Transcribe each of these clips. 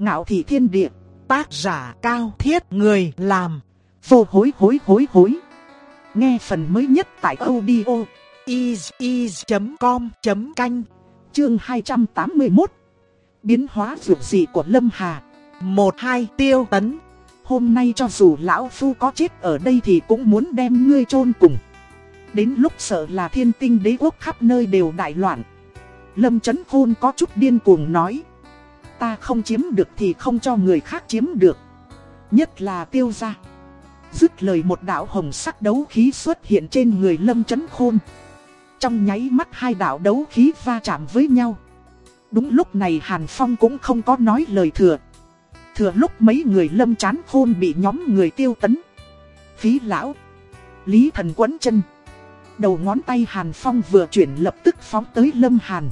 Ngạo thị thiên địa. Tác giả cao thiết, người làm. Vô hối hối hối hối. Nghe phần mới nhất tại audio is.com.canh Chương 281 Biến hóa vượt dị của Lâm Hà 1-2 tiêu tấn Hôm nay cho dù lão phu có chết ở đây thì cũng muốn đem ngươi chôn cùng Đến lúc sợ là thiên tinh đế quốc khắp nơi đều đại loạn Lâm Chấn Khôn có chút điên cuồng nói Ta không chiếm được thì không cho người khác chiếm được. Nhất là tiêu gia. Dứt lời một đạo hồng sắc đấu khí xuất hiện trên người Lâm Chấn Khôn. Trong nháy mắt hai đạo đấu khí va chạm với nhau. Đúng lúc này Hàn Phong cũng không có nói lời thừa. Thừa lúc mấy người Lâm Chán Khôn bị nhóm người tiêu tấn. Phí lão. Lý thần quấn chân. Đầu ngón tay Hàn Phong vừa chuyển lập tức phóng tới Lâm Hàn.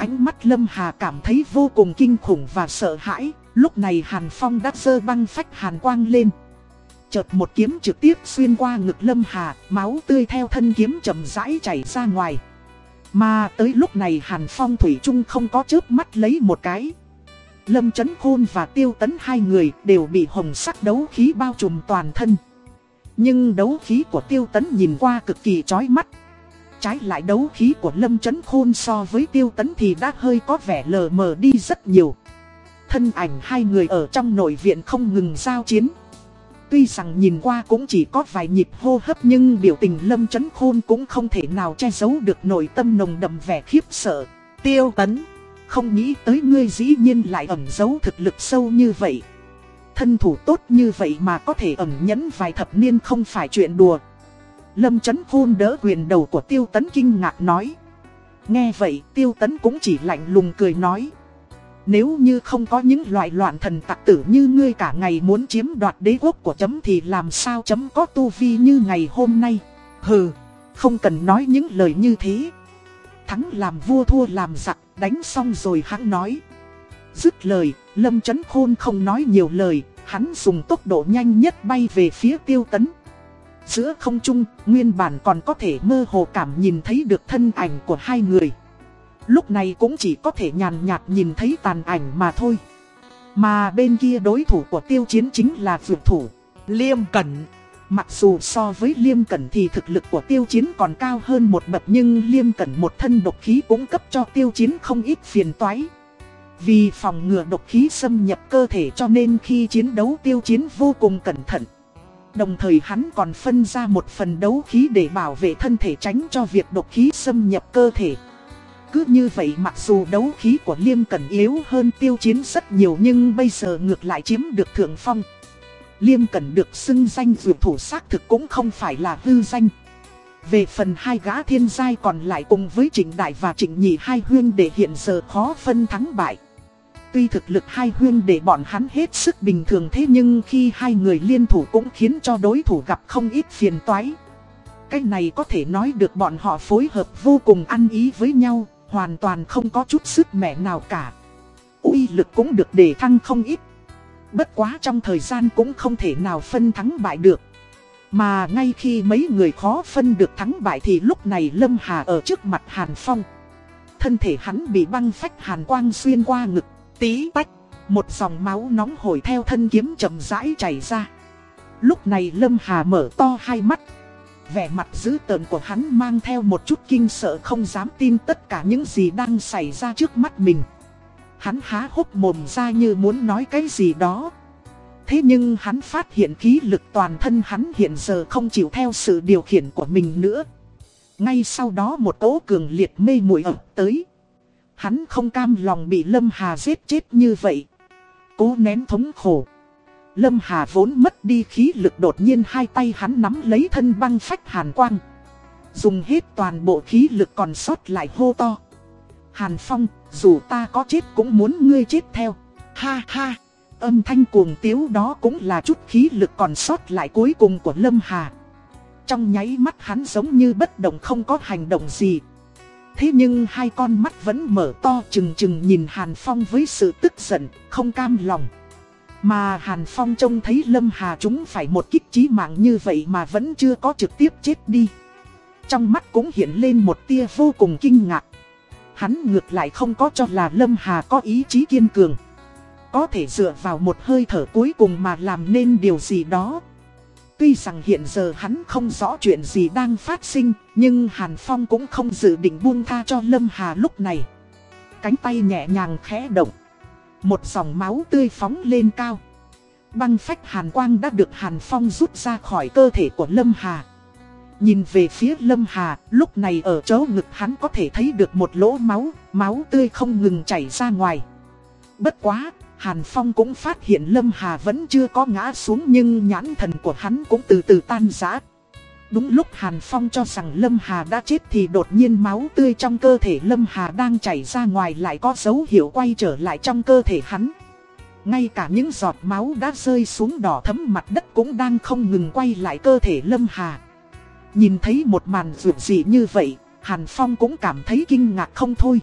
Ánh mắt Lâm Hà cảm thấy vô cùng kinh khủng và sợ hãi. Lúc này Hàn Phong đã sơ băng phách Hàn Quang lên. Chợt một kiếm trực tiếp xuyên qua ngực Lâm Hà, Máu tươi theo thân kiếm chậm rãi chảy ra ngoài. Mà tới lúc này Hàn Phong Thủy Trung không có chớp mắt lấy một cái. Lâm Chấn Khôn và Tiêu Tấn hai người đều bị hồng sắc đấu khí bao trùm toàn thân. Nhưng đấu khí của Tiêu Tấn nhìn qua cực kỳ chói mắt Trái lại đấu khí của Lâm Chấn Khôn so với Tiêu Tấn thì đã hơi có vẻ lờ mờ đi rất nhiều. Thân ảnh hai người ở trong nội viện không ngừng giao chiến. Tuy rằng nhìn qua cũng chỉ có vài nhịp hô hấp nhưng biểu tình Lâm Chấn Khôn cũng không thể nào che giấu được nội tâm nồng đậm vẻ khiếp sợ. Tiêu Tấn, không nghĩ tới ngươi dĩ nhiên lại ẩn giấu thực lực sâu như vậy. Thân thủ tốt như vậy mà có thể ẩn nhẫn vài thập niên không phải chuyện đùa. Lâm chấn khôn đỡ quyền đầu của tiêu tấn kinh ngạc nói Nghe vậy tiêu tấn cũng chỉ lạnh lùng cười nói Nếu như không có những loại loạn thần tặc tử như ngươi cả ngày muốn chiếm đoạt đế quốc của chấm thì làm sao chấm có tu vi như ngày hôm nay Hừ, không cần nói những lời như thế Thắng làm vua thua làm giặc đánh xong rồi hắn nói. Dứt lời, Lâm Chấn Khôn không nói nhiều lời, hắn dùng tốc độ nhanh nhất bay về phía tiêu tấn. Giữa không trung, nguyên bản còn có thể mơ hồ cảm nhìn thấy được thân ảnh của hai người. Lúc này cũng chỉ có thể nhàn nhạt nhìn thấy tàn ảnh mà thôi. Mà bên kia đối thủ của tiêu chiến chính là vượt thủ, Liêm Cẩn. Mặc dù so với Liêm Cẩn thì thực lực của tiêu chiến còn cao hơn một bậc nhưng Liêm Cẩn một thân độc khí cũng cấp cho tiêu chiến không ít phiền toái. Vì phòng ngừa độc khí xâm nhập cơ thể cho nên khi chiến đấu tiêu chiến vô cùng cẩn thận. Đồng thời hắn còn phân ra một phần đấu khí để bảo vệ thân thể tránh cho việc độc khí xâm nhập cơ thể. Cứ như vậy mặc dù đấu khí của Liêm Cẩn yếu hơn tiêu chiến rất nhiều nhưng bây giờ ngược lại chiếm được thượng phong. Liêm Cẩn được xưng danh vượt thủ xác thực cũng không phải là hư danh. Về phần hai gã thiên giai còn lại cùng với Trịnh Đại và Trịnh Nhị hai huyên để hiện giờ khó phân thắng bại. Tuy thực lực hai huyên để bọn hắn hết sức bình thường thế nhưng khi hai người liên thủ cũng khiến cho đối thủ gặp không ít phiền toái. Cái này có thể nói được bọn họ phối hợp vô cùng ăn ý với nhau, hoàn toàn không có chút sức mẻ nào cả. uy lực cũng được đề thăng không ít. Bất quá trong thời gian cũng không thể nào phân thắng bại được. Mà ngay khi mấy người khó phân được thắng bại thì lúc này Lâm Hà ở trước mặt Hàn Phong. Thân thể hắn bị băng phách Hàn Quang xuyên qua ngực, tí tách, một dòng máu nóng hổi theo thân kiếm chậm rãi chảy ra. Lúc này Lâm Hà mở to hai mắt. Vẻ mặt dữ tợn của hắn mang theo một chút kinh sợ không dám tin tất cả những gì đang xảy ra trước mắt mình. Hắn há hốc mồm ra như muốn nói cái gì đó. Thế nhưng hắn phát hiện khí lực toàn thân hắn hiện giờ không chịu theo sự điều khiển của mình nữa. Ngay sau đó một cỗ cường liệt mê muội ập tới. Hắn không cam lòng bị Lâm Hà giết chết như vậy. Cố nén thống khổ. Lâm Hà vốn mất đi khí lực đột nhiên hai tay hắn nắm lấy thân băng phách hàn quang. Dùng hết toàn bộ khí lực còn sót lại hô to. Hàn Phong, dù ta có chết cũng muốn ngươi chết theo. Ha ha, âm thanh cuồng tiếu đó cũng là chút khí lực còn sót lại cuối cùng của Lâm Hà. Trong nháy mắt hắn giống như bất động không có hành động gì. Thế nhưng hai con mắt vẫn mở to chừng chừng nhìn Hàn Phong với sự tức giận, không cam lòng. Mà Hàn Phong trông thấy Lâm Hà chúng phải một kích trí mạng như vậy mà vẫn chưa có trực tiếp chết đi. Trong mắt cũng hiện lên một tia vô cùng kinh ngạc. Hắn ngược lại không có cho là Lâm Hà có ý chí kiên cường. có thể dựa vào một hơi thở cuối cùng mà làm nên điều gì đó. Tuy rằng hiện giờ hắn không rõ chuyện gì đang phát sinh, nhưng Hàn Phong cũng không dự định buông tha cho Lâm Hà lúc này. Cánh tay nhẹ nhàng khẽ động. Một dòng máu tươi phóng lên cao. Băng phách Hàn Quang đã được Hàn Phong rút ra khỏi cơ thể của Lâm Hà. Nhìn về phía Lâm Hà, lúc này ở chỗ ngực hắn có thể thấy được một lỗ máu, máu tươi không ngừng chảy ra ngoài. Bất quá, Hàn Phong cũng phát hiện Lâm Hà vẫn chưa có ngã xuống nhưng nhãn thần của hắn cũng từ từ tan rã. Đúng lúc Hàn Phong cho rằng Lâm Hà đã chết thì đột nhiên máu tươi trong cơ thể Lâm Hà đang chảy ra ngoài lại có dấu hiệu quay trở lại trong cơ thể hắn. Ngay cả những giọt máu đã rơi xuống đỏ thấm mặt đất cũng đang không ngừng quay lại cơ thể Lâm Hà. Nhìn thấy một màn rượu dị như vậy, Hàn Phong cũng cảm thấy kinh ngạc không thôi.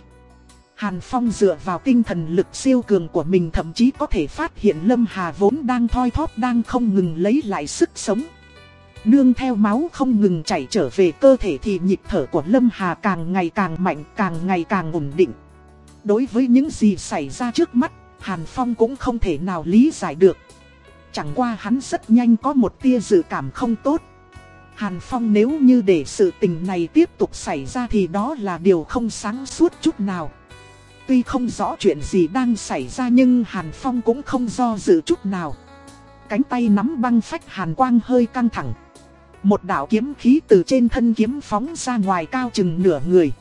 Hàn Phong dựa vào tinh thần lực siêu cường của mình thậm chí có thể phát hiện Lâm Hà vốn đang thoi thóp đang không ngừng lấy lại sức sống. Nương theo máu không ngừng chảy trở về cơ thể thì nhịp thở của Lâm Hà càng ngày càng mạnh, càng ngày càng ổn định. Đối với những gì xảy ra trước mắt, Hàn Phong cũng không thể nào lý giải được. Chẳng qua hắn rất nhanh có một tia dự cảm không tốt. Hàn Phong nếu như để sự tình này tiếp tục xảy ra thì đó là điều không sáng suốt chút nào. Tuy không rõ chuyện gì đang xảy ra nhưng Hàn Phong cũng không do dự chút nào. Cánh tay nắm băng phách Hàn Quang hơi căng thẳng. Một đạo kiếm khí từ trên thân kiếm phóng ra ngoài cao chừng nửa người.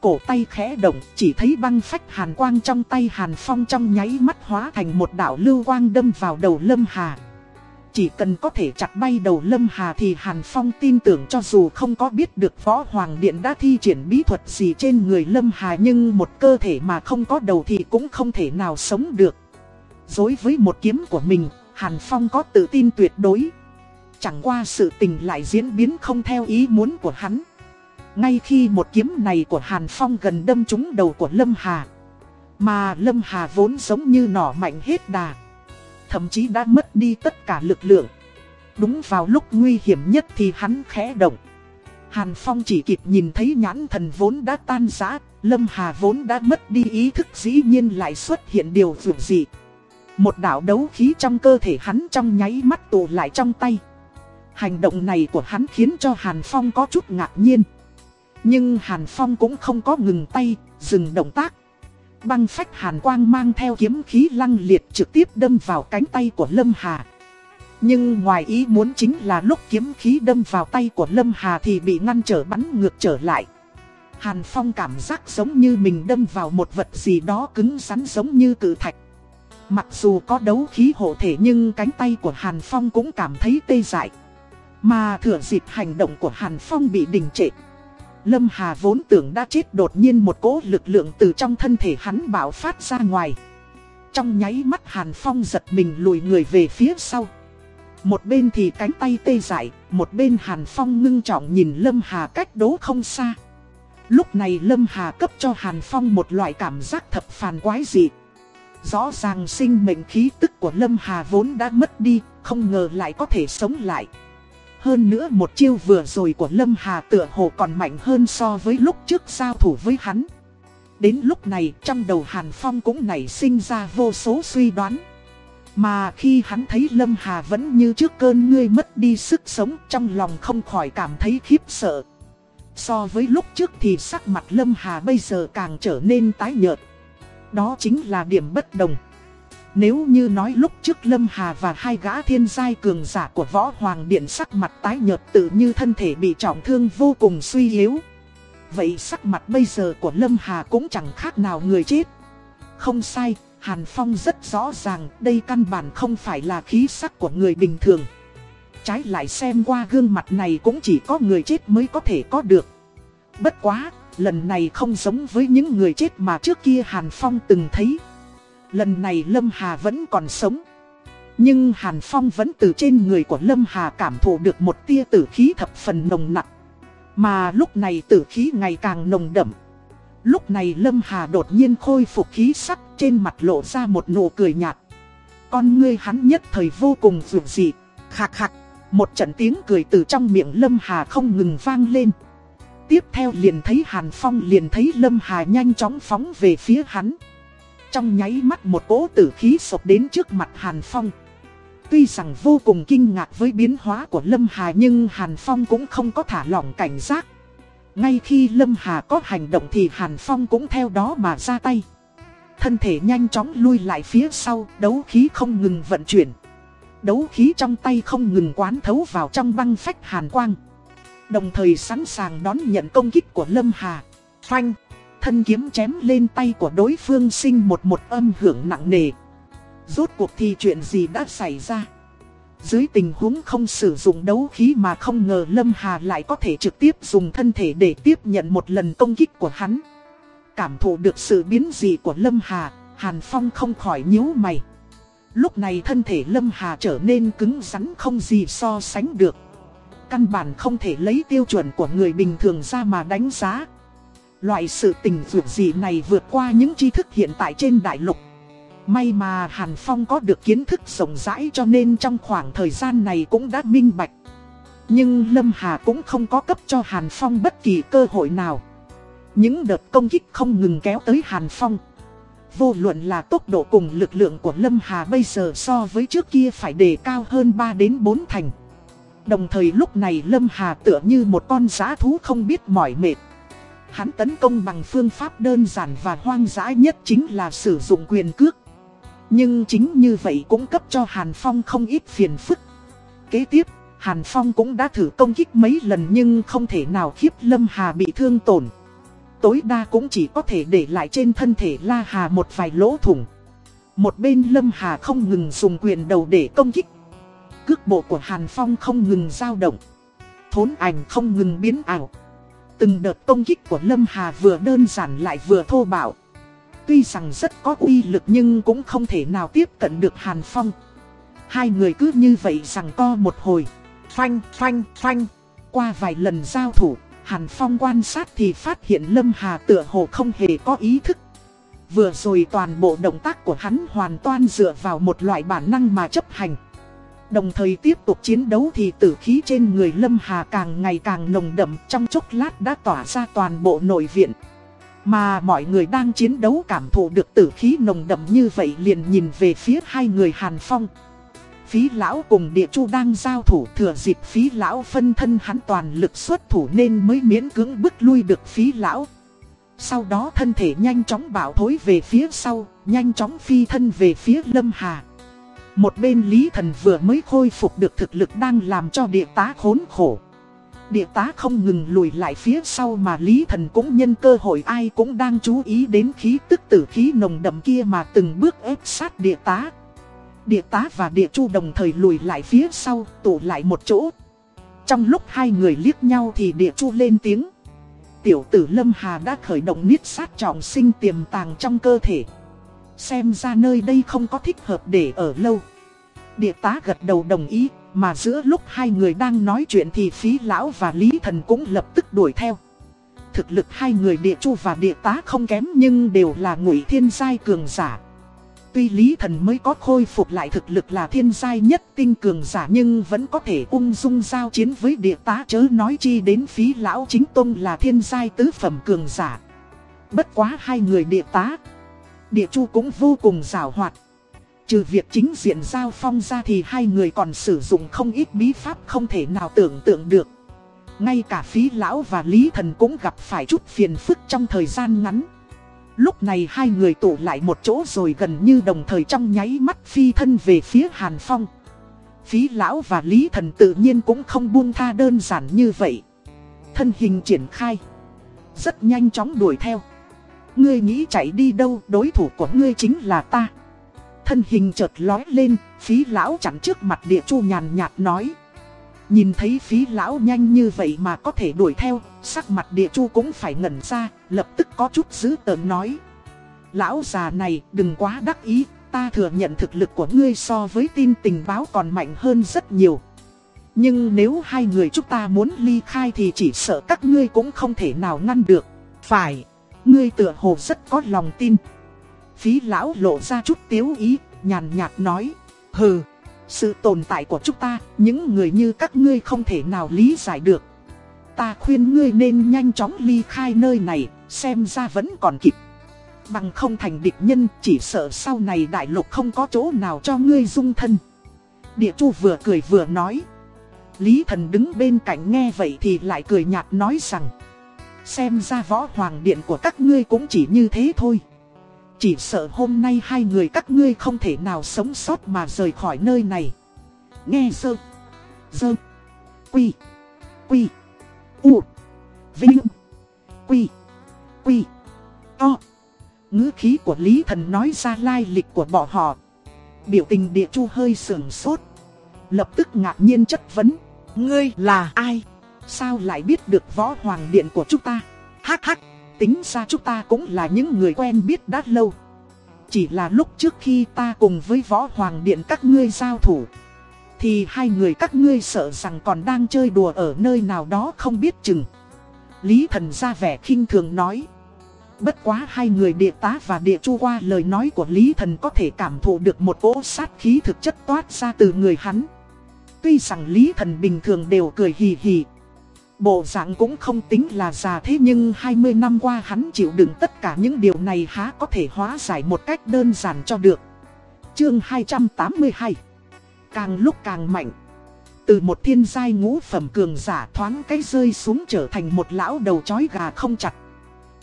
Cổ tay khẽ động, chỉ thấy băng phách Hàn Quang trong tay Hàn Phong trong nháy mắt hóa thành một đạo lưu quang đâm vào đầu Lâm Hà. Chỉ cần có thể chặt bay đầu Lâm Hà thì Hàn Phong tin tưởng cho dù không có biết được Võ Hoàng Điện đã thi triển bí thuật gì trên người Lâm Hà nhưng một cơ thể mà không có đầu thì cũng không thể nào sống được. Dối với một kiếm của mình, Hàn Phong có tự tin tuyệt đối. Chẳng qua sự tình lại diễn biến không theo ý muốn của hắn. Ngay khi một kiếm này của Hàn Phong gần đâm trúng đầu của Lâm Hà. Mà Lâm Hà vốn giống như nỏ mạnh hết đà thậm chí đã mất đi tất cả lực lượng. Đúng vào lúc nguy hiểm nhất thì hắn khẽ động. Hàn Phong chỉ kịp nhìn thấy nhãn thần vốn đã tan rã, Lâm Hà vốn đã mất đi ý thức dĩ nhiên lại xuất hiện điều dù gì. Một đạo đấu khí trong cơ thể hắn trong nháy mắt tụ lại trong tay. Hành động này của hắn khiến cho Hàn Phong có chút ngạc nhiên. Nhưng Hàn Phong cũng không có ngừng tay, dừng động tác, Băng phách hàn quang mang theo kiếm khí lăng liệt trực tiếp đâm vào cánh tay của Lâm Hà. Nhưng ngoài ý muốn chính là lúc kiếm khí đâm vào tay của Lâm Hà thì bị ngăn trở bắn ngược trở lại. Hàn Phong cảm giác giống như mình đâm vào một vật gì đó cứng rắn giống như cự thạch. Mặc dù có đấu khí hộ thể nhưng cánh tay của Hàn Phong cũng cảm thấy tê dại. Mà thừa dịp hành động của Hàn Phong bị đình trệ. Lâm Hà vốn tưởng đã chết đột nhiên một cỗ lực lượng từ trong thân thể hắn bạo phát ra ngoài. Trong nháy mắt Hàn Phong giật mình lùi người về phía sau. Một bên thì cánh tay tê dại, một bên Hàn Phong ngưng trọng nhìn Lâm Hà cách đố không xa. Lúc này Lâm Hà cấp cho Hàn Phong một loại cảm giác thập phàn quái dị. Rõ ràng sinh mệnh khí tức của Lâm Hà vốn đã mất đi, không ngờ lại có thể sống lại. Hơn nữa một chiêu vừa rồi của Lâm Hà tựa hồ còn mạnh hơn so với lúc trước giao thủ với hắn. Đến lúc này, trong đầu Hàn Phong cũng nảy sinh ra vô số suy đoán. Mà khi hắn thấy Lâm Hà vẫn như trước cơn ngươi mất đi sức sống, trong lòng không khỏi cảm thấy khiếp sợ. So với lúc trước thì sắc mặt Lâm Hà bây giờ càng trở nên tái nhợt. Đó chính là điểm bất đồng. Nếu như nói lúc trước Lâm Hà và hai gã thiên giai cường giả của Võ Hoàng Điện sắc mặt tái nhợt tự như thân thể bị trọng thương vô cùng suy yếu. Vậy sắc mặt bây giờ của Lâm Hà cũng chẳng khác nào người chết. Không sai, Hàn Phong rất rõ ràng đây căn bản không phải là khí sắc của người bình thường. Trái lại xem qua gương mặt này cũng chỉ có người chết mới có thể có được. Bất quá, lần này không giống với những người chết mà trước kia Hàn Phong từng thấy. Lần này Lâm Hà vẫn còn sống. Nhưng Hàn Phong vẫn từ trên người của Lâm Hà cảm thụ được một tia tử khí thập phần nồng nặng. Mà lúc này tử khí ngày càng nồng đậm. Lúc này Lâm Hà đột nhiên khôi phục khí sắc trên mặt lộ ra một nụ cười nhạt. Con ngươi hắn nhất thời vô cùng vượt dị. Khạc khạc, một trận tiếng cười từ trong miệng Lâm Hà không ngừng vang lên. Tiếp theo liền thấy Hàn Phong liền thấy Lâm Hà nhanh chóng phóng về phía hắn. Trong nháy mắt một cỗ tử khí sộc đến trước mặt Hàn Phong. Tuy rằng vô cùng kinh ngạc với biến hóa của Lâm Hà nhưng Hàn Phong cũng không có thả lỏng cảnh giác. Ngay khi Lâm Hà có hành động thì Hàn Phong cũng theo đó mà ra tay. Thân thể nhanh chóng lui lại phía sau, đấu khí không ngừng vận chuyển. Đấu khí trong tay không ngừng quán thấu vào trong băng phách Hàn Quang. Đồng thời sẵn sàng đón nhận công kích của Lâm Hà. Phanh, thân kiếm chém lên tay của đối phương sinh một một âm hưởng nặng nề. Rốt cuộc thì chuyện gì đã xảy ra? Dưới tình huống không sử dụng đấu khí mà không ngờ Lâm Hà lại có thể trực tiếp dùng thân thể để tiếp nhận một lần công kích của hắn. Cảm thụ được sự biến dị của Lâm Hà, Hàn Phong không khỏi nhíu mày. Lúc này thân thể Lâm Hà trở nên cứng rắn không gì so sánh được. Căn bản không thể lấy tiêu chuẩn của người bình thường ra mà đánh giá. Loại sự tình vượt gì này vượt qua những tri thức hiện tại trên đại lục. May mà Hàn Phong có được kiến thức rộng rãi cho nên trong khoảng thời gian này cũng đã minh bạch. Nhưng Lâm Hà cũng không có cấp cho Hàn Phong bất kỳ cơ hội nào. Những đợt công kích không ngừng kéo tới Hàn Phong. Vô luận là tốc độ cùng lực lượng của Lâm Hà bây giờ so với trước kia phải đề cao hơn 3 đến 4 thành. Đồng thời lúc này Lâm Hà tựa như một con giã thú không biết mỏi mệt. Hắn tấn công bằng phương pháp đơn giản và hoang dã nhất chính là sử dụng quyền cước. Nhưng chính như vậy cũng cấp cho Hàn Phong không ít phiền phức. Kế tiếp, Hàn Phong cũng đã thử công kích mấy lần nhưng không thể nào khiếp Lâm Hà bị thương tổn. Tối đa cũng chỉ có thể để lại trên thân thể La Hà một vài lỗ thủng. Một bên Lâm Hà không ngừng dùng quyền đầu để công kích. Cước bộ của Hàn Phong không ngừng dao động. Thốn ảnh không ngừng biến ảo. Từng đợt công kích của Lâm Hà vừa đơn giản lại vừa thô bạo. Tuy rằng rất có uy lực nhưng cũng không thể nào tiếp cận được Hàn Phong. Hai người cứ như vậy rằng co một hồi. Phanh, phanh, phanh. Qua vài lần giao thủ, Hàn Phong quan sát thì phát hiện Lâm Hà tựa hồ không hề có ý thức. Vừa rồi toàn bộ động tác của hắn hoàn toàn dựa vào một loại bản năng mà chấp hành. Đồng thời tiếp tục chiến đấu thì tử khí trên người Lâm Hà càng ngày càng nồng đậm trong chốc lát đã tỏa ra toàn bộ nội viện. Mà mọi người đang chiến đấu cảm thụ được tử khí nồng đậm như vậy liền nhìn về phía hai người Hàn Phong. Phí lão cùng địa chu đang giao thủ thừa dịp phí lão phân thân hắn toàn lực xuất thủ nên mới miễn cưỡng bức lui được phí lão. Sau đó thân thể nhanh chóng bảo thối về phía sau, nhanh chóng phi thân về phía Lâm Hà. Một bên Lý Thần vừa mới khôi phục được thực lực đang làm cho địa tá khốn khổ. Địa tá không ngừng lùi lại phía sau mà Lý Thần cũng nhân cơ hội ai cũng đang chú ý đến khí tức tử khí nồng đậm kia mà từng bước ép sát địa tá. Địa tá và địa chu đồng thời lùi lại phía sau, tụ lại một chỗ. Trong lúc hai người liếc nhau thì địa chu lên tiếng. Tiểu tử Lâm Hà đã khởi động niết sát trọng sinh tiềm tàng trong cơ thể. Xem ra nơi đây không có thích hợp để ở lâu. Địa tá gật đầu đồng ý, mà giữa lúc hai người đang nói chuyện thì phí lão và lý thần cũng lập tức đuổi theo. Thực lực hai người địa chu và địa tá không kém nhưng đều là ngụy thiên giai cường giả. Tuy lý thần mới có khôi phục lại thực lực là thiên giai nhất tinh cường giả nhưng vẫn có thể ung dung giao chiến với địa tá chớ nói chi đến phí lão chính tông là thiên giai tứ phẩm cường giả. Bất quá hai người địa tá. Địa chu cũng vô cùng rào hoạt. Trừ việc chính diện giao phong ra thì hai người còn sử dụng không ít bí pháp không thể nào tưởng tượng được. Ngay cả phí lão và lý thần cũng gặp phải chút phiền phức trong thời gian ngắn. Lúc này hai người tụ lại một chỗ rồi gần như đồng thời trong nháy mắt phi thân về phía Hàn Phong. Phí lão và lý thần tự nhiên cũng không buông tha đơn giản như vậy. Thân hình triển khai. Rất nhanh chóng đuổi theo. Ngươi nghĩ chạy đi đâu đối thủ của ngươi chính là ta. Thân hình chợt lói lên, phí lão chặn trước mặt địa chu nhàn nhạt nói. Nhìn thấy phí lão nhanh như vậy mà có thể đuổi theo, sắc mặt địa chu cũng phải ngẩn ra, lập tức có chút dữ tợn nói. Lão già này đừng quá đắc ý, ta thừa nhận thực lực của ngươi so với tin tình báo còn mạnh hơn rất nhiều. Nhưng nếu hai người chúng ta muốn ly khai thì chỉ sợ các ngươi cũng không thể nào ngăn được. Phải, ngươi tựa hồ rất có lòng tin. Phí lão lộ ra chút tiếu ý, nhàn nhạt nói. Hừ, sự tồn tại của chúng ta, những người như các ngươi không thể nào lý giải được. Ta khuyên ngươi nên nhanh chóng ly khai nơi này, xem ra vẫn còn kịp. Bằng không thành địch nhân chỉ sợ sau này đại lục không có chỗ nào cho ngươi dung thân Địa chu vừa cười vừa nói Lý thần đứng bên cạnh nghe vậy thì lại cười nhạt nói rằng Xem ra võ hoàng điện của các ngươi cũng chỉ như thế thôi. Chỉ sợ hôm nay hai người các ngươi không thể nào sống sót mà rời khỏi nơi này. Nghe sơ Sơ, Quy Quy, U, Vinh, Quy Quy To ngữ khí của Lý Thần nói ra lai lịch của bọn họ. Biểu tình địa chu hơi sườn sốt. Lập tức ngạc nhiên chất vấn. Ngươi là ai? Sao lại biết được võ hoàng điện của chúng ta? Hắc hắc, tính ra chúng ta cũng là những người quen biết đã lâu Chỉ là lúc trước khi ta cùng với võ hoàng điện các ngươi giao thủ Thì hai người các ngươi sợ rằng còn đang chơi đùa ở nơi nào đó không biết chừng Lý thần ra vẻ khinh thường nói Bất quá hai người địa tá và địa chu qua lời nói của Lý Thần có thể cảm thụ được một cỗ sát khí thực chất toát ra từ người hắn. Tuy rằng Lý Thần bình thường đều cười hì hì. Bộ dạng cũng không tính là già thế nhưng 20 năm qua hắn chịu đựng tất cả những điều này há có thể hóa giải một cách đơn giản cho được. Chương 282 Càng lúc càng mạnh. Từ một thiên giai ngũ phẩm cường giả thoáng cái rơi xuống trở thành một lão đầu chói gà không chặt.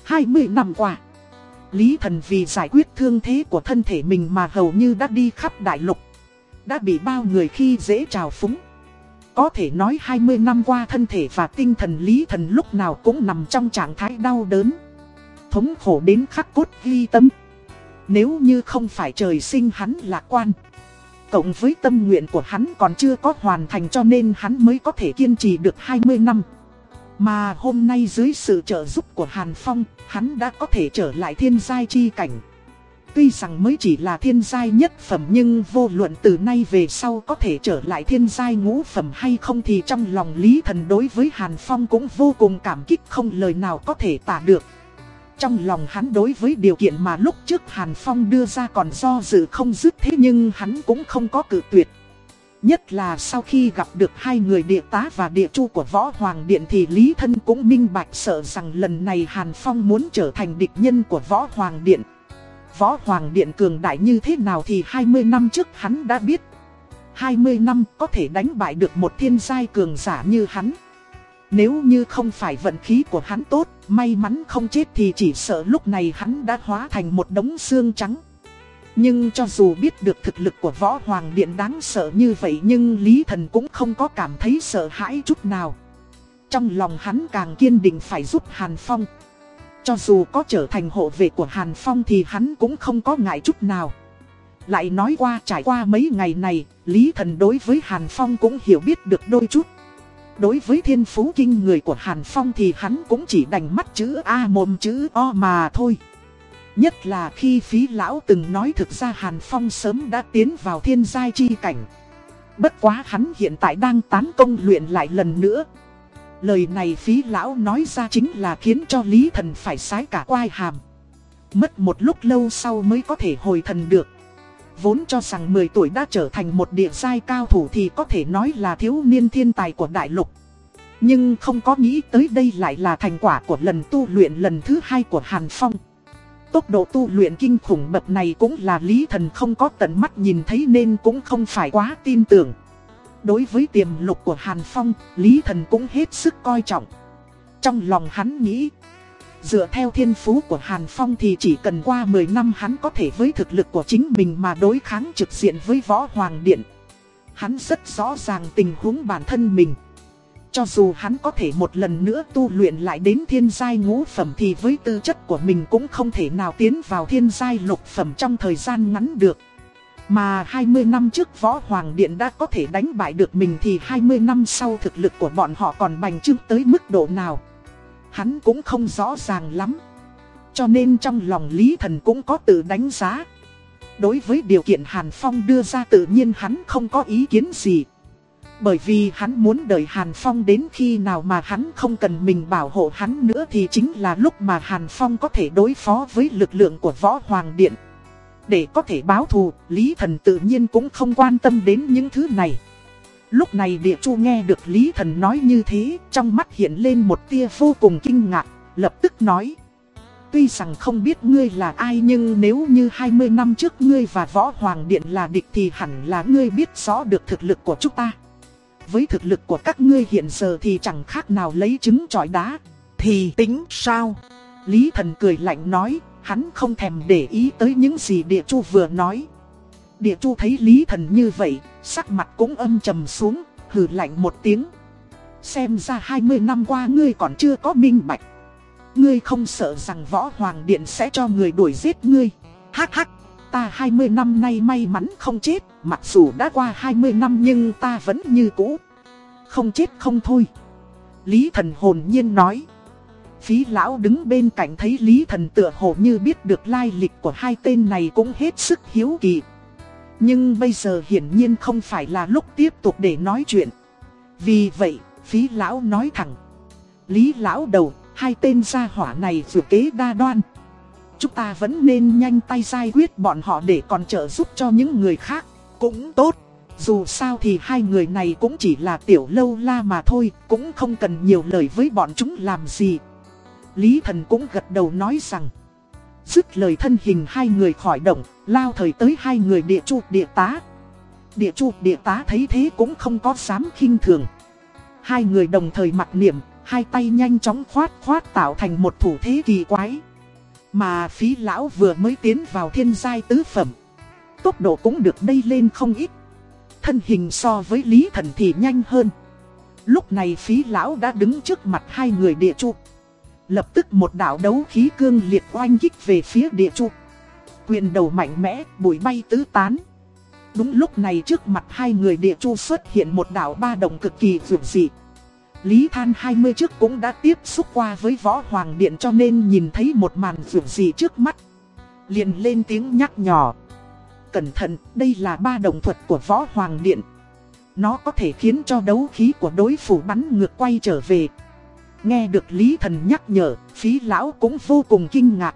20 năm qua, Lý Thần vì giải quyết thương thế của thân thể mình mà hầu như đã đi khắp đại lục. Đã bị bao người khi dễ trào phúng. Có thể nói 20 năm qua thân thể và tinh thần Lý Thần lúc nào cũng nằm trong trạng thái đau đớn. Thống khổ đến khắc cốt ghi tâm. Nếu như không phải trời sinh hắn lạc quan. Cộng với tâm nguyện của hắn còn chưa có hoàn thành cho nên hắn mới có thể kiên trì được 20 năm. Mà hôm nay dưới sự trợ giúp của Hàn Phong, hắn đã có thể trở lại thiên giai chi cảnh. Tuy rằng mới chỉ là thiên giai nhất phẩm nhưng vô luận từ nay về sau có thể trở lại thiên giai ngũ phẩm hay không thì trong lòng Lý Thần đối với Hàn Phong cũng vô cùng cảm kích không lời nào có thể tả được. Trong lòng hắn đối với điều kiện mà lúc trước Hàn Phong đưa ra còn do dự không dứt thế nhưng hắn cũng không có cự tuyệt. Nhất là sau khi gặp được hai người địa tá và địa chu của Võ Hoàng Điện thì Lý Thân cũng minh bạch sợ rằng lần này Hàn Phong muốn trở thành địch nhân của Võ Hoàng Điện. Võ Hoàng Điện cường đại như thế nào thì 20 năm trước hắn đã biết. 20 năm có thể đánh bại được một thiên giai cường giả như hắn. Nếu như không phải vận khí của hắn tốt, may mắn không chết thì chỉ sợ lúc này hắn đã hóa thành một đống xương trắng. Nhưng cho dù biết được thực lực của Võ Hoàng Điện đáng sợ như vậy nhưng Lý Thần cũng không có cảm thấy sợ hãi chút nào. Trong lòng hắn càng kiên định phải giúp Hàn Phong. Cho dù có trở thành hộ vệ của Hàn Phong thì hắn cũng không có ngại chút nào. Lại nói qua trải qua mấy ngày này, Lý Thần đối với Hàn Phong cũng hiểu biết được đôi chút. Đối với thiên phú kinh người của Hàn Phong thì hắn cũng chỉ đành mắt chữ A mồm chữ O mà thôi. Nhất là khi phí lão từng nói thực ra Hàn Phong sớm đã tiến vào thiên giai chi cảnh. Bất quá hắn hiện tại đang tán công luyện lại lần nữa. Lời này phí lão nói ra chính là khiến cho Lý Thần phải sái cả quai hàm. Mất một lúc lâu sau mới có thể hồi thần được. Vốn cho rằng 10 tuổi đã trở thành một địa giai cao thủ thì có thể nói là thiếu niên thiên tài của đại lục. Nhưng không có nghĩ tới đây lại là thành quả của lần tu luyện lần thứ hai của Hàn Phong. Tốc độ tu luyện kinh khủng bậc này cũng là lý thần không có tận mắt nhìn thấy nên cũng không phải quá tin tưởng. Đối với tiềm lục của Hàn Phong, Lý Thần cũng hết sức coi trọng. Trong lòng hắn nghĩ, dựa theo thiên phú của Hàn Phong thì chỉ cần qua 10 năm hắn có thể với thực lực của chính mình mà đối kháng trực diện với Võ Hoàng Điện. Hắn rất rõ ràng tình huống bản thân mình. Cho dù hắn có thể một lần nữa tu luyện lại đến thiên giai ngũ phẩm thì với tư chất của mình cũng không thể nào tiến vào thiên giai lục phẩm trong thời gian ngắn được. Mà 20 năm trước Võ Hoàng Điện đã có thể đánh bại được mình thì 20 năm sau thực lực của bọn họ còn bành trướng tới mức độ nào. Hắn cũng không rõ ràng lắm. Cho nên trong lòng Lý Thần cũng có tự đánh giá. Đối với điều kiện Hàn Phong đưa ra tự nhiên hắn không có ý kiến gì. Bởi vì hắn muốn đợi Hàn Phong đến khi nào mà hắn không cần mình bảo hộ hắn nữa thì chính là lúc mà Hàn Phong có thể đối phó với lực lượng của Võ Hoàng Điện. Để có thể báo thù, Lý Thần tự nhiên cũng không quan tâm đến những thứ này. Lúc này địa chu nghe được Lý Thần nói như thế, trong mắt hiện lên một tia vô cùng kinh ngạc, lập tức nói. Tuy rằng không biết ngươi là ai nhưng nếu như 20 năm trước ngươi và Võ Hoàng Điện là địch thì hẳn là ngươi biết rõ được thực lực của chúng ta. Với thực lực của các ngươi hiện giờ thì chẳng khác nào lấy trứng trọi đá. Thì tính sao? Lý thần cười lạnh nói, hắn không thèm để ý tới những gì địa chu vừa nói. Địa chu thấy Lý thần như vậy, sắc mặt cũng âm trầm xuống, hừ lạnh một tiếng. Xem ra 20 năm qua ngươi còn chưa có minh bạch. Ngươi không sợ rằng võ hoàng điện sẽ cho người đuổi giết ngươi. Hắc hắc, ta 20 năm nay may mắn không chết, mặc dù đã qua 20 năm nhưng ta vẫn như cũ. Không chết không thôi. Lý thần hồn nhiên nói. Phí lão đứng bên cạnh thấy Lý thần tựa hồ như biết được lai lịch của hai tên này cũng hết sức hiếu kỳ. Nhưng bây giờ hiển nhiên không phải là lúc tiếp tục để nói chuyện. Vì vậy, phí lão nói thẳng. Lý lão đầu, hai tên gia hỏa này dù kế đa đoan. Chúng ta vẫn nên nhanh tay giải quyết bọn họ để còn trợ giúp cho những người khác. Cũng tốt. Dù sao thì hai người này cũng chỉ là tiểu lâu la mà thôi, cũng không cần nhiều lời với bọn chúng làm gì. Lý thần cũng gật đầu nói rằng. Dứt lời thân hình hai người khỏi động, lao thời tới hai người địa chu địa tá. Địa chu địa tá thấy thế cũng không có dám khinh thường. Hai người đồng thời mặt niệm, hai tay nhanh chóng khoát khoát tạo thành một thủ thế kỳ quái. Mà phí lão vừa mới tiến vào thiên giai tứ phẩm. Tốc độ cũng được đây lên không ít. Thân hình so với Lý Thần thì nhanh hơn. Lúc này phí lão đã đứng trước mặt hai người địa chu. Lập tức một đạo đấu khí cương liệt oanh kích về phía địa chu. Quyền đầu mạnh mẽ, bụi bay tứ tán. Đúng lúc này trước mặt hai người địa chu xuất hiện một đạo ba đồng cực kỳ vượt dị. Lý Than 20 trước cũng đã tiếp xúc qua với Võ Hoàng Điện cho nên nhìn thấy một màn vượt dị trước mắt. liền lên tiếng nhắc nhỏ. Cẩn thận, đây là ba đồng thuật của Võ Hoàng Điện. Nó có thể khiến cho đấu khí của đối phủ bắn ngược quay trở về. Nghe được Lý Thần nhắc nhở, phí lão cũng vô cùng kinh ngạc.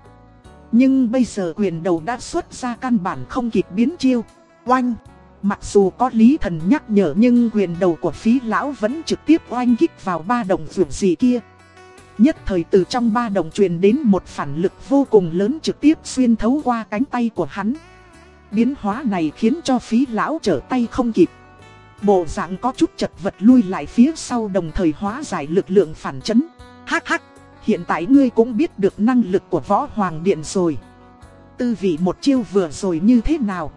Nhưng bây giờ quyền đầu đã xuất ra căn bản không kịp biến chiêu. Oanh! Mặc dù có Lý Thần nhắc nhở nhưng quyền đầu của phí lão vẫn trực tiếp oanh kích vào ba đồng vượt gì kia. Nhất thời từ trong ba đồng truyền đến một phản lực vô cùng lớn trực tiếp xuyên thấu qua cánh tay của hắn. Biến hóa này khiến cho phí lão trở tay không kịp. Bộ dạng có chút chật vật lui lại phía sau đồng thời hóa giải lực lượng phản chấn. Hắc hắc, hiện tại ngươi cũng biết được năng lực của võ hoàng điện rồi. Tư vị một chiêu vừa rồi như thế nào?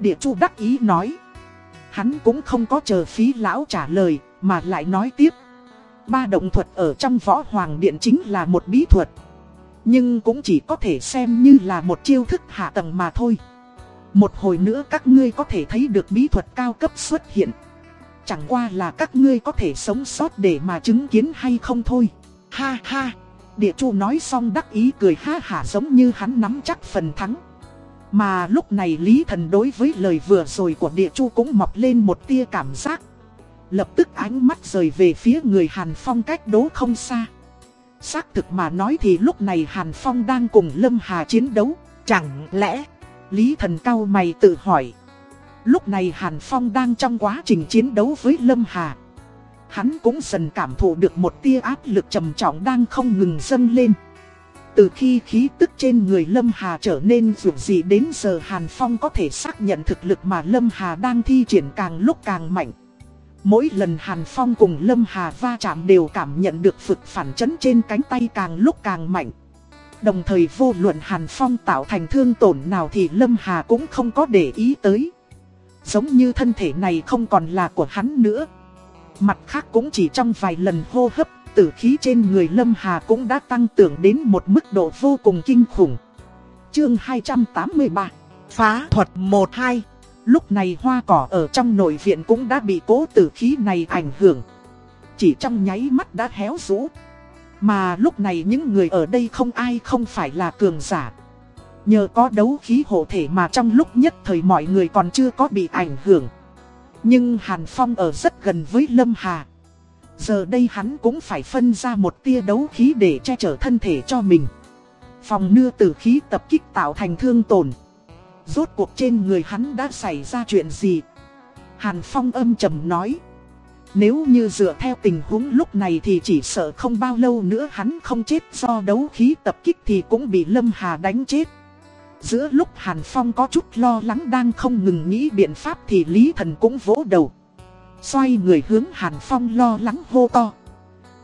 Địa chu đắc ý nói. Hắn cũng không có chờ phí lão trả lời, mà lại nói tiếp. Ba động thuật ở trong võ hoàng điện chính là một bí thuật. Nhưng cũng chỉ có thể xem như là một chiêu thức hạ tầng mà thôi. Một hồi nữa các ngươi có thể thấy được bí thuật cao cấp xuất hiện. Chẳng qua là các ngươi có thể sống sót để mà chứng kiến hay không thôi. Ha ha, địa chu nói xong đắc ý cười ha hả giống như hắn nắm chắc phần thắng. Mà lúc này Lý Thần đối với lời vừa rồi của địa chu cũng mọc lên một tia cảm giác. Lập tức ánh mắt rời về phía người Hàn Phong cách đố không xa. Xác thực mà nói thì lúc này Hàn Phong đang cùng Lâm Hà chiến đấu. Chẳng lẽ Lý Thần cao mày tự hỏi. Lúc này Hàn Phong đang trong quá trình chiến đấu với Lâm Hà. Hắn cũng dần cảm thụ được một tia áp lực trầm trọng đang không ngừng dâng lên. Từ khi khí tức trên người Lâm Hà trở nên dù gì đến giờ Hàn Phong có thể xác nhận thực lực mà Lâm Hà đang thi triển càng lúc càng mạnh. Mỗi lần Hàn Phong cùng Lâm Hà va chạm đều cảm nhận được phực phản chấn trên cánh tay càng lúc càng mạnh. Đồng thời vô luận Hàn Phong tạo thành thương tổn nào thì Lâm Hà cũng không có để ý tới. Giống như thân thể này không còn là của hắn nữa. Mặt khác cũng chỉ trong vài lần hô hấp, tử khí trên người Lâm Hà cũng đã tăng tưởng đến một mức độ vô cùng kinh khủng. Chương 283 Phá thuật 1-2 Lúc này hoa cỏ ở trong nội viện cũng đã bị cố tử khí này ảnh hưởng. Chỉ trong nháy mắt đã héo rũ. Mà lúc này những người ở đây không ai không phải là cường giả. Nhờ có đấu khí hộ thể mà trong lúc nhất thời mọi người còn chưa có bị ảnh hưởng. Nhưng Hàn Phong ở rất gần với Lâm Hà. Giờ đây hắn cũng phải phân ra một tia đấu khí để che chở thân thể cho mình. Phòng nưa tử khí tập kích tạo thành thương tổn. Rốt cuộc trên người hắn đã xảy ra chuyện gì? Hàn Phong âm trầm nói. Nếu như dựa theo tình huống lúc này thì chỉ sợ không bao lâu nữa hắn không chết do đấu khí tập kích thì cũng bị Lâm Hà đánh chết. Giữa lúc Hàn Phong có chút lo lắng đang không ngừng nghĩ biện pháp thì Lý Thần cũng vỗ đầu. Xoay người hướng Hàn Phong lo lắng hô to.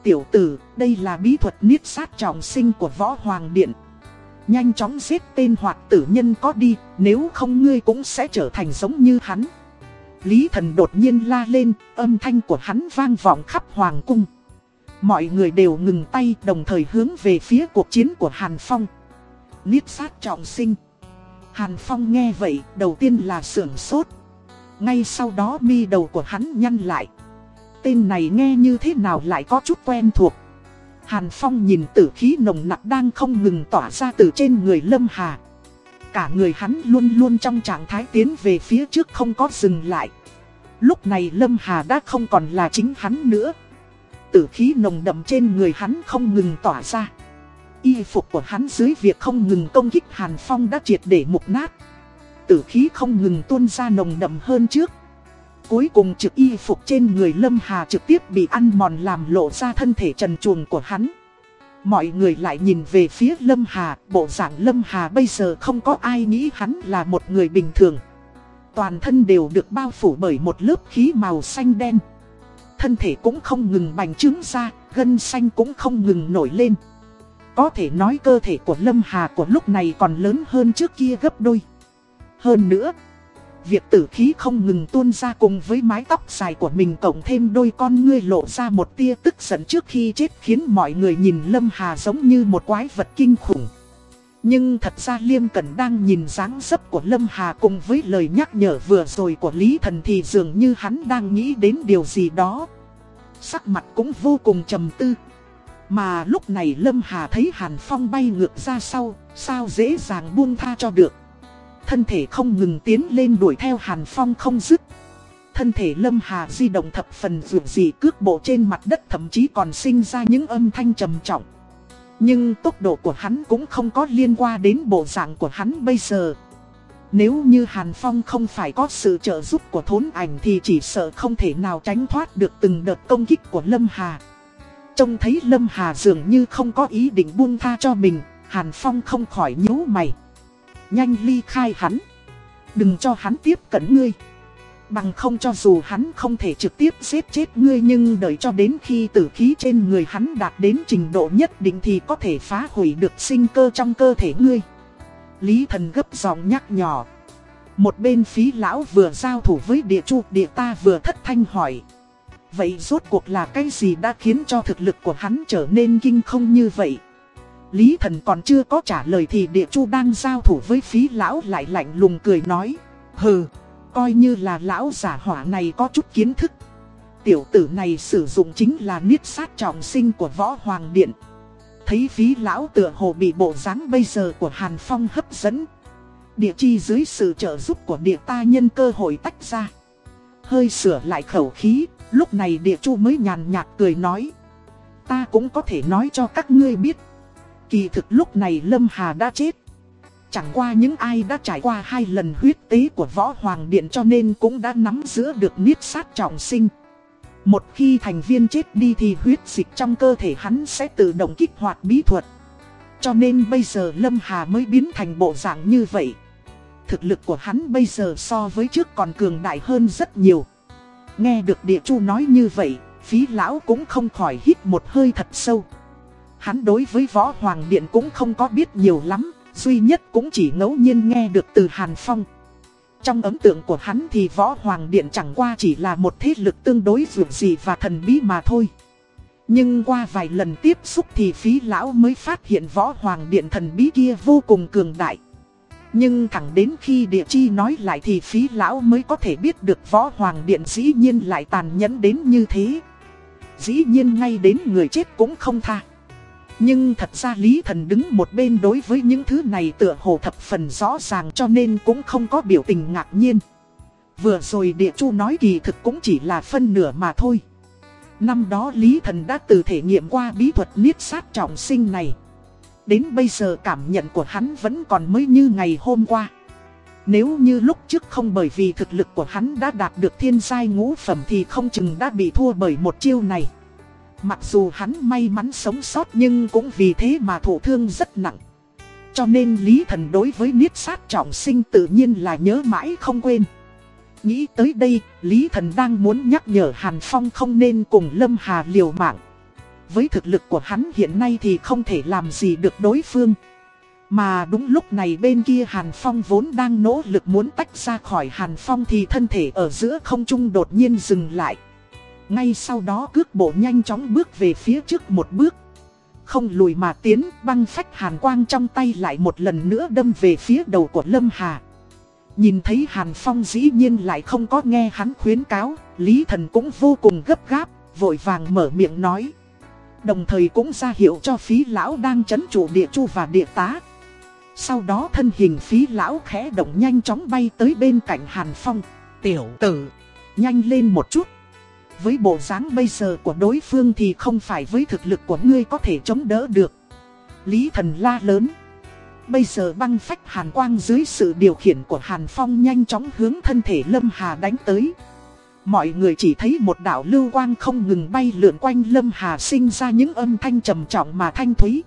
Tiểu tử, đây là bí thuật niết sát trọng sinh của Võ Hoàng Điện. Nhanh chóng giết tên hoạt tử nhân có đi, nếu không ngươi cũng sẽ trở thành giống như hắn. Lý thần đột nhiên la lên, âm thanh của hắn vang vọng khắp Hoàng cung. Mọi người đều ngừng tay đồng thời hướng về phía cuộc chiến của Hàn Phong. Niết sát trọng sinh. Hàn Phong nghe vậy, đầu tiên là sưởng sốt. Ngay sau đó mi đầu của hắn nhăn lại. Tên này nghe như thế nào lại có chút quen thuộc. Hàn Phong nhìn tử khí nồng nặc đang không ngừng tỏa ra từ trên người Lâm Hà. Cả người hắn luôn luôn trong trạng thái tiến về phía trước không có dừng lại. Lúc này Lâm Hà đã không còn là chính hắn nữa. Tử khí nồng đậm trên người hắn không ngừng tỏa ra. Y phục của hắn dưới việc không ngừng công kích Hàn Phong đã triệt để mục nát. Tử khí không ngừng tuôn ra nồng đậm hơn trước. Cuối cùng trực y phục trên người Lâm Hà trực tiếp bị ăn mòn làm lộ ra thân thể trần truồng của hắn. Mọi người lại nhìn về phía Lâm Hà, bộ dạng Lâm Hà bây giờ không có ai nghĩ hắn là một người bình thường. Toàn thân đều được bao phủ bởi một lớp khí màu xanh đen. Thân thể cũng không ngừng bành trướng ra, gân xanh cũng không ngừng nổi lên. Có thể nói cơ thể của Lâm Hà của lúc này còn lớn hơn trước kia gấp đôi. Hơn nữa, việc tử khí không ngừng tuôn ra cùng với mái tóc dài của mình cộng thêm đôi con ngươi lộ ra một tia tức giận trước khi chết khiến mọi người nhìn Lâm Hà giống như một quái vật kinh khủng. Nhưng thật ra Liêm Cẩn đang nhìn dáng dấp của Lâm Hà cùng với lời nhắc nhở vừa rồi của Lý Thần thì dường như hắn đang nghĩ đến điều gì đó. Sắc mặt cũng vô cùng trầm tư. Mà lúc này Lâm Hà thấy Hàn Phong bay ngược ra sau, sao dễ dàng buông tha cho được. Thân thể không ngừng tiến lên đuổi theo Hàn Phong không dứt. Thân thể Lâm Hà di động thập phần dù gì cước bộ trên mặt đất thậm chí còn sinh ra những âm thanh trầm trọng. Nhưng tốc độ của hắn cũng không có liên quan đến bộ dạng của hắn bây giờ. Nếu như Hàn Phong không phải có sự trợ giúp của thốn ảnh thì chỉ sợ không thể nào tránh thoát được từng đợt công kích của Lâm Hà. Trông thấy Lâm Hà dường như không có ý định buông tha cho mình, Hàn Phong không khỏi nhíu mày. Nhanh ly khai hắn. Đừng cho hắn tiếp cận ngươi. Bằng không cho dù hắn không thể trực tiếp giết chết ngươi nhưng đợi cho đến khi tử khí trên người hắn đạt đến trình độ nhất định thì có thể phá hủy được sinh cơ trong cơ thể ngươi. Lý thần gấp giọng nhắc nhỏ. Một bên phí lão vừa giao thủ với địa chu, địa ta vừa thất thanh hỏi. Vậy rốt cuộc là cái gì đã khiến cho thực lực của hắn trở nên kinh không như vậy? Lý thần còn chưa có trả lời thì địa chu đang giao thủ với phí lão lại lạnh lùng cười nói. Hừ, coi như là lão giả hỏa này có chút kiến thức. Tiểu tử này sử dụng chính là niết sát trọng sinh của võ hoàng điện. Thấy phí lão tựa hồ bị bộ dáng bây giờ của Hàn Phong hấp dẫn. Địa chi dưới sự trợ giúp của địa ta nhân cơ hội tách ra. Hơi sửa lại khẩu khí, lúc này địa chu mới nhàn nhạt cười nói. Ta cũng có thể nói cho các ngươi biết. Kỳ thực lúc này Lâm Hà đã chết. Chẳng qua những ai đã trải qua hai lần huyết tế của Võ Hoàng Điện cho nên cũng đã nắm giữ được niết sát trọng sinh. Một khi thành viên chết đi thì huyết dịch trong cơ thể hắn sẽ tự động kích hoạt bí thuật. Cho nên bây giờ Lâm Hà mới biến thành bộ dạng như vậy. Thực lực của hắn bây giờ so với trước còn cường đại hơn rất nhiều. Nghe được địa chu nói như vậy, phí lão cũng không khỏi hít một hơi thật sâu. Hắn đối với võ hoàng điện cũng không có biết nhiều lắm, duy nhất cũng chỉ ngẫu nhiên nghe được từ Hàn Phong. Trong ấn tượng của hắn thì võ hoàng điện chẳng qua chỉ là một thế lực tương đối dù gì và thần bí mà thôi. Nhưng qua vài lần tiếp xúc thì phí lão mới phát hiện võ hoàng điện thần bí kia vô cùng cường đại. Nhưng thẳng đến khi địa chi nói lại thì phí lão mới có thể biết được võ hoàng điện dĩ nhiên lại tàn nhẫn đến như thế. Dĩ nhiên ngay đến người chết cũng không tha. Nhưng thật ra Lý Thần đứng một bên đối với những thứ này tựa hồ thập phần rõ ràng cho nên cũng không có biểu tình ngạc nhiên. Vừa rồi địa chu nói kỳ thực cũng chỉ là phân nửa mà thôi. Năm đó Lý Thần đã từ thể nghiệm qua bí thuật niết sát trọng sinh này. Đến bây giờ cảm nhận của hắn vẫn còn mới như ngày hôm qua. Nếu như lúc trước không bởi vì thực lực của hắn đã đạt được thiên giai ngũ phẩm thì không chừng đã bị thua bởi một chiêu này. Mặc dù hắn may mắn sống sót nhưng cũng vì thế mà thổ thương rất nặng. Cho nên Lý Thần đối với niết sát trọng sinh tự nhiên là nhớ mãi không quên. Nghĩ tới đây, Lý Thần đang muốn nhắc nhở Hàn Phong không nên cùng Lâm Hà liều mạng. Với thực lực của hắn hiện nay thì không thể làm gì được đối phương. Mà đúng lúc này bên kia Hàn Phong vốn đang nỗ lực muốn tách ra khỏi Hàn Phong thì thân thể ở giữa không trung đột nhiên dừng lại. Ngay sau đó cước bộ nhanh chóng bước về phía trước một bước. Không lùi mà tiến, băng phách hàn quang trong tay lại một lần nữa đâm về phía đầu của Lâm Hà. Nhìn thấy Hàn Phong dĩ nhiên lại không có nghe hắn khuyến cáo, Lý Thần cũng vô cùng gấp gáp, vội vàng mở miệng nói. Đồng thời cũng ra hiệu cho phí lão đang chấn trụ địa chu và địa tá. Sau đó thân hình phí lão khẽ động nhanh chóng bay tới bên cạnh Hàn Phong. Tiểu tử, nhanh lên một chút. Với bộ dáng bây giờ của đối phương thì không phải với thực lực của ngươi có thể chống đỡ được. Lý thần la lớn. Bây giờ băng phách hàn quang dưới sự điều khiển của Hàn Phong nhanh chóng hướng thân thể Lâm Hà đánh tới. Mọi người chỉ thấy một đạo lưu quang không ngừng bay lượn quanh Lâm Hà sinh ra những âm thanh trầm trọng mà thanh thúy.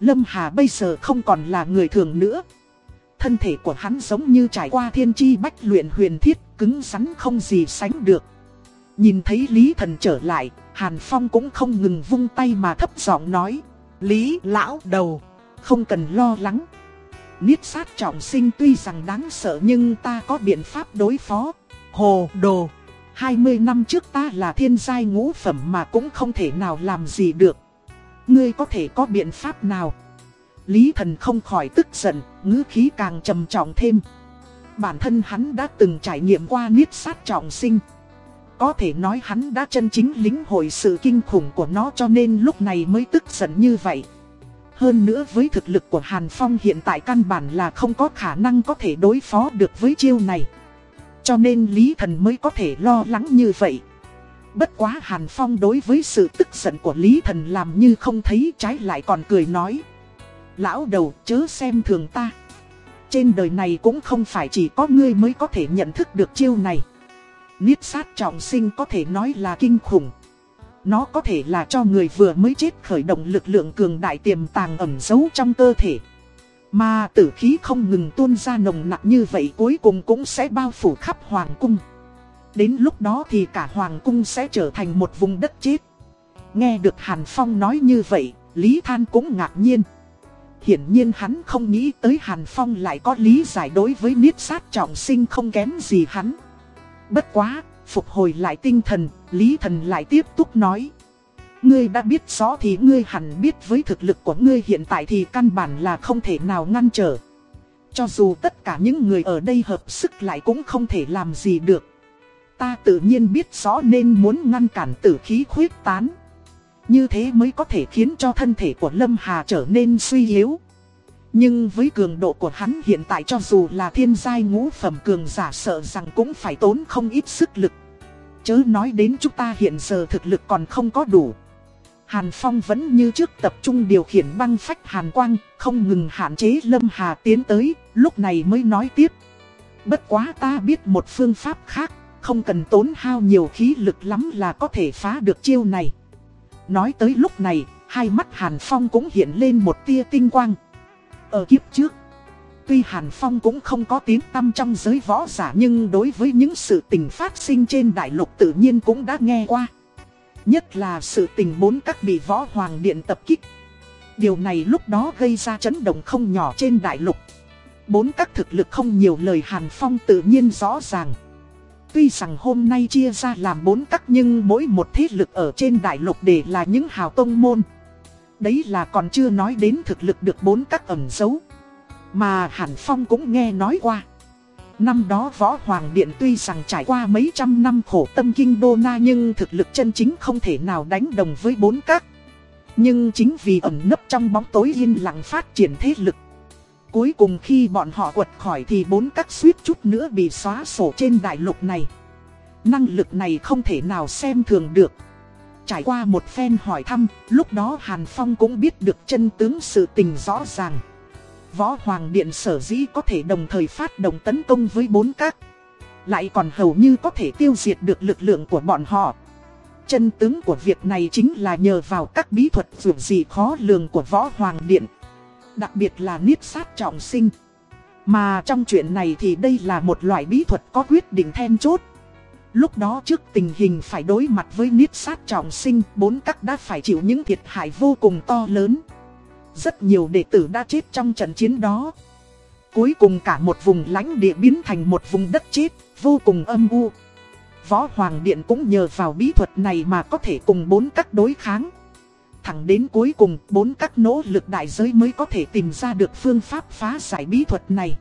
Lâm Hà bây giờ không còn là người thường nữa. Thân thể của hắn giống như trải qua thiên chi bách luyện huyền thiết, cứng rắn không gì sánh được. Nhìn thấy Lý Thần trở lại, Hàn Phong cũng không ngừng vung tay mà thấp giọng nói. Lý lão đầu, không cần lo lắng. Niết sát trọng sinh tuy rằng đáng sợ nhưng ta có biện pháp đối phó. Hồ đồ, 20 năm trước ta là thiên giai ngũ phẩm mà cũng không thể nào làm gì được. Ngươi có thể có biện pháp nào? Lý thần không khỏi tức giận, ngữ khí càng trầm trọng thêm. Bản thân hắn đã từng trải nghiệm qua niết sát trọng sinh. Có thể nói hắn đã chân chính lính hội sự kinh khủng của nó cho nên lúc này mới tức giận như vậy. Hơn nữa với thực lực của Hàn Phong hiện tại căn bản là không có khả năng có thể đối phó được với chiêu này. Cho nên Lý Thần mới có thể lo lắng như vậy. Bất quá Hàn Phong đối với sự tức giận của Lý Thần làm như không thấy trái lại còn cười nói. Lão đầu, chớ xem thường ta. Trên đời này cũng không phải chỉ có ngươi mới có thể nhận thức được chiêu này. Niết sát trọng sinh có thể nói là kinh khủng. Nó có thể là cho người vừa mới chết khởi động lực lượng cường đại tiềm tàng ẩn giấu trong cơ thể. Mà tử khí không ngừng tuôn ra nồng nặng như vậy cuối cùng cũng sẽ bao phủ khắp hoàng cung. Đến lúc đó thì cả hoàng cung sẽ trở thành một vùng đất chết. Nghe được Hàn Phong nói như vậy, Lý Than cũng ngạc nhiên. Hiển nhiên hắn không nghĩ tới Hàn Phong lại có lý giải đối với niết sát trọng sinh không kém gì hắn. Bất quá, phục hồi lại tinh thần, Lý Thần lại tiếp tục nói. Ngươi đã biết rõ thì ngươi hẳn biết với thực lực của ngươi hiện tại thì căn bản là không thể nào ngăn trở. Cho dù tất cả những người ở đây hợp sức lại cũng không thể làm gì được. Ta tự nhiên biết rõ nên muốn ngăn cản tử khí khuyết tán. Như thế mới có thể khiến cho thân thể của Lâm Hà trở nên suy yếu. Nhưng với cường độ của hắn hiện tại cho dù là thiên giai ngũ phẩm cường giả sợ rằng cũng phải tốn không ít sức lực. Chớ nói đến chúng ta hiện giờ thực lực còn không có đủ. Hàn Phong vẫn như trước tập trung điều khiển băng phách Hàn Quang, không ngừng hạn chế Lâm Hà tiến tới, lúc này mới nói tiếp. Bất quá ta biết một phương pháp khác, không cần tốn hao nhiều khí lực lắm là có thể phá được chiêu này. Nói tới lúc này, hai mắt Hàn Phong cũng hiện lên một tia tinh quang. Ở kiếp trước, tuy Hàn Phong cũng không có tiếng tăm trong giới võ giả nhưng đối với những sự tình phát sinh trên đại lục tự nhiên cũng đã nghe qua. Nhất là sự tình bốn các bị võ hoàng điện tập kích. Điều này lúc đó gây ra chấn động không nhỏ trên đại lục. Bốn các thực lực không nhiều lời Hàn Phong tự nhiên rõ ràng. Tuy rằng hôm nay chia ra làm bốn các nhưng mỗi một thế lực ở trên đại lục để là những hào tông môn. Đấy là còn chưa nói đến thực lực được bốn các ẩn dấu. Mà Hàn Phong cũng nghe nói qua. Năm đó Võ Hoàng Điện tuy rằng trải qua mấy trăm năm khổ tâm kinh đô na nhưng thực lực chân chính không thể nào đánh đồng với bốn các. Nhưng chính vì ẩn nấp trong bóng tối yên lặng phát triển thế lực. Cuối cùng khi bọn họ quật khỏi thì bốn các suýt chút nữa bị xóa sổ trên đại lục này. Năng lực này không thể nào xem thường được. Trải qua một phen hỏi thăm, lúc đó Hàn Phong cũng biết được chân tướng sự tình rõ ràng. Võ Hoàng Điện sở dĩ có thể đồng thời phát động tấn công với bốn các Lại còn hầu như có thể tiêu diệt được lực lượng của bọn họ. Chân tướng của việc này chính là nhờ vào các bí thuật vượt gì khó lường của Võ Hoàng Điện Đặc biệt là niết sát trọng sinh. Mà trong chuyện này thì đây là một loại bí thuật có quyết định then chốt. Lúc đó trước tình hình phải đối mặt với niết sát trọng sinh Bốn các đã phải chịu những thiệt hại vô cùng to lớn. Rất nhiều đệ tử đã chết trong trận chiến đó. Cuối cùng cả một vùng lãnh địa biến thành một vùng đất chết Vô cùng âm u. Võ Hoàng Điện cũng nhờ vào bí thuật này mà có thể cùng bốn các đối kháng. Thẳng đến cuối cùng, bốn các nỗ lực đại giới mới có thể tìm ra được phương pháp phá giải bí thuật này.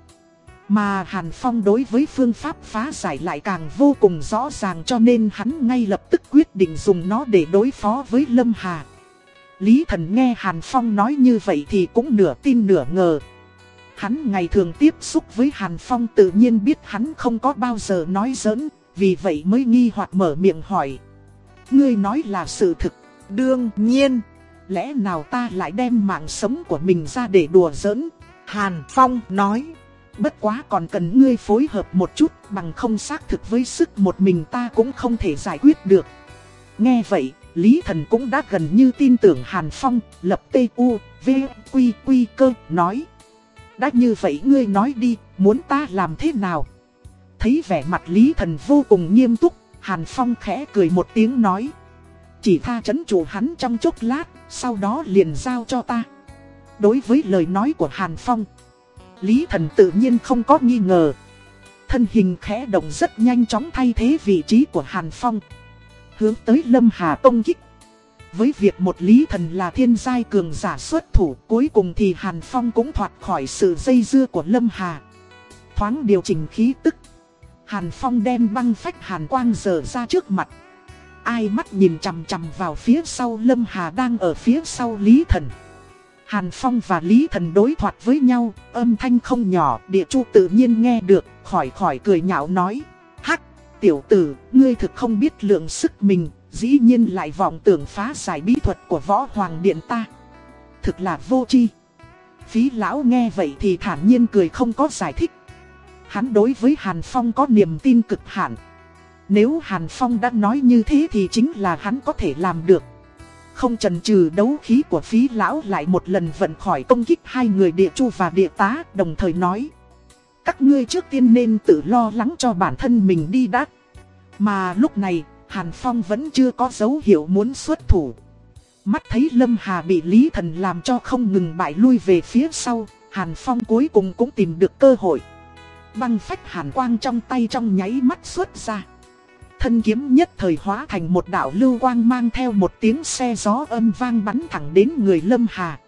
Mà Hàn Phong đối với phương pháp phá giải lại càng vô cùng rõ ràng cho nên hắn ngay lập tức quyết định dùng nó để đối phó với Lâm Hà. Lý thần nghe Hàn Phong nói như vậy thì cũng nửa tin nửa ngờ. Hắn ngày thường tiếp xúc với Hàn Phong tự nhiên biết hắn không có bao giờ nói giỡn, vì vậy mới nghi hoặc mở miệng hỏi. Ngươi nói là sự thực, đương nhiên lẽ nào ta lại đem mạng sống của mình ra để đùa giỡn? Hàn Phong nói, bất quá còn cần ngươi phối hợp một chút bằng không xác thực với sức một mình ta cũng không thể giải quyết được. Nghe vậy, Lý Thần cũng đã gần như tin tưởng Hàn Phong, lập tê u, v, quy quy cơ, nói. Đã như vậy ngươi nói đi, muốn ta làm thế nào? Thấy vẻ mặt Lý Thần vô cùng nghiêm túc, Hàn Phong khẽ cười một tiếng nói. Chỉ tha chấn chủ hắn trong chốc lát, sau đó liền giao cho ta. Đối với lời nói của Hàn Phong, Lý Thần tự nhiên không có nghi ngờ. Thân hình khẽ động rất nhanh chóng thay thế vị trí của Hàn Phong. Hướng tới Lâm Hà công kích. Với việc một Lý Thần là thiên giai cường giả xuất thủ, cuối cùng thì Hàn Phong cũng thoát khỏi sự dây dưa của Lâm Hà. Thoáng điều chỉnh khí tức. Hàn Phong đem băng phách Hàn Quang dở ra trước mặt. Ai mắt nhìn chằm chằm vào phía sau Lâm Hà đang ở phía sau Lý Thần. Hàn Phong và Lý Thần đối thoại với nhau, âm thanh không nhỏ, địa chu tự nhiên nghe được, khỏi khỏi cười nhạo nói. Hắc, tiểu tử, ngươi thực không biết lượng sức mình, dĩ nhiên lại vọng tưởng phá giải bí thuật của võ hoàng điện ta. Thực là vô chi. Phí lão nghe vậy thì thản nhiên cười không có giải thích. Hắn đối với Hàn Phong có niềm tin cực hạn. Nếu Hàn Phong đã nói như thế thì chính là hắn có thể làm được. Không trần trừ đấu khí của phí lão lại một lần vận khỏi công kích hai người địa chu và địa tá đồng thời nói. Các ngươi trước tiên nên tự lo lắng cho bản thân mình đi đã. Mà lúc này, Hàn Phong vẫn chưa có dấu hiệu muốn xuất thủ. Mắt thấy Lâm Hà bị Lý Thần làm cho không ngừng bại lui về phía sau, Hàn Phong cuối cùng cũng tìm được cơ hội. Băng phách Hàn Quang trong tay trong nháy mắt xuất ra thân kiếm nhất thời hóa thành một đạo lưu quang mang theo một tiếng xe gió âm vang bắn thẳng đến người Lâm Hà.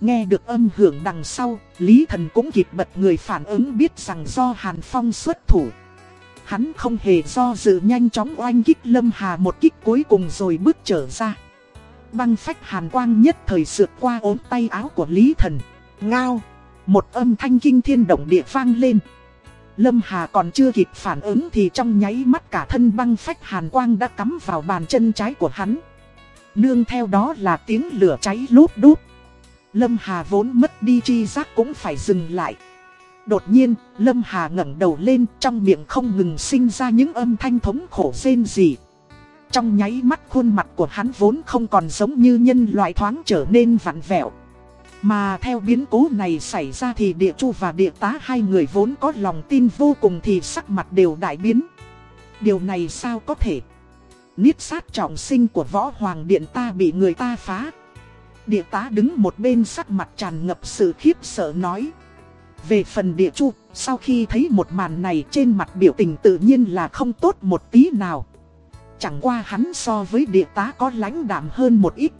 Nghe được âm hưởng đằng sau, Lý Thần cũng kịp bật người phản ứng biết rằng do Hàn Phong xuất thủ. Hắn không hề do dự nhanh chóng oanh kích Lâm Hà một kích cuối cùng rồi bước trở ra. Băng phách hàn quang nhất thời sượt qua ốm tay áo của Lý Thần. Ngao! Một âm thanh kinh thiên động địa vang lên. Lâm Hà còn chưa kịp phản ứng thì trong nháy mắt cả thân băng phách hàn quang đã cắm vào bàn chân trái của hắn. Nương theo đó là tiếng lửa cháy lút đút. Lâm Hà vốn mất đi chi giác cũng phải dừng lại. Đột nhiên, Lâm Hà ngẩng đầu lên trong miệng không ngừng sinh ra những âm thanh thống khổ rên rỉ. Trong nháy mắt khuôn mặt của hắn vốn không còn giống như nhân loại thoáng trở nên vặn vẹo. Mà theo biến cố này xảy ra thì địa chu và địa tá hai người vốn có lòng tin vô cùng thì sắc mặt đều đại biến. Điều này sao có thể? Niết sát trọng sinh của võ hoàng điện ta bị người ta phá. Địa tá đứng một bên sắc mặt tràn ngập sự khiếp sợ nói. Về phần địa chu, sau khi thấy một màn này trên mặt biểu tình tự nhiên là không tốt một tí nào. Chẳng qua hắn so với địa tá có lãnh đạm hơn một ít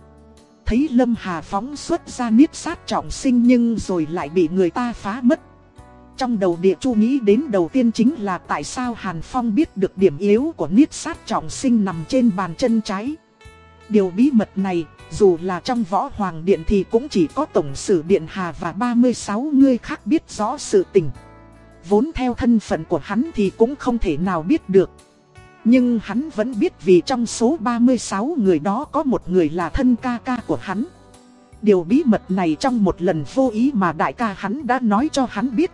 thấy Lâm Hà phóng xuất ra niết sát trọng sinh nhưng rồi lại bị người ta phá mất. Trong đầu địa chu nghĩ đến đầu tiên chính là tại sao Hàn Phong biết được điểm yếu của niết sát trọng sinh nằm trên bàn chân trái. Điều bí mật này, dù là trong võ hoàng điện thì cũng chỉ có tổng sử điện hà và 36 người khác biết rõ sự tình. Vốn theo thân phận của hắn thì cũng không thể nào biết được. Nhưng hắn vẫn biết vì trong số 36 người đó có một người là thân ca ca của hắn. Điều bí mật này trong một lần vô ý mà đại ca hắn đã nói cho hắn biết.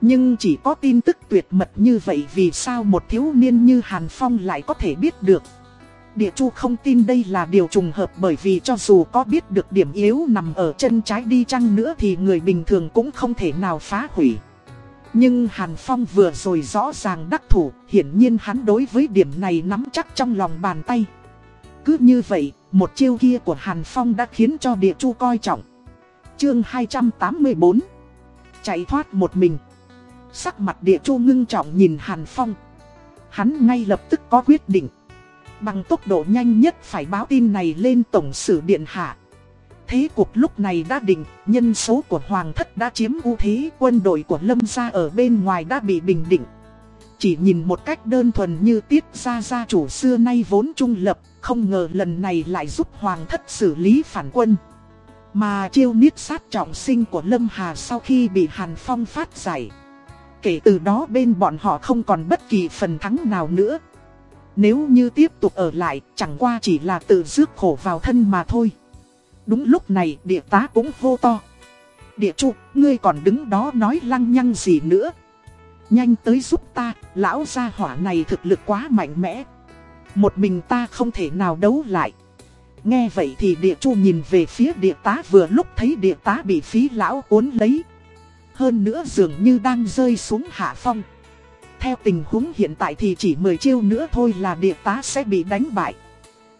Nhưng chỉ có tin tức tuyệt mật như vậy vì sao một thiếu niên như Hàn Phong lại có thể biết được. Địa chu không tin đây là điều trùng hợp bởi vì cho dù có biết được điểm yếu nằm ở chân trái đi chăng nữa thì người bình thường cũng không thể nào phá hủy. Nhưng Hàn Phong vừa rồi rõ ràng đắc thủ, hiển nhiên hắn đối với điểm này nắm chắc trong lòng bàn tay. Cứ như vậy, một chiêu kia của Hàn Phong đã khiến cho địa chu coi trọng. Chương 284 Chạy thoát một mình. Sắc mặt địa chu ngưng trọng nhìn Hàn Phong. Hắn ngay lập tức có quyết định. Bằng tốc độ nhanh nhất phải báo tin này lên Tổng sử Điện Hạ. Thế cuộc lúc này đã định, nhân số của Hoàng thất đã chiếm ưu thế, quân đội của Lâm gia ở bên ngoài đã bị bình định. Chỉ nhìn một cách đơn thuần như tiết gia gia chủ xưa nay vốn trung lập, không ngờ lần này lại giúp Hoàng thất xử lý phản quân. Mà chiêu niết sát trọng sinh của Lâm Hà sau khi bị Hàn Phong phát giải. Kể từ đó bên bọn họ không còn bất kỳ phần thắng nào nữa. Nếu như tiếp tục ở lại, chẳng qua chỉ là tự rước khổ vào thân mà thôi. Đúng lúc này địa tá cũng hô to. Địa chủ, ngươi còn đứng đó nói lăng nhăng gì nữa. Nhanh tới giúp ta, lão gia hỏa này thực lực quá mạnh mẽ. Một mình ta không thể nào đấu lại. Nghe vậy thì địa chu nhìn về phía địa tá vừa lúc thấy địa tá bị phí lão cuốn lấy. Hơn nữa dường như đang rơi xuống hạ phong. Theo tình huống hiện tại thì chỉ 10 chiêu nữa thôi là địa tá sẽ bị đánh bại.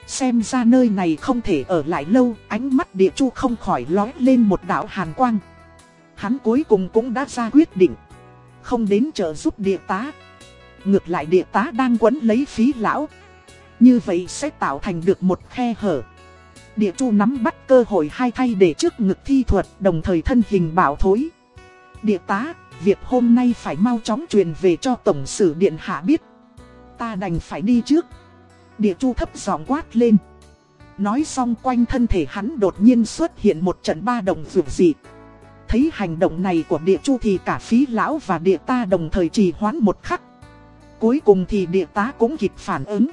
Xem ra nơi này không thể ở lại lâu, ánh mắt địa chu không khỏi lói lên một đạo hàn quang. Hắn cuối cùng cũng đã ra quyết định. Không đến trợ giúp địa tá. Ngược lại địa tá đang quấn lấy phí lão. Như vậy sẽ tạo thành được một khe hở. Địa chu nắm bắt cơ hội hai thay để trước ngực thi thuật đồng thời thân hình bảo thối. Địa tá, việc hôm nay phải mau chóng truyền về cho Tổng sử Điện Hạ biết. Ta đành phải đi trước. Địa chu thấp giọng quát lên. Nói xong quanh thân thể hắn đột nhiên xuất hiện một trận ba động vượt dị. Thấy hành động này của địa chu thì cả phí lão và địa ta đồng thời trì hoãn một khắc. Cuối cùng thì địa tá cũng kịp phản ứng.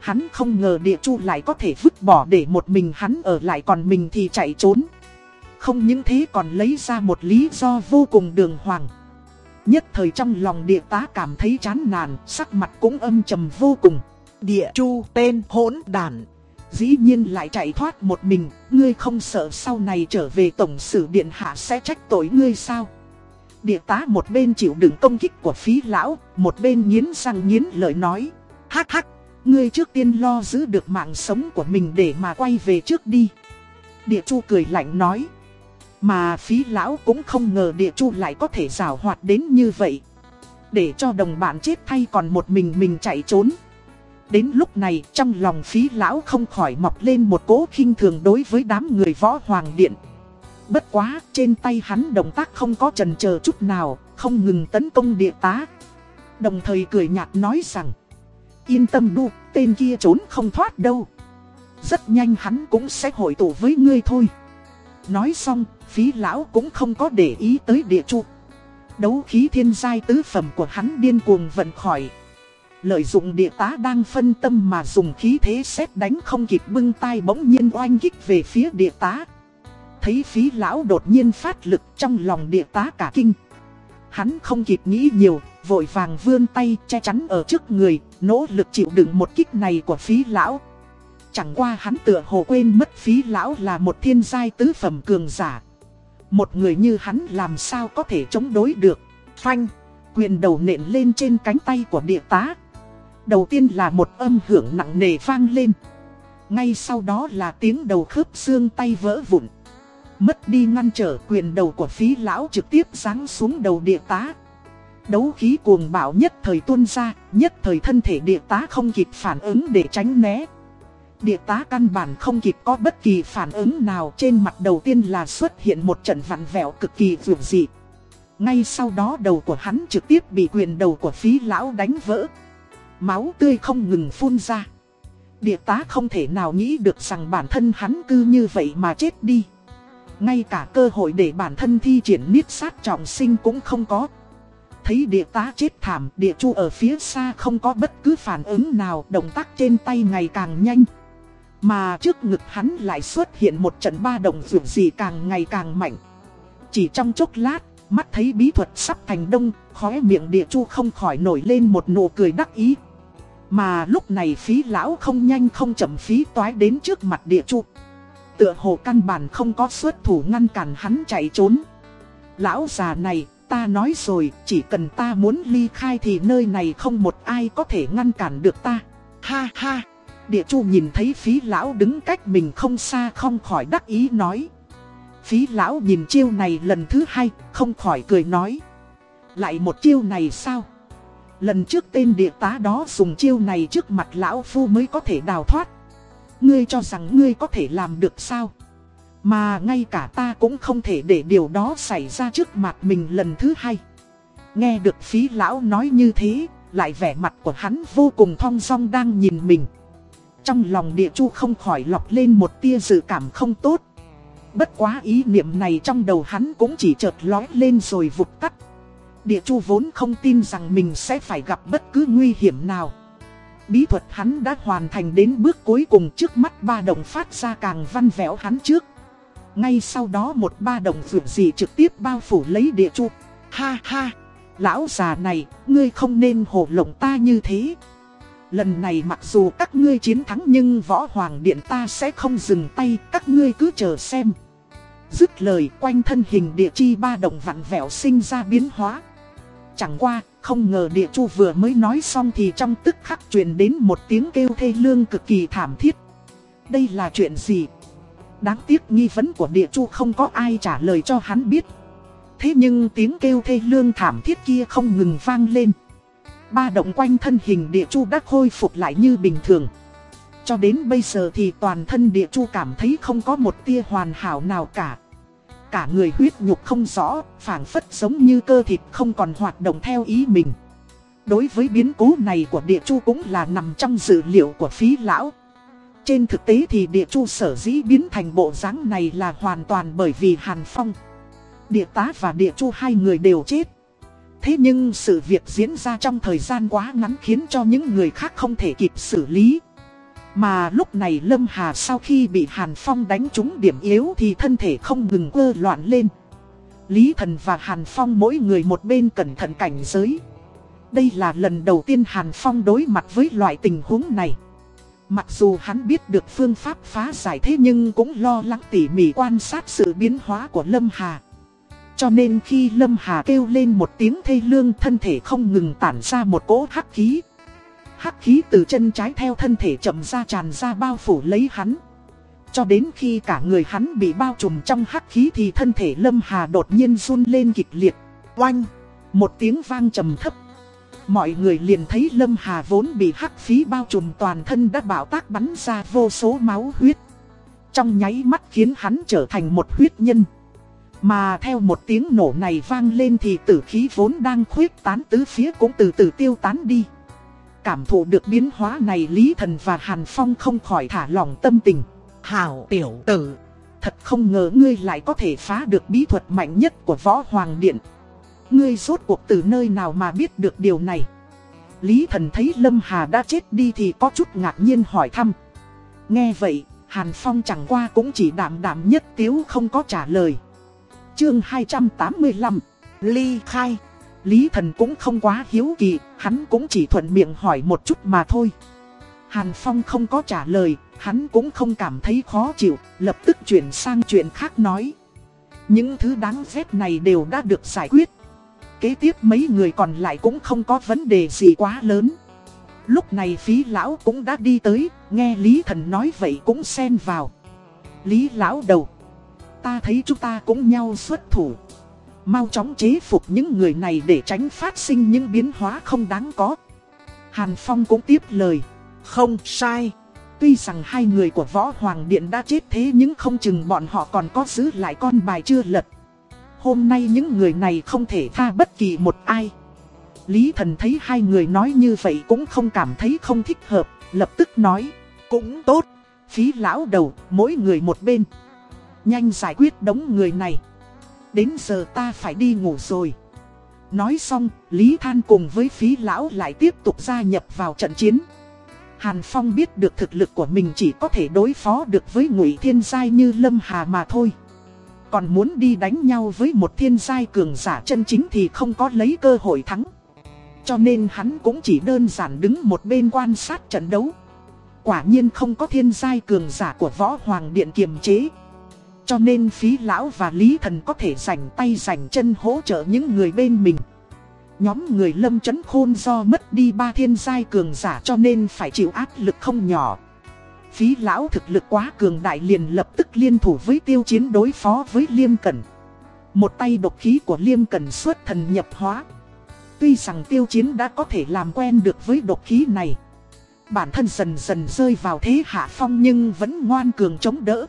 Hắn không ngờ địa chu lại có thể vứt bỏ để một mình hắn ở lại còn mình thì chạy trốn. Không những thế còn lấy ra một lý do vô cùng đường hoàng. Nhất thời trong lòng địa tá cảm thấy chán nản, sắc mặt cũng âm trầm vô cùng. Địa chu tên hỗn đàn. Dĩ nhiên lại chạy thoát một mình, ngươi không sợ sau này trở về tổng sử điện hạ sẽ trách tội ngươi sao? Địa tá một bên chịu đựng công kích của phí lão, một bên nghiến răng nghiến lợi nói. Hắc hắc, ngươi trước tiên lo giữ được mạng sống của mình để mà quay về trước đi. Địa chu cười lạnh nói. Mà phí lão cũng không ngờ địa chu lại có thể rào hoạt đến như vậy. Để cho đồng bạn chết thay còn một mình mình chạy trốn. Đến lúc này trong lòng phí lão không khỏi mọc lên một cố khinh thường đối với đám người võ hoàng điện. Bất quá trên tay hắn động tác không có trần chờ chút nào, không ngừng tấn công địa tá. Đồng thời cười nhạt nói rằng, yên tâm đu, tên kia trốn không thoát đâu. Rất nhanh hắn cũng sẽ hội tụ với ngươi thôi. Nói xong, phí lão cũng không có để ý tới địa trụ. Đấu khí thiên giai tứ phẩm của hắn điên cuồng vận khỏi. Lợi dụng địa tá đang phân tâm mà dùng khí thế xét đánh không kịp bưng tay bỗng nhiên oanh kích về phía địa tá. Thấy phí lão đột nhiên phát lực trong lòng địa tá cả kinh. Hắn không kịp nghĩ nhiều, vội vàng vươn tay che chắn ở trước người, nỗ lực chịu đựng một kích này của phí lão. Chẳng qua hắn tựa hồ quên mất phí lão là một thiên giai tứ phẩm cường giả. Một người như hắn làm sao có thể chống đối được. Phanh, quyền đầu nện lên trên cánh tay của địa tá. Đầu tiên là một âm hưởng nặng nề vang lên. Ngay sau đó là tiếng đầu khớp xương tay vỡ vụn. Mất đi ngăn trở quyền đầu của phí lão trực tiếp giáng xuống đầu địa tá. Đấu khí cuồng bạo nhất thời tuôn ra, nhất thời thân thể địa tá không kịp phản ứng để tránh né. Địa tá căn bản không kịp có bất kỳ phản ứng nào trên mặt đầu tiên là xuất hiện một trận vặn vẹo cực kỳ vượt dị. Ngay sau đó đầu của hắn trực tiếp bị quyền đầu của phí lão đánh vỡ. Máu tươi không ngừng phun ra. Địa tá không thể nào nghĩ được rằng bản thân hắn cư như vậy mà chết đi. Ngay cả cơ hội để bản thân thi triển niết sát trọng sinh cũng không có. Thấy địa tá chết thảm, địa chu ở phía xa không có bất cứ phản ứng nào, động tác trên tay ngày càng nhanh. Mà trước ngực hắn lại xuất hiện một trận ba động vượt gì càng ngày càng mạnh. Chỉ trong chốc lát, mắt thấy bí thuật sắp thành đông, khóe miệng địa chu không khỏi nổi lên một nụ cười đắc ý. Mà lúc này phí lão không nhanh không chậm phí toái đến trước mặt địa chu. Tựa hồ căn bản không có xuất thủ ngăn cản hắn chạy trốn. Lão già này, ta nói rồi, chỉ cần ta muốn ly khai thì nơi này không một ai có thể ngăn cản được ta. Ha ha, địa chu nhìn thấy phí lão đứng cách mình không xa không khỏi đắc ý nói. Phí lão nhìn chiêu này lần thứ hai, không khỏi cười nói. Lại một chiêu này sao? Lần trước tên địa tá đó dùng chiêu này trước mặt lão phu mới có thể đào thoát. Ngươi cho rằng ngươi có thể làm được sao? Mà ngay cả ta cũng không thể để điều đó xảy ra trước mặt mình lần thứ hai. Nghe được phí lão nói như thế, lại vẻ mặt của hắn vô cùng thong song đang nhìn mình. Trong lòng địa chu không khỏi lọc lên một tia dự cảm không tốt. Bất quá ý niệm này trong đầu hắn cũng chỉ chợt lói lên rồi vụt tắt. Địa chu vốn không tin rằng mình sẽ phải gặp bất cứ nguy hiểm nào. Bí thuật hắn đã hoàn thành đến bước cuối cùng trước mắt ba đồng phát ra càng văn vẽo hắn trước. Ngay sau đó một ba đồng vượt gì trực tiếp bao phủ lấy địa chu. Ha ha, lão già này, ngươi không nên hồ lộng ta như thế. Lần này mặc dù các ngươi chiến thắng nhưng võ hoàng điện ta sẽ không dừng tay, các ngươi cứ chờ xem. Dứt lời quanh thân hình địa chi ba đồng vặn vẹo sinh ra biến hóa. Chẳng qua, không ngờ địa chu vừa mới nói xong thì trong tức khắc truyền đến một tiếng kêu thê lương cực kỳ thảm thiết. Đây là chuyện gì? Đáng tiếc nghi vấn của địa chu không có ai trả lời cho hắn biết. Thế nhưng tiếng kêu thê lương thảm thiết kia không ngừng vang lên. Ba động quanh thân hình địa chu đã khôi phục lại như bình thường. Cho đến bây giờ thì toàn thân địa chu cảm thấy không có một tia hoàn hảo nào cả. Cả người huyết nhục không rõ, phảng phất giống như cơ thịt không còn hoạt động theo ý mình. Đối với biến cố này của địa chu cũng là nằm trong dự liệu của phí lão. Trên thực tế thì địa chu sở dĩ biến thành bộ dáng này là hoàn toàn bởi vì Hàn Phong. Địa tá và địa chu hai người đều chết. Thế nhưng sự việc diễn ra trong thời gian quá ngắn khiến cho những người khác không thể kịp xử lý. Mà lúc này Lâm Hà sau khi bị Hàn Phong đánh trúng điểm yếu thì thân thể không ngừng quơ loạn lên. Lý Thần và Hàn Phong mỗi người một bên cẩn thận cảnh giới. Đây là lần đầu tiên Hàn Phong đối mặt với loại tình huống này. Mặc dù hắn biết được phương pháp phá giải thế nhưng cũng lo lắng tỉ mỉ quan sát sự biến hóa của Lâm Hà. Cho nên khi Lâm Hà kêu lên một tiếng thê lương, thân thể không ngừng tản ra một cỗ hắc khí. Hắc khí từ chân trái theo thân thể chậm ra tràn ra bao phủ lấy hắn. Cho đến khi cả người hắn bị bao trùm trong hắc khí thì thân thể Lâm Hà đột nhiên run lên kịch liệt. Oanh! Một tiếng vang trầm thấp. Mọi người liền thấy Lâm Hà vốn bị hắc khí bao trùm toàn thân đã bạo tác bắn ra vô số máu huyết. Trong nháy mắt khiến hắn trở thành một huyết nhân. Mà theo một tiếng nổ này vang lên thì tử khí vốn đang khuyết tán tứ phía cũng từ từ tiêu tán đi. Cảm thụ được biến hóa này Lý Thần và Hàn Phong không khỏi thả lòng tâm tình. Hảo tiểu tử, thật không ngờ ngươi lại có thể phá được bí thuật mạnh nhất của Võ Hoàng Điện. Ngươi rốt cuộc từ nơi nào mà biết được điều này. Lý Thần thấy Lâm Hà đã chết đi thì có chút ngạc nhiên hỏi thăm. Nghe vậy, Hàn Phong chẳng qua cũng chỉ đảm đảm nhất tiếu không có trả lời. Chương 285 Ly khai Lý thần cũng không quá hiếu kỳ, hắn cũng chỉ thuận miệng hỏi một chút mà thôi. Hàn Phong không có trả lời, hắn cũng không cảm thấy khó chịu, lập tức chuyển sang chuyện khác nói. Những thứ đáng ghét này đều đã được giải quyết. Kế tiếp mấy người còn lại cũng không có vấn đề gì quá lớn. Lúc này phí lão cũng đã đi tới, nghe Lý thần nói vậy cũng xen vào. Lý lão đầu, ta thấy chúng ta cũng nhau xuất thủ. Mau chóng chế phục những người này để tránh phát sinh những biến hóa không đáng có. Hàn Phong cũng tiếp lời. Không sai. Tuy rằng hai người của Võ Hoàng Điện đã chết thế nhưng không chừng bọn họ còn có giữ lại con bài chưa lật. Hôm nay những người này không thể tha bất kỳ một ai. Lý thần thấy hai người nói như vậy cũng không cảm thấy không thích hợp, lập tức nói. Cũng tốt, phí lão đầu, mỗi người một bên. Nhanh giải quyết đống người này. Đến giờ ta phải đi ngủ rồi. Nói xong, Lý Than cùng với phí lão lại tiếp tục gia nhập vào trận chiến. Hàn Phong biết được thực lực của mình chỉ có thể đối phó được với ngụy thiên giai như Lâm Hà mà thôi. Còn muốn đi đánh nhau với một thiên giai cường giả chân chính thì không có lấy cơ hội thắng. Cho nên hắn cũng chỉ đơn giản đứng một bên quan sát trận đấu. Quả nhiên không có thiên giai cường giả của võ hoàng điện kiềm chế. Cho nên phí lão và lý thần có thể dành tay dành chân hỗ trợ những người bên mình. Nhóm người lâm chấn khôn do mất đi ba thiên giai cường giả cho nên phải chịu áp lực không nhỏ. Phí lão thực lực quá cường đại liền lập tức liên thủ với tiêu chiến đối phó với liêm cẩn. Một tay độc khí của liêm cẩn xuất thần nhập hóa. Tuy rằng tiêu chiến đã có thể làm quen được với độc khí này. Bản thân dần dần rơi vào thế hạ phong nhưng vẫn ngoan cường chống đỡ.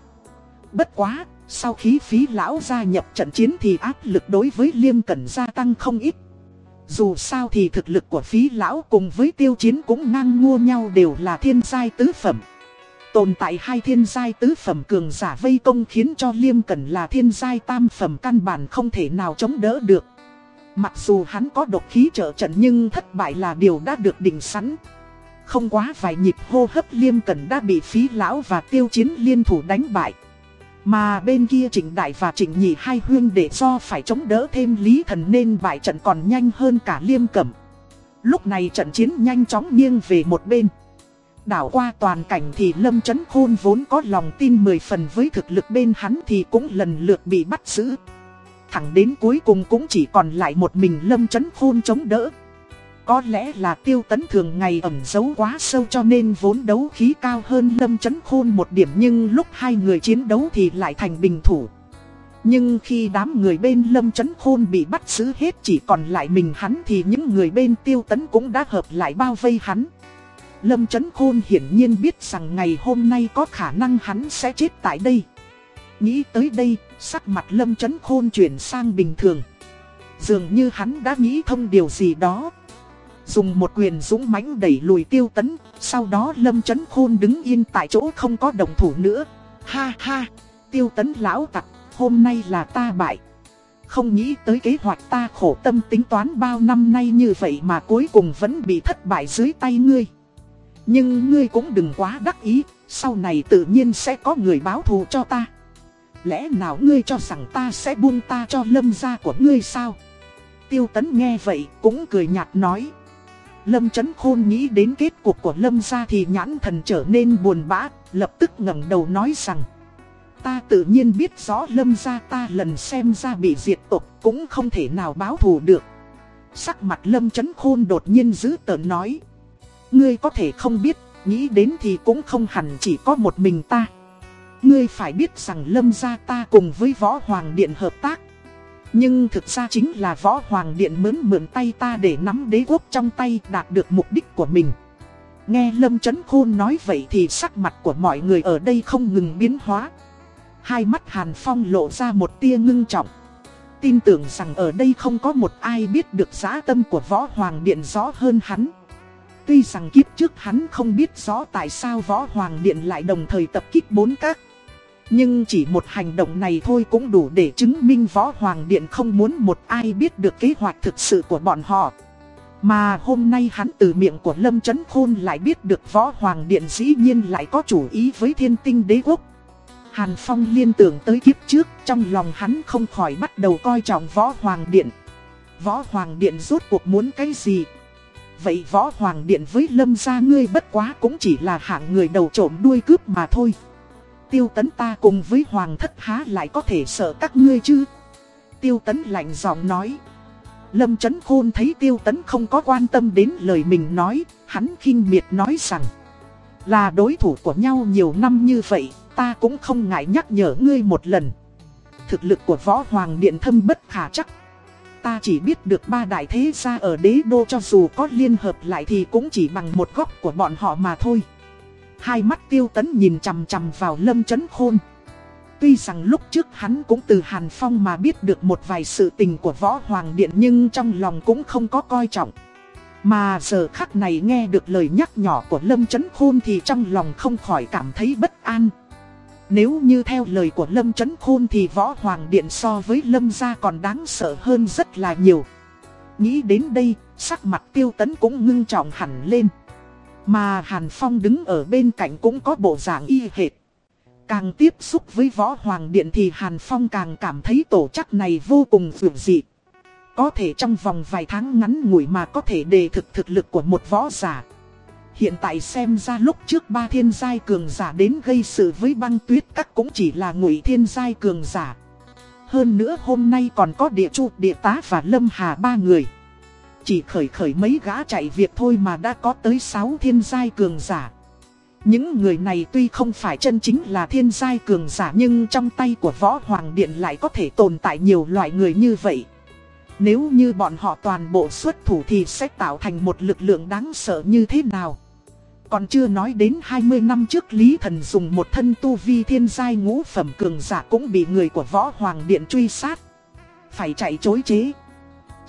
Bất quá, sau khi phí lão gia nhập trận chiến thì áp lực đối với liêm cẩn gia tăng không ít. Dù sao thì thực lực của phí lão cùng với tiêu chiến cũng ngang ngua nhau đều là thiên giai tứ phẩm. Tồn tại hai thiên giai tứ phẩm cường giả vây công khiến cho liêm cẩn là thiên giai tam phẩm căn bản không thể nào chống đỡ được. Mặc dù hắn có độc khí trợ trận nhưng thất bại là điều đã được định sẵn. Không quá vài nhịp hô hấp liêm cẩn đã bị phí lão và tiêu chiến liên thủ đánh bại. Mà bên kia Trịnh Đại và Trịnh Nhị hai huyên để do phải chống đỡ thêm Lý Thần nên bại trận còn nhanh hơn cả Liêm Cẩm. Lúc này trận chiến nhanh chóng nghiêng về một bên. Đảo qua toàn cảnh thì Lâm Chấn Khôn vốn có lòng tin 10 phần với thực lực bên hắn thì cũng lần lượt bị bắt giữ. Thẳng đến cuối cùng cũng chỉ còn lại một mình Lâm Chấn Khôn chống đỡ. Có lẽ là tiêu tấn thường ngày ẩn giấu quá sâu cho nên vốn đấu khí cao hơn Lâm Chấn Khôn một điểm nhưng lúc hai người chiến đấu thì lại thành bình thủ. Nhưng khi đám người bên Lâm Chấn Khôn bị bắt giữ hết chỉ còn lại mình hắn thì những người bên tiêu tấn cũng đã hợp lại bao vây hắn. Lâm Chấn Khôn hiển nhiên biết rằng ngày hôm nay có khả năng hắn sẽ chết tại đây. Nghĩ tới đây, sắc mặt Lâm Chấn Khôn chuyển sang bình thường. Dường như hắn đã nghĩ thông điều gì đó. Dùng một quyền dũng mãnh đẩy lùi tiêu tấn, sau đó Lâm Chấn Khôn đứng yên tại chỗ không có đồng thủ nữa. Ha ha, tiêu tấn lão tặc, hôm nay là ta bại. Không nghĩ tới kế hoạch ta khổ tâm tính toán bao năm nay như vậy mà cuối cùng vẫn bị thất bại dưới tay ngươi. Nhưng ngươi cũng đừng quá đắc ý, sau này tự nhiên sẽ có người báo thù cho ta. Lẽ nào ngươi cho rằng ta sẽ buông ta cho lâm gia của ngươi sao? Tiêu tấn nghe vậy cũng cười nhạt nói. Lâm chấn khôn nghĩ đến kết cục của lâm gia thì nhãn thần trở nên buồn bã, lập tức ngẩng đầu nói rằng. Ta tự nhiên biết rõ lâm gia ta lần xem ra bị diệt tộc cũng không thể nào báo thù được. Sắc mặt lâm chấn khôn đột nhiên giữ tợn nói. Ngươi có thể không biết, nghĩ đến thì cũng không hẳn chỉ có một mình ta. Ngươi phải biết rằng lâm gia ta cùng với võ hoàng điện hợp tác. Nhưng thực ra chính là võ hoàng điện mướn mượn tay ta để nắm đế quốc trong tay đạt được mục đích của mình. Nghe Lâm Trấn Khôn nói vậy thì sắc mặt của mọi người ở đây không ngừng biến hóa. Hai mắt Hàn Phong lộ ra một tia ngưng trọng. Tin tưởng rằng ở đây không có một ai biết được giá tâm của võ hoàng điện rõ hơn hắn. Tuy rằng kiếp trước hắn không biết rõ tại sao võ hoàng điện lại đồng thời tập kích bốn các. Nhưng chỉ một hành động này thôi cũng đủ để chứng minh Võ Hoàng Điện không muốn một ai biết được kế hoạch thực sự của bọn họ. Mà hôm nay hắn từ miệng của Lâm Trấn Khôn lại biết được Võ Hoàng Điện dĩ nhiên lại có chủ ý với thiên tinh đế quốc. Hàn Phong liên tưởng tới kiếp trước, trong lòng hắn không khỏi bắt đầu coi trọng Võ Hoàng Điện. Võ Hoàng Điện rốt cuộc muốn cái gì? Vậy Võ Hoàng Điện với Lâm gia ngươi bất quá cũng chỉ là hạng người đầu trộm đuôi cướp mà thôi tiêu tấn ta cùng với hoàng thất há lại có thể sợ các ngươi chứ? Tiêu tấn lạnh giọng nói. Lâm chấn khôn thấy tiêu tấn không có quan tâm đến lời mình nói, Hắn khinh miệt nói rằng, Là đối thủ của nhau nhiều năm như vậy, Ta cũng không ngại nhắc nhở ngươi một lần. Thực lực của võ hoàng điện thâm bất khả chắc. Ta chỉ biết được ba đại thế gia ở đế đô cho dù có liên hợp lại thì cũng chỉ bằng một góc của bọn họ mà thôi. Hai mắt tiêu tấn nhìn chằm chằm vào lâm chấn khôn. Tuy rằng lúc trước hắn cũng từ Hàn Phong mà biết được một vài sự tình của Võ Hoàng Điện nhưng trong lòng cũng không có coi trọng. Mà giờ khắc này nghe được lời nhắc nhỏ của Lâm Chấn Khôn thì trong lòng không khỏi cảm thấy bất an. Nếu như theo lời của Lâm Chấn Khôn thì Võ Hoàng Điện so với Lâm gia còn đáng sợ hơn rất là nhiều. Nghĩ đến đây, sắc mặt tiêu tấn cũng ngưng trọng hẳn lên. Mà Hàn Phong đứng ở bên cạnh cũng có bộ dạng y hệt. Càng tiếp xúc với võ hoàng điện thì Hàn Phong càng cảm thấy tổ chức này vô cùng vượt dị. Có thể trong vòng vài tháng ngắn ngủi mà có thể đề thực thực lực của một võ giả. Hiện tại xem ra lúc trước ba thiên giai cường giả đến gây sự với băng tuyết các cũng chỉ là ngụy thiên giai cường giả. Hơn nữa hôm nay còn có địa chu, địa tá và lâm hà ba người. Chỉ khởi khởi mấy gã chạy việc thôi mà đã có tới 6 thiên giai cường giả. Những người này tuy không phải chân chính là thiên giai cường giả nhưng trong tay của võ hoàng điện lại có thể tồn tại nhiều loại người như vậy. Nếu như bọn họ toàn bộ xuất thủ thì sẽ tạo thành một lực lượng đáng sợ như thế nào? Còn chưa nói đến 20 năm trước Lý Thần dùng một thân tu vi thiên giai ngũ phẩm cường giả cũng bị người của võ hoàng điện truy sát. Phải chạy chối chế.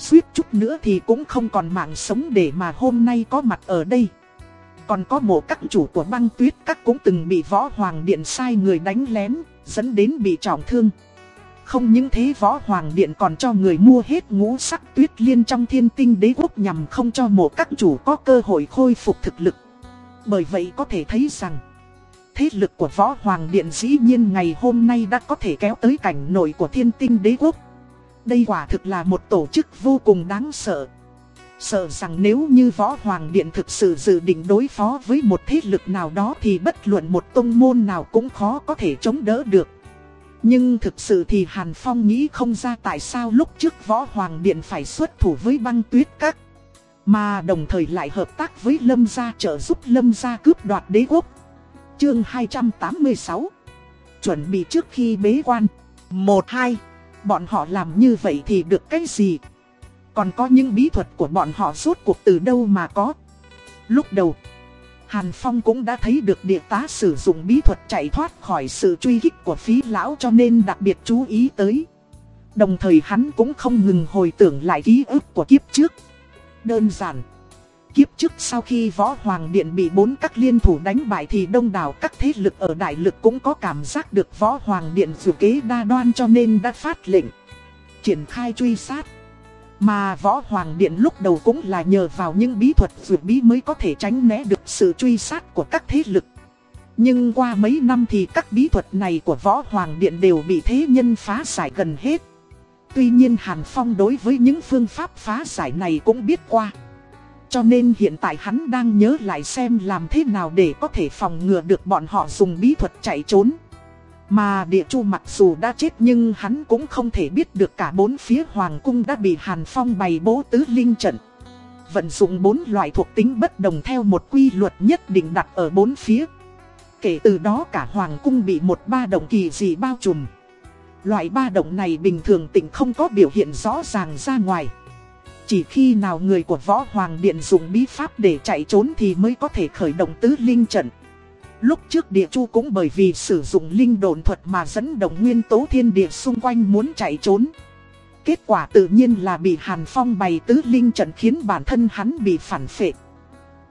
Suýt chút nữa thì cũng không còn mạng sống để mà hôm nay có mặt ở đây. Còn có một các chủ của băng tuyết các cũng từng bị võ hoàng điện sai người đánh lén, dẫn đến bị trọng thương. Không những thế võ hoàng điện còn cho người mua hết ngũ sắc tuyết liên trong thiên tinh đế quốc nhằm không cho một các chủ có cơ hội khôi phục thực lực. Bởi vậy có thể thấy rằng, thế lực của võ hoàng điện dĩ nhiên ngày hôm nay đã có thể kéo tới cảnh nội của thiên tinh đế quốc. Đây quả thực là một tổ chức vô cùng đáng sợ. Sợ rằng nếu như Võ Hoàng Điện thực sự dự định đối phó với một thế lực nào đó thì bất luận một tông môn nào cũng khó có thể chống đỡ được. Nhưng thực sự thì Hàn Phong nghĩ không ra tại sao lúc trước Võ Hoàng Điện phải xuất thủ với băng tuyết các. Mà đồng thời lại hợp tác với Lâm Gia trợ giúp Lâm Gia cướp đoạt đế quốc. Chương 286 Chuẩn bị trước khi bế quan 1-2 Bọn họ làm như vậy thì được cái gì? Còn có những bí thuật của bọn họ suốt cuộc từ đâu mà có? Lúc đầu, Hàn Phong cũng đã thấy được địa tá sử dụng bí thuật chạy thoát khỏi sự truy kích của phí lão cho nên đặc biệt chú ý tới. Đồng thời hắn cũng không ngừng hồi tưởng lại ký ức của kiếp trước. Đơn giản. Kiếp trước sau khi Võ Hoàng Điện bị bốn các liên thủ đánh bại thì đông đảo các thế lực ở đại lực cũng có cảm giác được Võ Hoàng Điện dù kế đa đoan cho nên đã phát lệnh. Triển khai truy sát. Mà Võ Hoàng Điện lúc đầu cũng là nhờ vào những bí thuật dù bí mới có thể tránh né được sự truy sát của các thế lực. Nhưng qua mấy năm thì các bí thuật này của Võ Hoàng Điện đều bị thế nhân phá giải gần hết. Tuy nhiên Hàn Phong đối với những phương pháp phá giải này cũng biết qua. Cho nên hiện tại hắn đang nhớ lại xem làm thế nào để có thể phòng ngừa được bọn họ dùng bí thuật chạy trốn. Mà địa chu mặc dù đã chết nhưng hắn cũng không thể biết được cả bốn phía hoàng cung đã bị Hàn Phong bày bố tứ linh trận. Vận dụng bốn loại thuộc tính bất đồng theo một quy luật nhất định đặt ở bốn phía. Kể từ đó cả hoàng cung bị một ba động kỳ dị bao trùm. Loại ba động này bình thường tỉnh không có biểu hiện rõ ràng ra ngoài. Chỉ khi nào người của Võ Hoàng Điện dùng bí pháp để chạy trốn thì mới có thể khởi động tứ linh trận. Lúc trước địa chu cũng bởi vì sử dụng linh đồn thuật mà dẫn động nguyên tố thiên địa xung quanh muốn chạy trốn. Kết quả tự nhiên là bị Hàn Phong bày tứ linh trận khiến bản thân hắn bị phản phệ.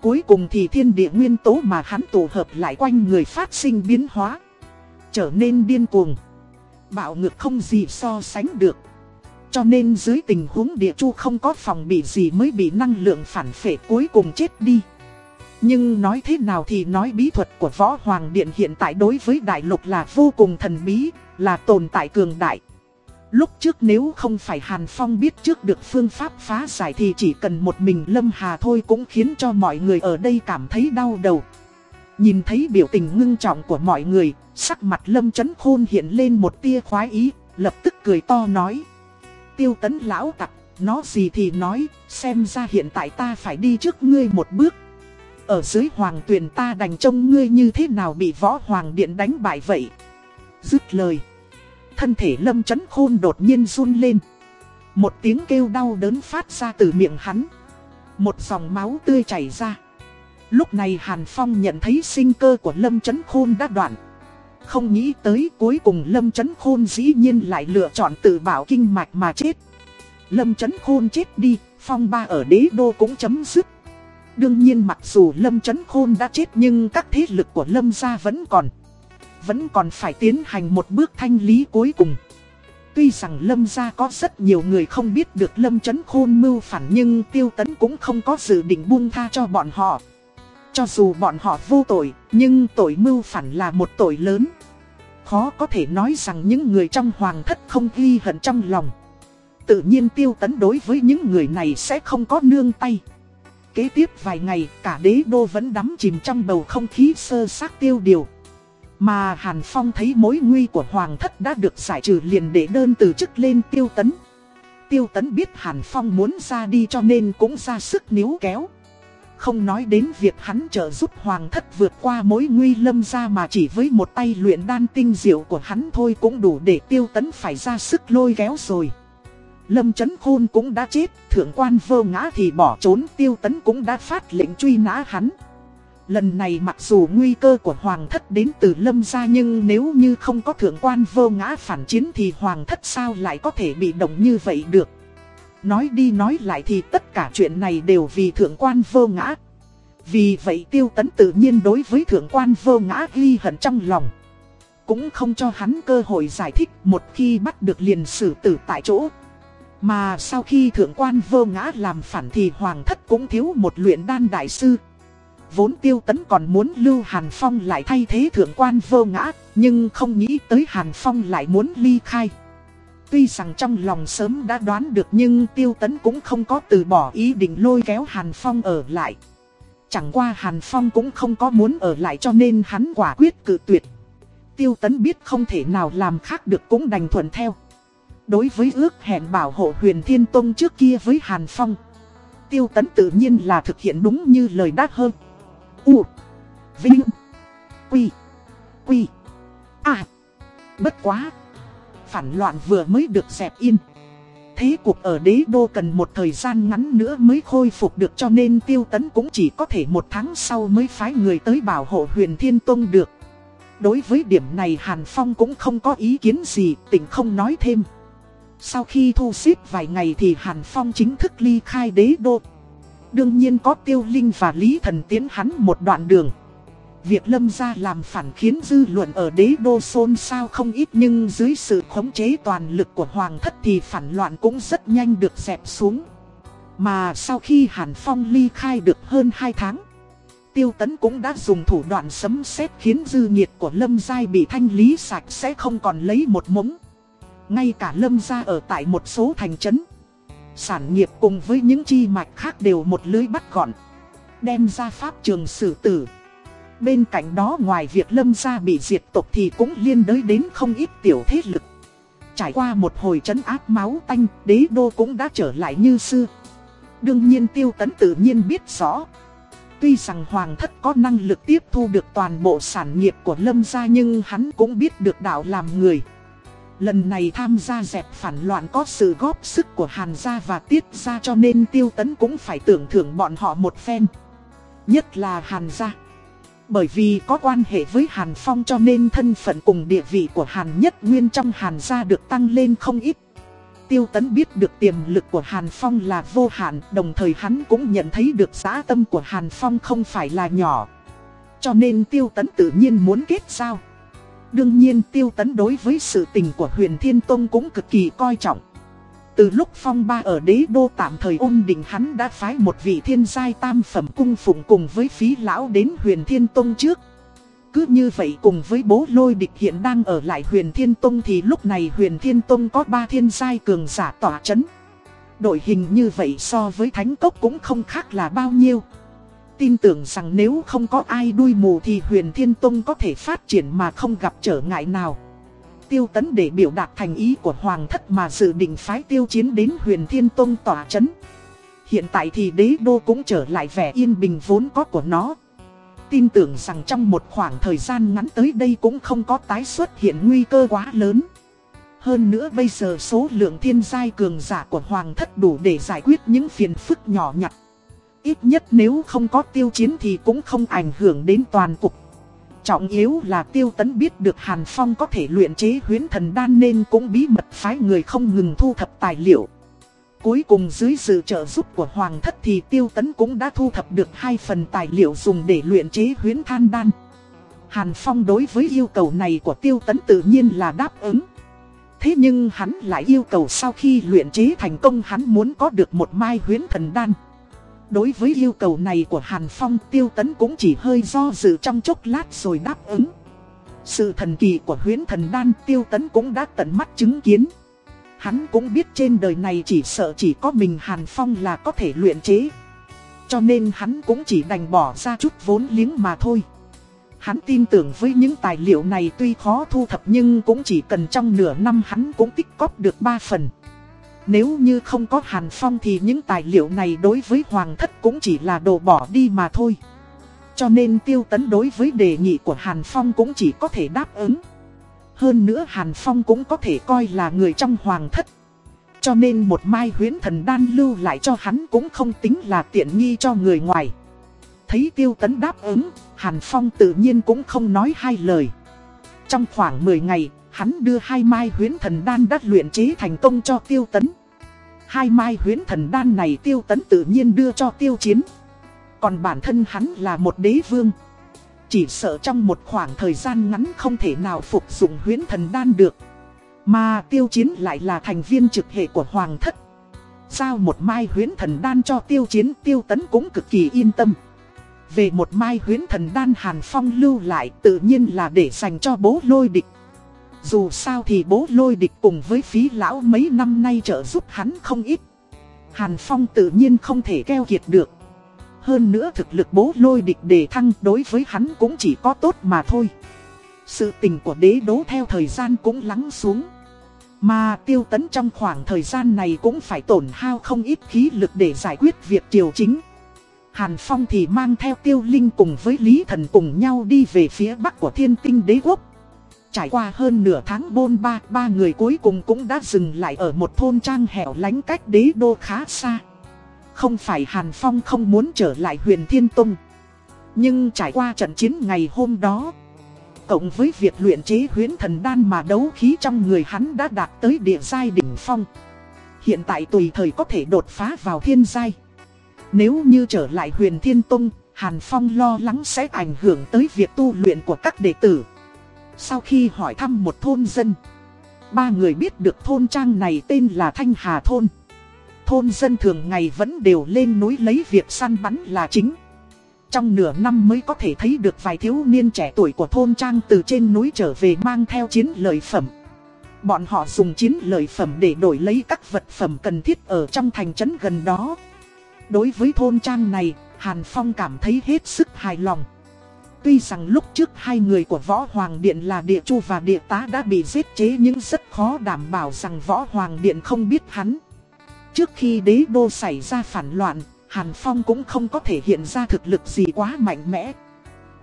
Cuối cùng thì thiên địa nguyên tố mà hắn tổ hợp lại quanh người phát sinh biến hóa. Trở nên điên cuồng. Bạo ngược không gì so sánh được. Cho nên dưới tình huống địa chu không có phòng bị gì mới bị năng lượng phản phệ cuối cùng chết đi. Nhưng nói thế nào thì nói bí thuật của Võ Hoàng Điện hiện tại đối với đại lục là vô cùng thần bí, là tồn tại cường đại. Lúc trước nếu không phải Hàn Phong biết trước được phương pháp phá giải thì chỉ cần một mình Lâm Hà thôi cũng khiến cho mọi người ở đây cảm thấy đau đầu. Nhìn thấy biểu tình ngưng trọng của mọi người, sắc mặt Lâm Chấn Khôn hiện lên một tia khoái ý, lập tức cười to nói. Tiêu tấn lão tặc, nó gì thì nói, xem ra hiện tại ta phải đi trước ngươi một bước. Ở dưới hoàng tuyền ta đành trông ngươi như thế nào bị võ hoàng điện đánh bại vậy. Dứt lời. Thân thể lâm chấn khôn đột nhiên run lên. Một tiếng kêu đau đớn phát ra từ miệng hắn. Một dòng máu tươi chảy ra. Lúc này Hàn Phong nhận thấy sinh cơ của Lâm Chấn Khôn đã đoạn. Không nghĩ tới cuối cùng Lâm Chấn Khôn dĩ nhiên lại lựa chọn tự bảo kinh mạch mà chết. Lâm Chấn Khôn chết đi, phong ba ở đế đô cũng chấm dứt. Đương nhiên mặc dù Lâm Chấn Khôn đã chết nhưng các thế lực của Lâm gia vẫn còn. Vẫn còn phải tiến hành một bước thanh lý cuối cùng. Tuy rằng Lâm gia có rất nhiều người không biết được Lâm Chấn Khôn mưu phản nhưng Tiêu Tấn cũng không có dự định buông tha cho bọn họ. Cho dù bọn họ vô tội, nhưng tội mưu phản là một tội lớn. Khó có thể nói rằng những người trong hoàng thất không ghi hận trong lòng. Tự nhiên tiêu tấn đối với những người này sẽ không có nương tay. Kế tiếp vài ngày, cả đế đô vẫn đắm chìm trong bầu không khí sơ sát tiêu điều. Mà Hàn Phong thấy mối nguy của Hoàng thất đã được giải trừ liền để đơn từ chức lên tiêu tấn. Tiêu tấn biết Hàn Phong muốn ra đi cho nên cũng ra sức níu kéo. Không nói đến việc hắn trợ giúp Hoàng thất vượt qua mối nguy lâm ra mà chỉ với một tay luyện đan tinh diệu của hắn thôi cũng đủ để tiêu tấn phải ra sức lôi kéo rồi. Lâm Chấn Khôn cũng đã chết, thượng quan vô ngã thì bỏ trốn tiêu tấn cũng đã phát lệnh truy nã hắn. Lần này mặc dù nguy cơ của Hoàng thất đến từ Lâm gia nhưng nếu như không có thượng quan vô ngã phản chiến thì Hoàng thất sao lại có thể bị động như vậy được. Nói đi nói lại thì tất cả chuyện này đều vì thượng quan vô ngã. Vì vậy tiêu tấn tự nhiên đối với thượng quan vô ngã ghi hận trong lòng. Cũng không cho hắn cơ hội giải thích một khi bắt được liền xử tử tại chỗ. Mà sau khi thượng quan vô ngã làm phản thì hoàng thất cũng thiếu một luyện đan đại sư. Vốn tiêu tấn còn muốn lưu Hàn Phong lại thay thế thượng quan vô ngã, nhưng không nghĩ tới Hàn Phong lại muốn ly khai. Tuy rằng trong lòng sớm đã đoán được nhưng tiêu tấn cũng không có từ bỏ ý định lôi kéo Hàn Phong ở lại. Chẳng qua Hàn Phong cũng không có muốn ở lại cho nên hắn quả quyết cự tuyệt. Tiêu tấn biết không thể nào làm khác được cũng đành thuận theo. Đối với ước hẹn bảo hộ huyền Thiên Tông trước kia với Hàn Phong, Tiêu tấn tự nhiên là thực hiện đúng như lời đáp hơn U, Vinh, Quy Quy À Bất quá Phản loạn vừa mới được dẹp yên Thế cuộc ở đế đô cần một thời gian ngắn nữa mới khôi phục được cho nên tiêu tấn cũng chỉ có thể một tháng sau mới phái người tới bảo hộ huyền Thiên Tông được Đối với điểm này Hàn Phong cũng không có ý kiến gì, tỉnh không nói thêm sau khi thu xếp vài ngày thì Hàn Phong chính thức ly khai đế đô. Đương nhiên có Tiêu Linh và Lý Thần tiến hắn một đoạn đường. Việc lâm gia làm phản khiến dư luận ở đế đô xôn xao không ít nhưng dưới sự khống chế toàn lực của Hoàng thất thì phản loạn cũng rất nhanh được dẹp xuống. Mà sau khi Hàn Phong ly khai được hơn 2 tháng, Tiêu Tấn cũng đã dùng thủ đoạn sấm sét khiến dư nhiệt của Lâm Giai bị thanh lý sạch sẽ không còn lấy một mống. Ngay cả lâm gia ở tại một số thành trấn Sản nghiệp cùng với những chi mạch khác đều một lưới bắt gọn Đem ra pháp trường xử tử Bên cạnh đó ngoài việc lâm gia bị diệt tộc thì cũng liên đới đến không ít tiểu thế lực Trải qua một hồi trấn áp máu tanh, đế đô cũng đã trở lại như xưa Đương nhiên tiêu tấn tự nhiên biết rõ Tuy rằng hoàng thất có năng lực tiếp thu được toàn bộ sản nghiệp của lâm gia nhưng hắn cũng biết được đạo làm người Lần này tham gia dẹp phản loạn có sự góp sức của Hàn gia và Tiết gia cho nên tiêu tấn cũng phải tưởng thưởng bọn họ một phen. Nhất là Hàn gia. Bởi vì có quan hệ với Hàn Phong cho nên thân phận cùng địa vị của Hàn Nhất Nguyên trong Hàn gia được tăng lên không ít. Tiêu Tấn biết được tiềm lực của Hàn Phong là vô hạn, đồng thời hắn cũng nhận thấy được giá tâm của Hàn Phong không phải là nhỏ. Cho nên Tiêu Tấn tự nhiên muốn kết giao. Đương nhiên tiêu tấn đối với sự tình của huyền Thiên Tông cũng cực kỳ coi trọng. Từ lúc phong ba ở đế đô tạm thời ôn định hắn đã phái một vị thiên giai tam phẩm cung phụng cùng với phí lão đến huyền Thiên Tông trước. Cứ như vậy cùng với bố lôi địch hiện đang ở lại huyền Thiên Tông thì lúc này huyền Thiên Tông có ba thiên giai cường giả tỏa chấn. Đội hình như vậy so với thánh cốc cũng không khác là bao nhiêu tin tưởng rằng nếu không có ai đuôi mù thì huyền thiên tông có thể phát triển mà không gặp trở ngại nào. Tiêu tấn để biểu đạt thành ý của hoàng thất mà dự định phái tiêu chiến đến huyền thiên tông tỏa chấn. Hiện tại thì đế đô cũng trở lại vẻ yên bình vốn có của nó. Tin tưởng rằng trong một khoảng thời gian ngắn tới đây cũng không có tái xuất hiện nguy cơ quá lớn. Hơn nữa bây giờ số lượng thiên giai cường giả của hoàng thất đủ để giải quyết những phiền phức nhỏ nhặt. Ít nhất nếu không có tiêu chiến thì cũng không ảnh hưởng đến toàn cục. Trọng yếu là tiêu tấn biết được Hàn Phong có thể luyện chế huyến thần đan nên cũng bí mật phái người không ngừng thu thập tài liệu. Cuối cùng dưới sự trợ giúp của Hoàng thất thì tiêu tấn cũng đã thu thập được hai phần tài liệu dùng để luyện chế huyến than đan. Hàn Phong đối với yêu cầu này của tiêu tấn tự nhiên là đáp ứng. Thế nhưng hắn lại yêu cầu sau khi luyện chế thành công hắn muốn có được một mai huyến thần đan. Đối với yêu cầu này của Hàn Phong, tiêu tấn cũng chỉ hơi do dự trong chốc lát rồi đáp ứng. Sự thần kỳ của huyến thần đan, tiêu tấn cũng đã tận mắt chứng kiến. Hắn cũng biết trên đời này chỉ sợ chỉ có mình Hàn Phong là có thể luyện chế. Cho nên hắn cũng chỉ đành bỏ ra chút vốn liếng mà thôi. Hắn tin tưởng với những tài liệu này tuy khó thu thập nhưng cũng chỉ cần trong nửa năm hắn cũng tích cóp được 3 phần. Nếu như không có Hàn Phong thì những tài liệu này đối với Hoàng thất cũng chỉ là đồ bỏ đi mà thôi. Cho nên tiêu tấn đối với đề nghị của Hàn Phong cũng chỉ có thể đáp ứng. Hơn nữa Hàn Phong cũng có thể coi là người trong Hoàng thất. Cho nên một mai huyến thần đan lưu lại cho hắn cũng không tính là tiện nghi cho người ngoài. Thấy tiêu tấn đáp ứng, Hàn Phong tự nhiên cũng không nói hai lời. Trong khoảng 10 ngày, hắn đưa hai mai huyến thần đan đắt luyện chế thành công cho tiêu tấn. Hai mai huyến thần đan này tiêu tấn tự nhiên đưa cho tiêu chiến. Còn bản thân hắn là một đế vương. Chỉ sợ trong một khoảng thời gian ngắn không thể nào phục dụng huyến thần đan được. Mà tiêu chiến lại là thành viên trực hệ của hoàng thất. sao một mai huyến thần đan cho tiêu chiến, tiêu tấn cũng cực kỳ yên tâm. Về một mai huyến thần đan Hàn Phong lưu lại tự nhiên là để dành cho bố lôi địch. Dù sao thì bố lôi địch cùng với phí lão mấy năm nay trợ giúp hắn không ít. Hàn Phong tự nhiên không thể keo kiệt được. Hơn nữa thực lực bố lôi địch đề thăng đối với hắn cũng chỉ có tốt mà thôi. Sự tình của đế đố theo thời gian cũng lắng xuống. Mà tiêu tấn trong khoảng thời gian này cũng phải tổn hao không ít khí lực để giải quyết việc triều chính. Hàn Phong thì mang theo tiêu linh cùng với Lý Thần cùng nhau đi về phía bắc của thiên tinh đế quốc. Trải qua hơn nửa tháng bôn ba, ba người cuối cùng cũng đã dừng lại ở một thôn trang hẻo lánh cách đế đô khá xa. Không phải Hàn Phong không muốn trở lại huyền Thiên Tông. Nhưng trải qua trận chiến ngày hôm đó, cộng với việc luyện chế huyến thần đan mà đấu khí trong người hắn đã đạt tới địa giai đỉnh phong. Hiện tại tùy thời có thể đột phá vào thiên giai. Nếu như trở lại huyền Thiên Tông, Hàn Phong lo lắng sẽ ảnh hưởng tới việc tu luyện của các đệ tử. Sau khi hỏi thăm một thôn dân, ba người biết được thôn trang này tên là Thanh Hà Thôn. Thôn dân thường ngày vẫn đều lên núi lấy việc săn bắn là chính. Trong nửa năm mới có thể thấy được vài thiếu niên trẻ tuổi của thôn trang từ trên núi trở về mang theo chiến lợi phẩm. Bọn họ dùng chiến lợi phẩm để đổi lấy các vật phẩm cần thiết ở trong thành trấn gần đó. Đối với thôn trang này, Hàn Phong cảm thấy hết sức hài lòng. Tuy rằng lúc trước hai người của Võ Hoàng Điện là Địa Chu và Địa Tá đã bị giết chế nhưng rất khó đảm bảo rằng Võ Hoàng Điện không biết hắn. Trước khi đế đô xảy ra phản loạn, Hàn Phong cũng không có thể hiện ra thực lực gì quá mạnh mẽ.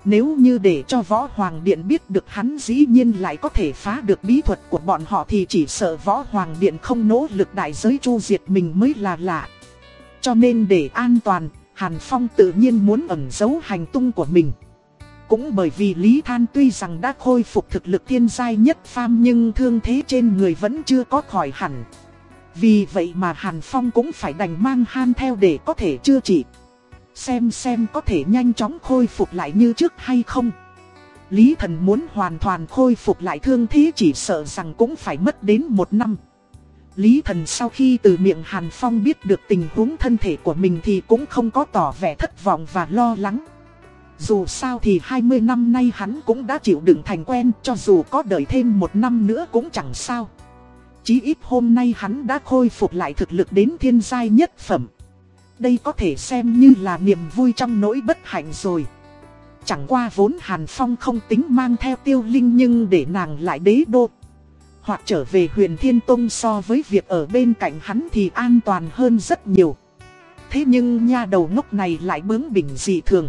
Nếu như để cho Võ Hoàng Điện biết được hắn dĩ nhiên lại có thể phá được bí thuật của bọn họ thì chỉ sợ Võ Hoàng Điện không nỗ lực đại giới chu diệt mình mới là lạ. Cho nên để an toàn, Hàn Phong tự nhiên muốn ẩn giấu hành tung của mình. Cũng bởi vì Lý Than tuy rằng đã khôi phục thực lực thiên giai nhất pham nhưng thương thế trên người vẫn chưa có khỏi hẳn. Vì vậy mà Hàn Phong cũng phải đành mang Han theo để có thể chữa trị. Xem xem có thể nhanh chóng khôi phục lại như trước hay không. Lý thần muốn hoàn toàn khôi phục lại thương thế chỉ sợ rằng cũng phải mất đến một năm. Lý thần sau khi từ miệng Hàn Phong biết được tình huống thân thể của mình thì cũng không có tỏ vẻ thất vọng và lo lắng. Dù sao thì 20 năm nay hắn cũng đã chịu đựng thành quen, cho dù có đợi thêm một năm nữa cũng chẳng sao. Chí ít hôm nay hắn đã khôi phục lại thực lực đến thiên giai nhất phẩm. Đây có thể xem như là niềm vui trong nỗi bất hạnh rồi. Chẳng qua vốn Hàn Phong không tính mang theo tiêu linh nhưng để nàng lại đế đô. Hoặc trở về huyền Thiên Tông so với việc ở bên cạnh hắn thì an toàn hơn rất nhiều. Thế nhưng nha đầu ngốc này lại bướng bỉnh dị thường.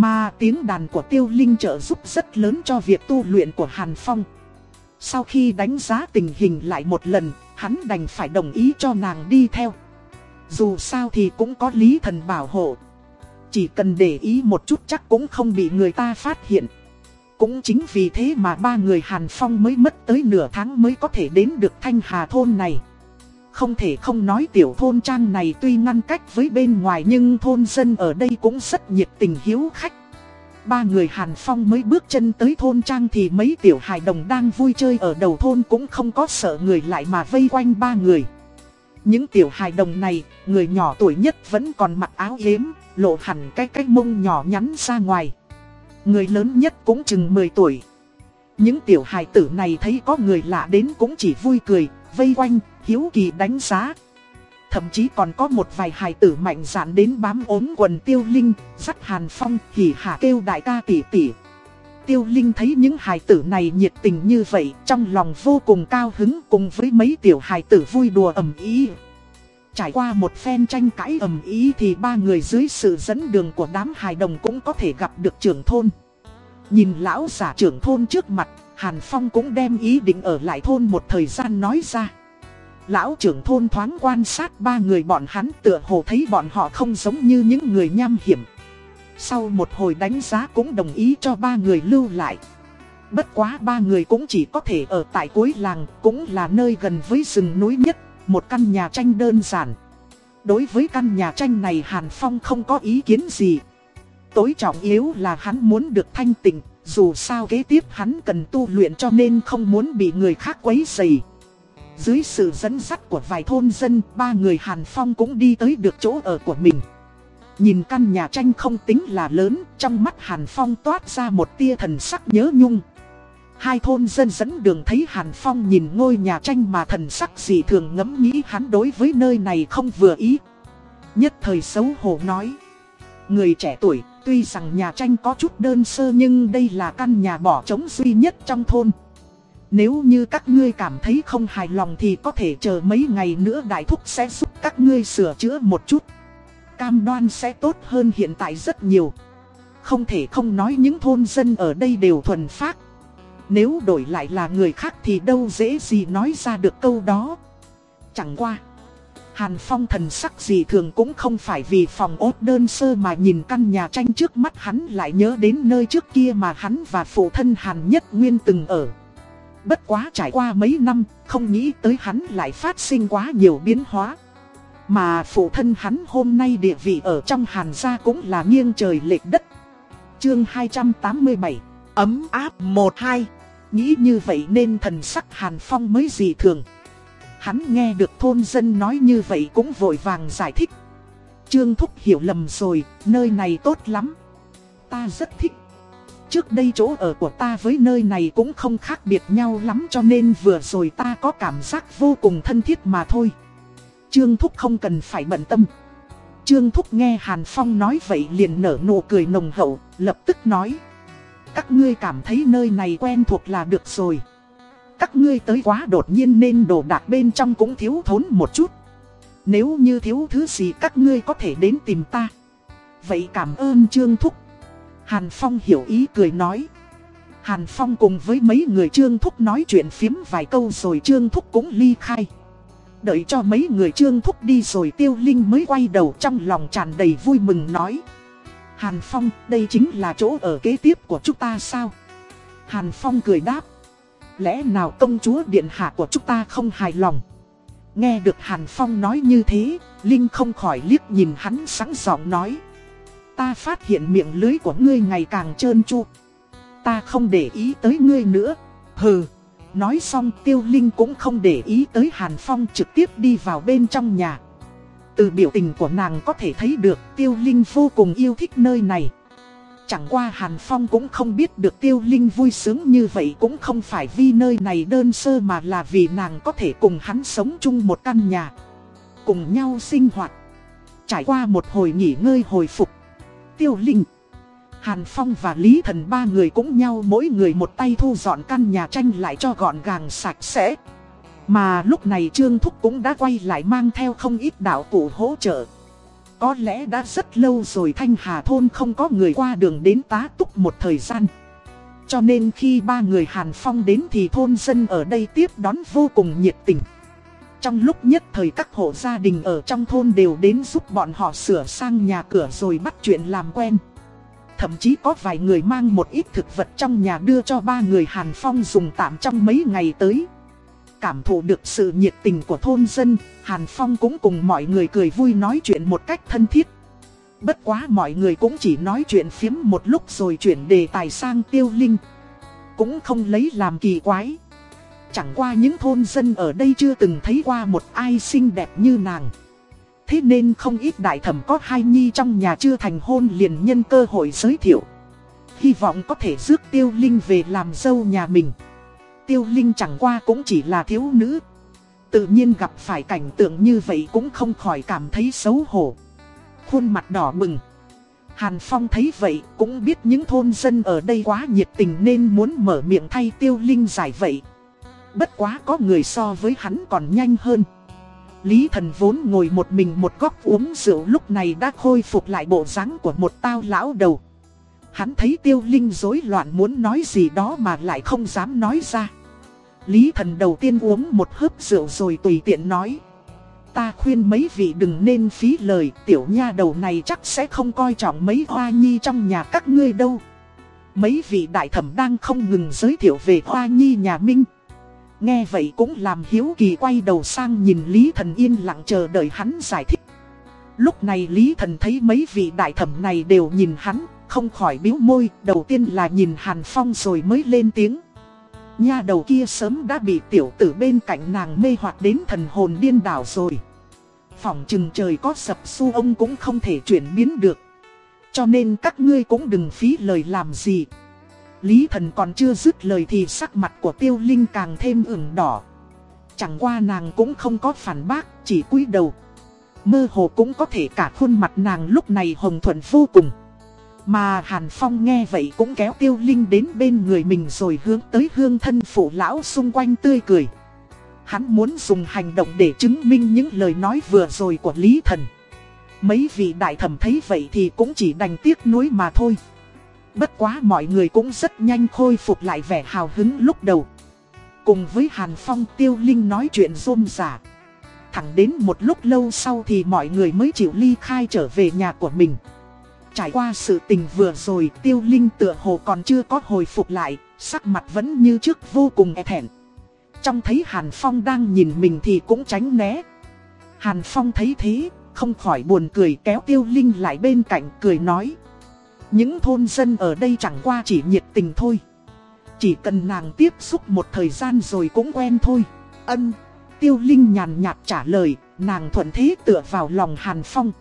Mà tiếng đàn của tiêu linh trợ giúp rất lớn cho việc tu luyện của Hàn Phong. Sau khi đánh giá tình hình lại một lần, hắn đành phải đồng ý cho nàng đi theo. Dù sao thì cũng có lý thần bảo hộ. Chỉ cần để ý một chút chắc cũng không bị người ta phát hiện. Cũng chính vì thế mà ba người Hàn Phong mới mất tới nửa tháng mới có thể đến được Thanh Hà thôn này. Không thể không nói tiểu thôn trang này tuy ngăn cách với bên ngoài nhưng thôn dân ở đây cũng rất nhiệt tình hiếu khách. Ba người Hàn Phong mới bước chân tới thôn trang thì mấy tiểu hài đồng đang vui chơi ở đầu thôn cũng không có sợ người lại mà vây quanh ba người. Những tiểu hài đồng này, người nhỏ tuổi nhất vẫn còn mặc áo yếm, lộ hẳn cái cái mông nhỏ nhắn ra ngoài. Người lớn nhất cũng chừng 10 tuổi. Những tiểu hài tử này thấy có người lạ đến cũng chỉ vui cười, vây quanh, hiếu kỳ đánh giá. Thậm chí còn có một vài hài tử mạnh dạn đến bám ốm quần tiêu linh, dắt hàn phong, hỉ hạ kêu đại ca tỷ tỷ. Tiêu Linh thấy những hài tử này nhiệt tình như vậy, trong lòng vô cùng cao hứng cùng với mấy tiểu hài tử vui đùa ầm ý. Trải qua một phen tranh cãi ầm ý thì ba người dưới sự dẫn đường của đám hài đồng cũng có thể gặp được trưởng thôn. Nhìn lão giả trưởng thôn trước mặt, Hàn Phong cũng đem ý định ở lại thôn một thời gian nói ra. Lão trưởng thôn thoáng quan sát ba người bọn hắn tựa hồ thấy bọn họ không giống như những người nham hiểm. Sau một hồi đánh giá cũng đồng ý cho ba người lưu lại. Bất quá ba người cũng chỉ có thể ở tại cuối làng, cũng là nơi gần với rừng núi nhất, một căn nhà tranh đơn giản. Đối với căn nhà tranh này Hàn Phong không có ý kiến gì. Tối trọng yếu là hắn muốn được thanh tịnh, dù sao kế tiếp hắn cần tu luyện cho nên không muốn bị người khác quấy rầy. Dưới sự dẫn dắt của vài thôn dân, ba người Hàn Phong cũng đi tới được chỗ ở của mình. Nhìn căn nhà tranh không tính là lớn, trong mắt Hàn Phong toát ra một tia thần sắc nhớ nhung. Hai thôn dân dẫn đường thấy Hàn Phong nhìn ngôi nhà tranh mà thần sắc gì thường ngẫm nghĩ hắn đối với nơi này không vừa ý. Nhất thời xấu hổ nói. Người trẻ tuổi, tuy rằng nhà tranh có chút đơn sơ nhưng đây là căn nhà bỏ trống duy nhất trong thôn. Nếu như các ngươi cảm thấy không hài lòng thì có thể chờ mấy ngày nữa đại thúc sẽ giúp các ngươi sửa chữa một chút. Cam đoan sẽ tốt hơn hiện tại rất nhiều. Không thể không nói những thôn dân ở đây đều thuần phát Nếu đổi lại là người khác thì đâu dễ gì nói ra được câu đó. Chẳng qua. Hàn Phong thần sắc gì thường cũng không phải vì phòng ốt đơn sơ mà nhìn căn nhà tranh trước mắt hắn lại nhớ đến nơi trước kia mà hắn và phụ thân Hàn Nhất Nguyên từng ở. Bất quá trải qua mấy năm, không nghĩ tới hắn lại phát sinh quá nhiều biến hóa. Mà phụ thân hắn hôm nay địa vị ở trong Hàn gia cũng là nghiêng trời lệch đất. Chương 287, ấm áp 12. Nghĩ như vậy nên thần sắc Hàn Phong mới gì thường. Hắn nghe được thôn dân nói như vậy cũng vội vàng giải thích. Trương Thúc hiểu lầm rồi, nơi này tốt lắm. Ta rất thích. Trước đây chỗ ở của ta với nơi này cũng không khác biệt nhau lắm cho nên vừa rồi ta có cảm giác vô cùng thân thiết mà thôi. Trương Thúc không cần phải bận tâm. Trương Thúc nghe Hàn Phong nói vậy liền nở nụ cười nồng hậu, lập tức nói. Các ngươi cảm thấy nơi này quen thuộc là được rồi. Các ngươi tới quá đột nhiên nên đồ đạc bên trong cũng thiếu thốn một chút. Nếu như thiếu thứ gì các ngươi có thể đến tìm ta. Vậy cảm ơn Trương Thúc. Hàn Phong hiểu ý cười nói. Hàn Phong cùng với mấy người Trương Thúc nói chuyện phiếm vài câu rồi Trương Thúc cũng ly khai. Đợi cho mấy người Trương Thúc đi rồi Tiêu Linh mới quay đầu trong lòng tràn đầy vui mừng nói. Hàn Phong, đây chính là chỗ ở kế tiếp của chúng ta sao? Hàn Phong cười đáp. Lẽ nào công chúa điện hạ của chúng ta không hài lòng? Nghe được Hàn Phong nói như thế, Linh không khỏi liếc nhìn hắn sáng giọng nói. Ta phát hiện miệng lưới của ngươi ngày càng trơn tru. Ta không để ý tới ngươi nữa. Hừ. Nói xong Tiêu Linh cũng không để ý tới Hàn Phong trực tiếp đi vào bên trong nhà. Từ biểu tình của nàng có thể thấy được Tiêu Linh vô cùng yêu thích nơi này. Chẳng qua Hàn Phong cũng không biết được Tiêu Linh vui sướng như vậy cũng không phải vì nơi này đơn sơ mà là vì nàng có thể cùng hắn sống chung một căn nhà. Cùng nhau sinh hoạt. Trải qua một hồi nghỉ ngơi hồi phục. Tiêu Linh Hàn Phong và Lý Thần ba người cũng nhau mỗi người một tay thu dọn căn nhà tranh lại cho gọn gàng sạch sẽ. Mà lúc này Trương Thúc cũng đã quay lại mang theo không ít đạo cụ hỗ trợ. Có lẽ đã rất lâu rồi Thanh Hà Thôn không có người qua đường đến tá túc một thời gian. Cho nên khi ba người Hàn Phong đến thì thôn dân ở đây tiếp đón vô cùng nhiệt tình. Trong lúc nhất thời các hộ gia đình ở trong thôn đều đến giúp bọn họ sửa sang nhà cửa rồi bắt chuyện làm quen. Thậm chí có vài người mang một ít thực vật trong nhà đưa cho ba người Hàn Phong dùng tạm trong mấy ngày tới. Cảm thụ được sự nhiệt tình của thôn dân, Hàn Phong cũng cùng mọi người cười vui nói chuyện một cách thân thiết. Bất quá mọi người cũng chỉ nói chuyện phiếm một lúc rồi chuyển đề tài sang tiêu linh. Cũng không lấy làm kỳ quái. Chẳng qua những thôn dân ở đây chưa từng thấy qua một ai xinh đẹp như nàng. Thế nên không ít đại thẩm có hai nhi trong nhà chưa thành hôn liền nhân cơ hội giới thiệu. Hy vọng có thể rước Tiêu Linh về làm dâu nhà mình. Tiêu Linh chẳng qua cũng chỉ là thiếu nữ. Tự nhiên gặp phải cảnh tượng như vậy cũng không khỏi cảm thấy xấu hổ. Khuôn mặt đỏ bừng. Hàn Phong thấy vậy cũng biết những thôn dân ở đây quá nhiệt tình nên muốn mở miệng thay Tiêu Linh giải vậy. Bất quá có người so với hắn còn nhanh hơn. Lý thần vốn ngồi một mình một góc uống rượu lúc này đã khôi phục lại bộ dáng của một tao lão đầu. Hắn thấy tiêu linh rối loạn muốn nói gì đó mà lại không dám nói ra. Lý thần đầu tiên uống một hớp rượu rồi tùy tiện nói. Ta khuyên mấy vị đừng nên phí lời, Tiểu nha đầu này chắc sẽ không coi trọng mấy hoa nhi trong nhà các ngươi đâu. Mấy vị đại thẩm đang không ngừng giới thiệu về hoa nhi nhà Minh. Nghe vậy cũng làm hiếu kỳ quay đầu sang nhìn Lý Thần yên lặng chờ đợi hắn giải thích. Lúc này Lý Thần thấy mấy vị đại thẩm này đều nhìn hắn, không khỏi biếu môi, đầu tiên là nhìn Hàn Phong rồi mới lên tiếng. Nha đầu kia sớm đã bị tiểu tử bên cạnh nàng mê hoặc đến thần hồn điên đảo rồi. Phỏng chừng trời có sập su ông cũng không thể chuyển biến được. Cho nên các ngươi cũng đừng phí lời làm gì. Lý thần còn chưa dứt lời thì sắc mặt của tiêu linh càng thêm ửng đỏ. Chẳng qua nàng cũng không có phản bác, chỉ cúi đầu. Mơ hồ cũng có thể cả khuôn mặt nàng lúc này hồng thuận vô cùng. Mà Hàn Phong nghe vậy cũng kéo tiêu linh đến bên người mình rồi hướng tới hương thân phụ lão xung quanh tươi cười. Hắn muốn dùng hành động để chứng minh những lời nói vừa rồi của Lý Thần. Mấy vị đại thẩm thấy vậy thì cũng chỉ đành tiếc nuối mà thôi. Bất quá mọi người cũng rất nhanh khôi phục lại vẻ hào hứng lúc đầu. Cùng với Hàn Phong Tiêu Linh nói chuyện rôm rả. Thẳng đến một lúc lâu sau thì mọi người mới chịu ly khai trở về nhà của mình. Trải qua sự tình vừa rồi Tiêu Linh tựa hồ còn chưa có hồi phục lại, sắc mặt vẫn như trước vô cùng e thẹn. Trong thấy Hàn Phong đang nhìn mình thì cũng tránh né. Hàn Phong thấy thế, không khỏi buồn cười kéo Tiêu Linh lại bên cạnh cười nói. Những thôn dân ở đây chẳng qua chỉ nhiệt tình thôi. Chỉ cần nàng tiếp xúc một thời gian rồi cũng quen thôi. Ân, Tiêu Linh nhàn nhạt trả lời, Nàng thuận thế tựa vào lòng Hàn Phong.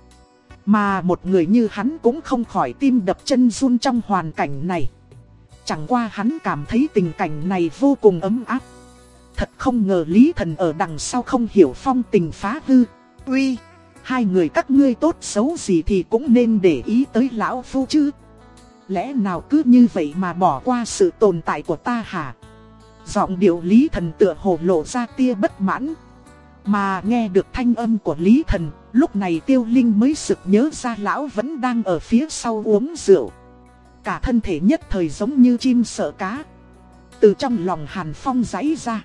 Mà một người như hắn cũng không khỏi tim đập chân run trong hoàn cảnh này. Chẳng qua hắn cảm thấy tình cảnh này vô cùng ấm áp. Thật không ngờ Lý Thần ở đằng sau không hiểu phong tình phá hư. Uy! Hai người các ngươi tốt xấu gì thì cũng nên để ý tới lão phu chứ. Lẽ nào cứ như vậy mà bỏ qua sự tồn tại của ta hả? Giọng điệu Lý Thần tựa hồ lộ ra tia bất mãn. Mà nghe được thanh âm của Lý Thần, Lúc này Tiêu Linh mới sực nhớ ra lão vẫn đang ở phía sau uống rượu. Cả thân thể nhất thời giống như chim sợ cá. Từ trong lòng Hàn Phong giấy ra.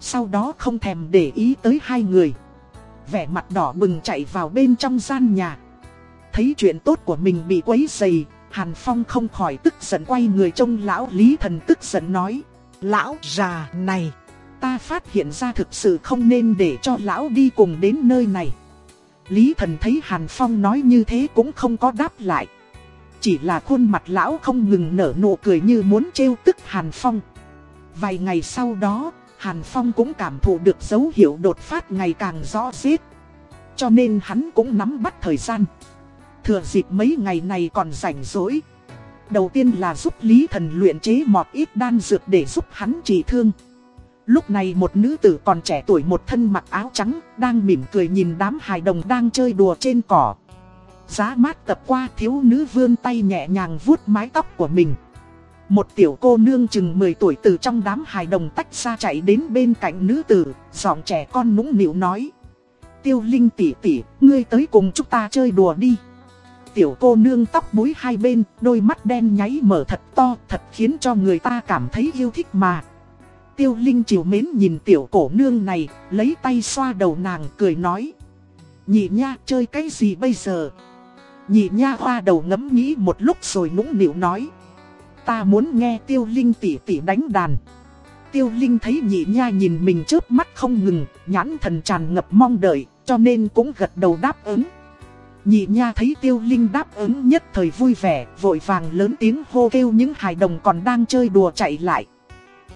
Sau đó không thèm để ý tới hai người vẻ mặt đỏ bừng chạy vào bên trong gian nhà. Thấy chuyện tốt của mình bị quấy dày, Hàn Phong không khỏi tức giận quay người trông lão Lý Thần tức giận nói. Lão già này, ta phát hiện ra thực sự không nên để cho lão đi cùng đến nơi này. Lý Thần thấy Hàn Phong nói như thế cũng không có đáp lại. Chỉ là khuôn mặt lão không ngừng nở nụ cười như muốn trêu tức Hàn Phong. Vài ngày sau đó, Hàn Phong cũng cảm thụ được dấu hiệu đột phát ngày càng rõ rệt. Cho nên hắn cũng nắm bắt thời gian. Thừa dịp mấy ngày này còn rảnh rỗi. Đầu tiên là giúp Lý Thần luyện chế một ít đan dược để giúp hắn trị thương. Lúc này một nữ tử còn trẻ tuổi một thân mặc áo trắng, đang mỉm cười nhìn đám hài đồng đang chơi đùa trên cỏ. Giá mát tập qua thiếu nữ vươn tay nhẹ nhàng vuốt mái tóc của mình. Một tiểu cô nương chừng 10 tuổi từ trong đám hài đồng tách ra chạy đến bên cạnh nữ tử, giọng trẻ con nũng nịu nói. Tiêu Linh tỷ tỷ, ngươi tới cùng chúng ta chơi đùa đi. Tiểu cô nương tóc búi hai bên, đôi mắt đen nháy mở thật to, thật khiến cho người ta cảm thấy yêu thích mà. Tiêu Linh chiều mến nhìn tiểu cổ nương này, lấy tay xoa đầu nàng cười nói. Nhị nha chơi cái gì bây giờ? Nhị nha hoa đầu ngẫm nghĩ một lúc rồi nũng nịu nói. Ta muốn nghe tiêu linh tỉ tỉ đánh đàn Tiêu linh thấy nhị nha nhìn mình chớp mắt không ngừng, Nhãn thần tràn ngập mong đợi, Cho nên cũng gật đầu đáp ứng Nhị nha thấy tiêu linh đáp ứng nhất thời vui vẻ, Vội vàng lớn tiếng hô kêu những hài đồng còn đang chơi đùa chạy lại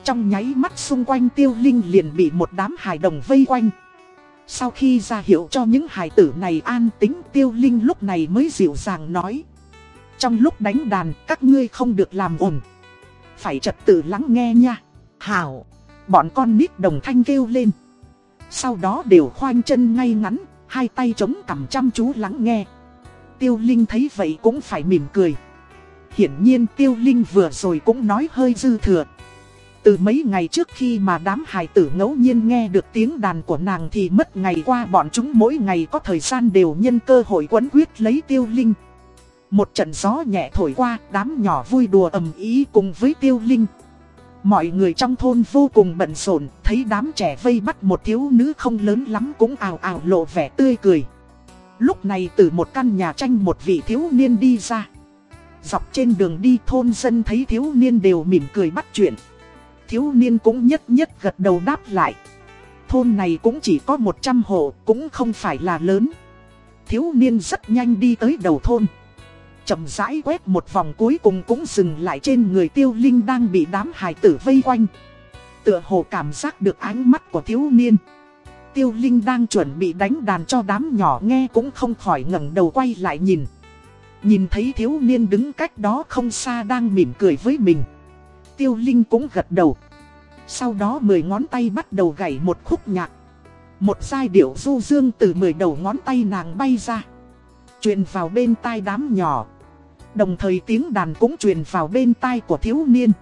Trong nháy mắt xung quanh tiêu linh liền bị một đám hài đồng vây quanh. Sau khi ra hiệu cho những hài tử này an tính, tiêu linh lúc này mới dịu dàng nói. Trong lúc đánh đàn các ngươi không được làm ồn. Phải trật tự lắng nghe nha. Hảo, bọn con nít đồng thanh kêu lên. Sau đó đều khoanh chân ngay ngắn, hai tay chống cằm chăm chú lắng nghe. Tiêu Linh thấy vậy cũng phải mỉm cười. Hiển nhiên Tiêu Linh vừa rồi cũng nói hơi dư thừa. Từ mấy ngày trước khi mà đám hài tử ngẫu nhiên nghe được tiếng đàn của nàng thì mất ngày qua bọn chúng mỗi ngày có thời gian đều nhân cơ hội quấn quyết lấy Tiêu Linh. Một trận gió nhẹ thổi qua, đám nhỏ vui đùa ầm ý cùng với Tiêu Linh. Mọi người trong thôn vô cùng bận rộn, thấy đám trẻ vây bắt một thiếu nữ không lớn lắm cũng ảo ảo lộ vẻ tươi cười. Lúc này từ một căn nhà tranh một vị thiếu niên đi ra. Dọc trên đường đi thôn dân thấy thiếu niên đều mỉm cười bắt chuyện. Thiếu niên cũng nhất nhất gật đầu đáp lại. Thôn này cũng chỉ có 100 hộ, cũng không phải là lớn. Thiếu niên rất nhanh đi tới đầu thôn chậm rãi quét một vòng cuối cùng cũng dừng lại trên người tiêu linh đang bị đám hài tử vây quanh. Tựa hồ cảm giác được ánh mắt của thiếu niên. Tiêu linh đang chuẩn bị đánh đàn cho đám nhỏ nghe cũng không khỏi ngẩng đầu quay lại nhìn. Nhìn thấy thiếu niên đứng cách đó không xa đang mỉm cười với mình. Tiêu linh cũng gật đầu. Sau đó mười ngón tay bắt đầu gảy một khúc nhạc. Một giai điệu du dương từ mười đầu ngón tay nàng bay ra. Truyền vào bên tai đám nhỏ. Đồng thời tiếng đàn cũng truyền vào bên tai của thiếu niên.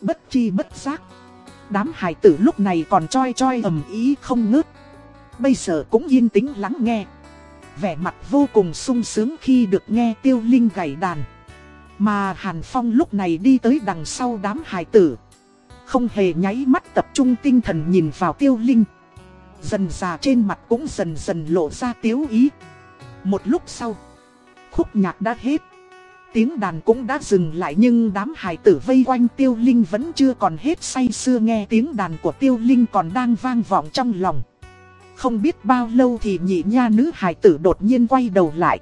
Bất chi bất giác. Đám hải tử lúc này còn choi choi ầm ý không ngớt. Bây giờ cũng yên tĩnh lắng nghe. Vẻ mặt vô cùng sung sướng khi được nghe tiêu linh gảy đàn. Mà Hàn Phong lúc này đi tới đằng sau đám hải tử. Không hề nháy mắt tập trung tinh thần nhìn vào tiêu linh. Dần già trên mặt cũng dần dần lộ ra tiếu ý. Một lúc sau, Khúc nhạc đã hết tiếng đàn cũng đã dừng lại nhưng đám hải tử vây quanh tiêu linh vẫn chưa còn hết say sưa nghe tiếng đàn của tiêu linh còn đang vang vọng trong lòng. Không biết bao lâu thì nhị nha nữ hải tử đột nhiên quay đầu lại.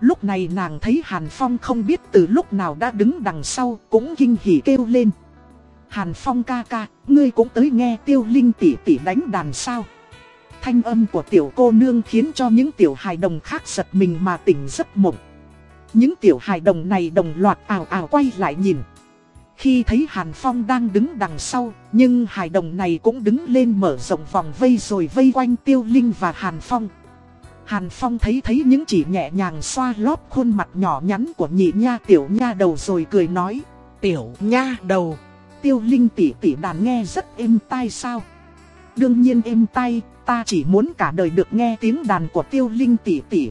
Lúc này nàng thấy Hàn Phong không biết từ lúc nào đã đứng đằng sau cũng kinh hỉ kêu lên. Hàn Phong ca ca, ngươi cũng tới nghe tiêu linh tỉ tỉ đánh đàn sao. Thanh âm của tiểu cô nương khiến cho những tiểu hài đồng khác giật mình mà tỉnh giấc mộng. Những tiểu hài đồng này đồng loạt ảo ảo quay lại nhìn. Khi thấy Hàn Phong đang đứng đằng sau, nhưng hài đồng này cũng đứng lên mở rộng vòng vây rồi vây quanh Tiêu Linh và Hàn Phong. Hàn Phong thấy thấy những chỉ nhẹ nhàng xoa lót khuôn mặt nhỏ nhắn của nhị nha tiểu nha đầu rồi cười nói. Tiểu nha đầu, Tiêu Linh tỉ tỉ đàn nghe rất êm tai sao? Đương nhiên êm tai, ta chỉ muốn cả đời được nghe tiếng đàn của Tiêu Linh tỉ tỉ.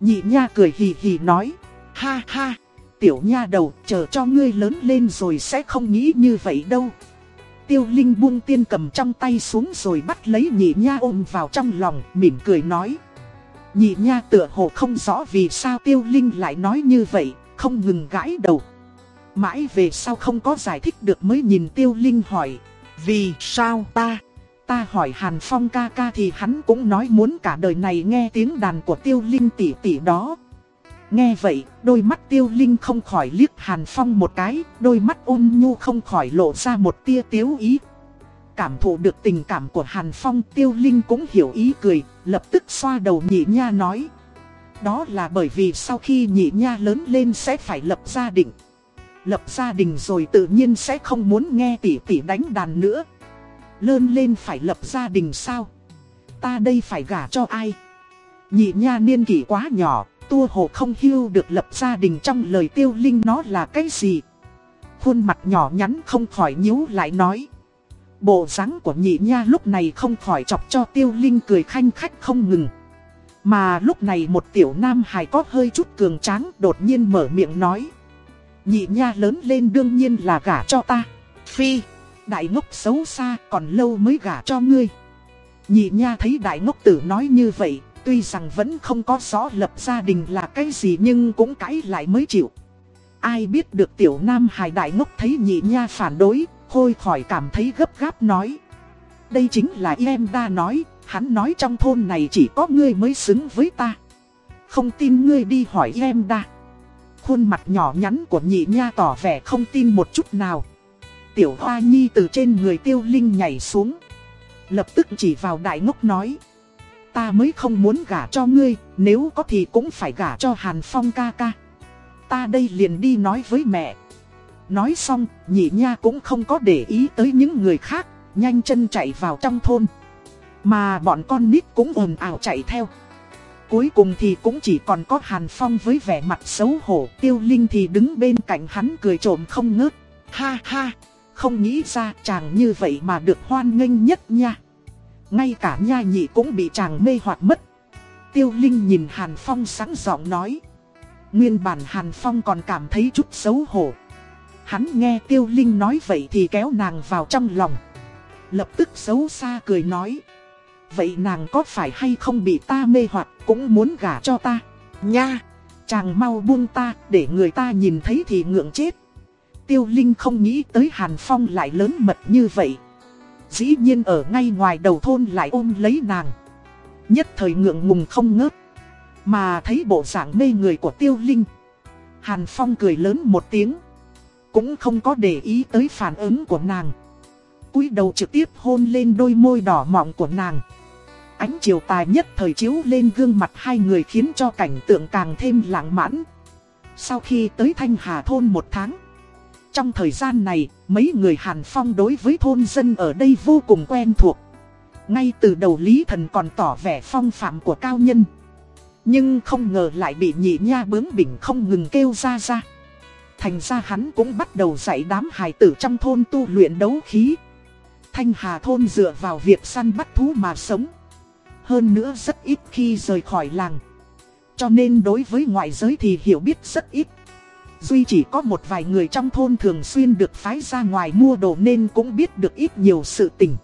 Nhị nha cười hì hì nói. Ha ha, tiểu nha đầu, chờ cho ngươi lớn lên rồi sẽ không nghĩ như vậy đâu. Tiêu Linh buông tiên cầm trong tay xuống rồi bắt lấy nhị nha ôm vào trong lòng, mỉm cười nói. Nhị nha tựa hồ không rõ vì sao Tiêu Linh lại nói như vậy, không ngừng gãi đầu. Mãi về sau không có giải thích được mới nhìn Tiêu Linh hỏi, vì sao ta? Ta hỏi Hàn Phong ca ca thì hắn cũng nói muốn cả đời này nghe tiếng đàn của Tiêu Linh tỷ tỷ đó. Nghe vậy, đôi mắt Tiêu Linh không khỏi liếc Hàn Phong một cái, đôi mắt ôn nhu không khỏi lộ ra một tia tiếu ý. Cảm thụ được tình cảm của Hàn Phong, Tiêu Linh cũng hiểu ý cười, lập tức xoa đầu nhị nha nói. Đó là bởi vì sau khi nhị nha lớn lên sẽ phải lập gia đình. Lập gia đình rồi tự nhiên sẽ không muốn nghe tỷ tỷ đánh đàn nữa. Lơn lên phải lập gia đình sao? Ta đây phải gả cho ai? Nhị nha niên kỷ quá nhỏ, tua hồ không hưu được lập gia đình trong lời tiêu linh nó là cái gì? Khuôn mặt nhỏ nhắn không khỏi nhíu lại nói. Bộ dáng của nhị nha lúc này không khỏi chọc cho tiêu linh cười khanh khách không ngừng. Mà lúc này một tiểu nam hài có hơi chút cường tráng đột nhiên mở miệng nói. Nhị nha lớn lên đương nhiên là gả cho ta. Phi đại ngốc xấu xa còn lâu mới gả cho ngươi. Nhị nha thấy đại ngốc tử nói như vậy, tuy rằng vẫn không có rõ lập gia đình là cái gì nhưng cũng cãi lại mới chịu. Ai biết được tiểu nam hài đại ngốc thấy nhị nha phản đối, khôi khỏi cảm thấy gấp gáp nói. Đây chính là em đa nói, hắn nói trong thôn này chỉ có ngươi mới xứng với ta. Không tin ngươi đi hỏi em đa. Khuôn mặt nhỏ nhắn của nhị nha tỏ vẻ không tin một chút nào. Tiểu Hoa Nhi từ trên người Tiêu Linh nhảy xuống. Lập tức chỉ vào đại ngốc nói. Ta mới không muốn gả cho ngươi, nếu có thì cũng phải gả cho Hàn Phong ca ca. Ta đây liền đi nói với mẹ. Nói xong, nhị nha cũng không có để ý tới những người khác, nhanh chân chạy vào trong thôn. Mà bọn con nít cũng ồn ào chạy theo. Cuối cùng thì cũng chỉ còn có Hàn Phong với vẻ mặt xấu hổ, Tiêu Linh thì đứng bên cạnh hắn cười trộm không ngớt. Ha ha, không nghĩ ra chàng như vậy mà được hoan nghênh nhất nha. Ngay cả nha nhị cũng bị chàng mê hoặc mất. Tiêu Linh nhìn Hàn Phong sáng giọng nói. Nguyên bản Hàn Phong còn cảm thấy chút xấu hổ. Hắn nghe Tiêu Linh nói vậy thì kéo nàng vào trong lòng. Lập tức xấu xa cười nói. Vậy nàng có phải hay không bị ta mê hoặc cũng muốn gả cho ta? Nha! Chàng mau buông ta để người ta nhìn thấy thì ngượng chết. Tiêu Linh không nghĩ tới Hàn Phong lại lớn mật như vậy. Dĩ nhiên ở ngay ngoài đầu thôn lại ôm lấy nàng. Nhất thời ngượng ngùng không ngớt. Mà thấy bộ dạng mê người của Tiêu Linh. Hàn Phong cười lớn một tiếng. Cũng không có để ý tới phản ứng của nàng. cúi đầu trực tiếp hôn lên đôi môi đỏ mọng của nàng. Ánh chiều tài nhất thời chiếu lên gương mặt hai người khiến cho cảnh tượng càng thêm lãng mãn. Sau khi tới Thanh Hà Thôn một tháng, trong thời gian này, mấy người Hàn Phong đối với thôn dân ở đây vô cùng quen thuộc. Ngay từ đầu Lý Thần còn tỏ vẻ phong phạm của cao nhân. Nhưng không ngờ lại bị nhị nha bướng bỉnh không ngừng kêu ra ra. Thành ra hắn cũng bắt đầu dạy đám hài tử trong thôn tu luyện đấu khí. Thanh Hà thôn dựa vào việc săn bắt thú mà sống. Hơn nữa rất ít khi rời khỏi làng. Cho nên đối với ngoại giới thì hiểu biết rất ít. Duy chỉ có một vài người trong thôn thường xuyên được phái ra ngoài mua đồ nên cũng biết được ít nhiều sự tình.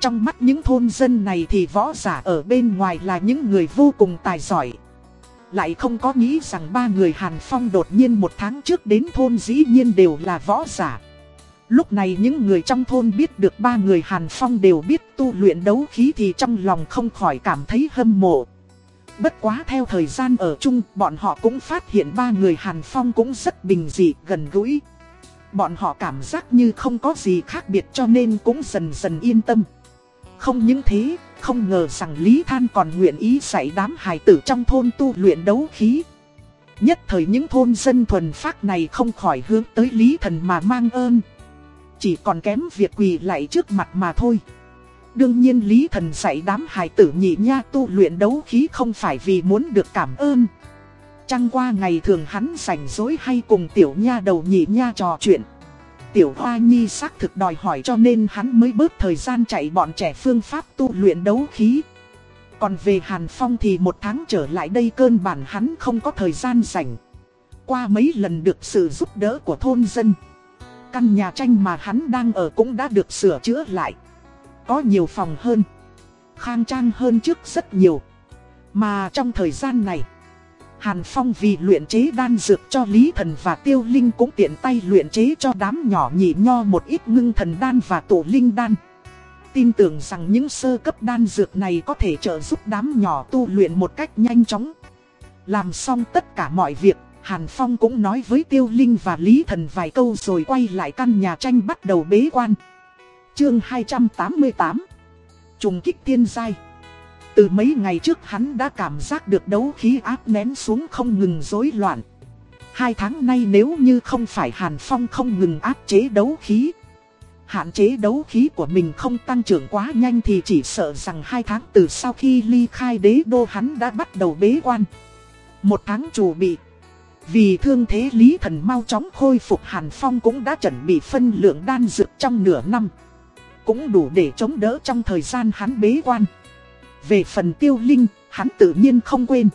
Trong mắt những thôn dân này thì võ giả ở bên ngoài là những người vô cùng tài giỏi. Lại không có nghĩ rằng ba người Hàn Phong đột nhiên một tháng trước đến thôn dĩ nhiên đều là võ giả. Lúc này những người trong thôn biết được ba người Hàn Phong đều biết tu luyện đấu khí thì trong lòng không khỏi cảm thấy hâm mộ. Bất quá theo thời gian ở chung, bọn họ cũng phát hiện ba người Hàn Phong cũng rất bình dị, gần gũi. Bọn họ cảm giác như không có gì khác biệt cho nên cũng dần dần yên tâm. Không những thế, không ngờ rằng Lý Than còn nguyện ý dạy đám hài tử trong thôn tu luyện đấu khí. Nhất thời những thôn dân thuần phát này không khỏi hướng tới Lý Thần mà mang ơn. Chỉ còn kém việc quỳ lại trước mặt mà thôi. Đương nhiên Lý Thần dạy đám hài tử nhị nha tu luyện đấu khí không phải vì muốn được cảm ơn. Trăng qua ngày thường hắn rảnh rỗi hay cùng tiểu nha đầu nhị nha trò chuyện. Tiểu Hoa Nhi xác thực đòi hỏi cho nên hắn mới bớt thời gian chạy bọn trẻ phương pháp tu luyện đấu khí. Còn về Hàn Phong thì một tháng trở lại đây cơn bản hắn không có thời gian rảnh. Qua mấy lần được sự giúp đỡ của thôn dân. Căn nhà tranh mà hắn đang ở cũng đã được sửa chữa lại. Có nhiều phòng hơn. Khang trang hơn trước rất nhiều. Mà trong thời gian này. Hàn Phong vì luyện chế đan dược cho Lý Thần và Tiêu Linh cũng tiện tay luyện chế cho đám nhỏ nhị nho một ít ngưng thần đan và tổ linh đan. Tin tưởng rằng những sơ cấp đan dược này có thể trợ giúp đám nhỏ tu luyện một cách nhanh chóng. Làm xong tất cả mọi việc, Hàn Phong cũng nói với Tiêu Linh và Lý Thần vài câu rồi quay lại căn nhà tranh bắt đầu bế quan. Chương 288 Trùng kích tiên giai Từ mấy ngày trước hắn đã cảm giác được đấu khí áp nén xuống không ngừng rối loạn. Hai tháng nay nếu như không phải Hàn Phong không ngừng áp chế đấu khí. Hạn chế đấu khí của mình không tăng trưởng quá nhanh thì chỉ sợ rằng hai tháng từ sau khi ly khai đế đô hắn đã bắt đầu bế quan. Một tháng chủ bị. Vì thương thế lý thần mau chóng khôi phục Hàn Phong cũng đã chuẩn bị phân lượng đan dược trong nửa năm cũng đủ để chống đỡ trong thời gian hắn bế quan. Về phần tiêu linh, hắn tự nhiên không quên.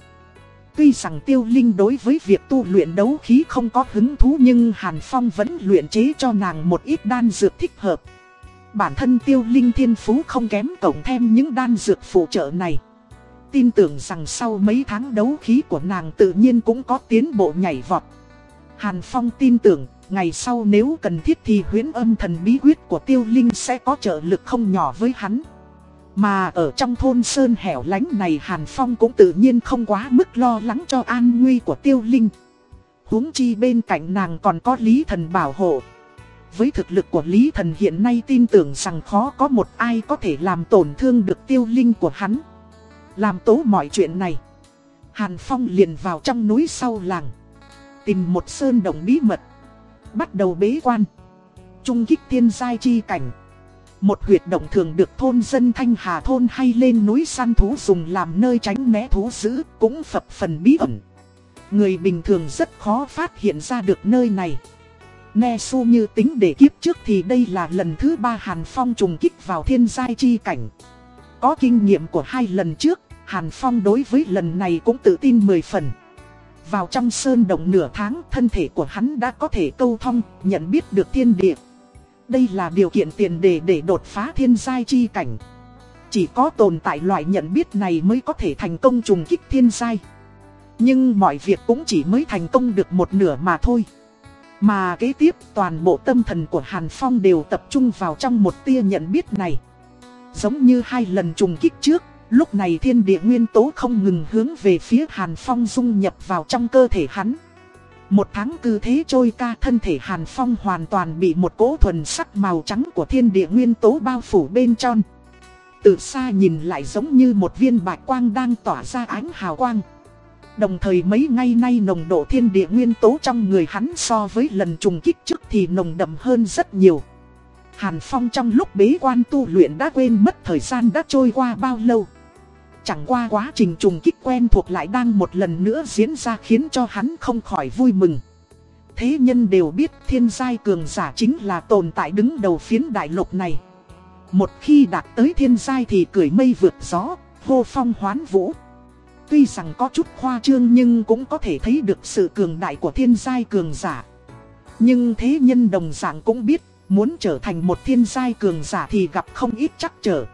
Tuy rằng tiêu linh đối với việc tu luyện đấu khí không có hứng thú nhưng Hàn Phong vẫn luyện chế cho nàng một ít đan dược thích hợp. Bản thân tiêu linh thiên phú không kém cộng thêm những đan dược phụ trợ này. Tin tưởng rằng sau mấy tháng đấu khí của nàng tự nhiên cũng có tiến bộ nhảy vọt. Hàn Phong tin tưởng ngày sau nếu cần thiết thì huyến âm thần bí quyết của tiêu linh sẽ có trợ lực không nhỏ với hắn. Mà ở trong thôn sơn hẻo lánh này Hàn Phong cũng tự nhiên không quá mức lo lắng cho an nguy của tiêu linh. huống chi bên cạnh nàng còn có lý thần bảo hộ. Với thực lực của Lý Thần hiện nay tin tưởng rằng khó có một ai có thể làm tổn thương được tiêu linh của hắn. Làm tố mọi chuyện này. Hàn Phong liền vào trong núi sau làng. Tìm một sơn động bí mật. Bắt đầu bế quan. Trung kích thiên giai chi cảnh. Một huyệt động thường được thôn dân Thanh Hà thôn hay lên núi săn thú dùng làm nơi tránh né thú dữ cũng phập phần bí ẩn. Người bình thường rất khó phát hiện ra được nơi này. Nghe su như tính để kiếp trước thì đây là lần thứ ba Hàn Phong trùng kích vào thiên giai chi cảnh. Có kinh nghiệm của hai lần trước, Hàn Phong đối với lần này cũng tự tin 10 phần. Vào trong sơn động nửa tháng, thân thể của hắn đã có thể câu thông, nhận biết được thiên địa. Đây là điều kiện tiền đề để đột phá thiên giai chi cảnh. Chỉ có tồn tại loại nhận biết này mới có thể thành công trùng kích thiên giai. Nhưng mọi việc cũng chỉ mới thành công được một nửa mà thôi. Mà kế tiếp toàn bộ tâm thần của Hàn Phong đều tập trung vào trong một tia nhận biết này. Giống như hai lần trùng kích trước, lúc này thiên địa nguyên tố không ngừng hướng về phía Hàn Phong dung nhập vào trong cơ thể hắn. Một tháng cứ thế trôi ca thân thể Hàn Phong hoàn toàn bị một cỗ thuần sắc màu trắng của thiên địa nguyên tố bao phủ bên trong. Từ xa nhìn lại giống như một viên bạch quang đang tỏa ra ánh hào quang. Đồng thời mấy ngày nay nồng độ thiên địa nguyên tố trong người hắn so với lần trùng kích trước thì nồng đậm hơn rất nhiều. Hàn Phong trong lúc bế quan tu luyện đã quên mất thời gian đã trôi qua bao lâu. Chẳng qua quá trình trùng kích quen thuộc lại đang một lần nữa diễn ra khiến cho hắn không khỏi vui mừng. Thế nhân đều biết thiên giai cường giả chính là tồn tại đứng đầu phiến đại lục này. Một khi đạt tới thiên giai thì cười mây vượt gió, hô phong hoán vũ. Tuy rằng có chút khoa trương nhưng cũng có thể thấy được sự cường đại của thiên giai cường giả. Nhưng thế nhân đồng dạng cũng biết, muốn trở thành một thiên giai cường giả thì gặp không ít chắc trở.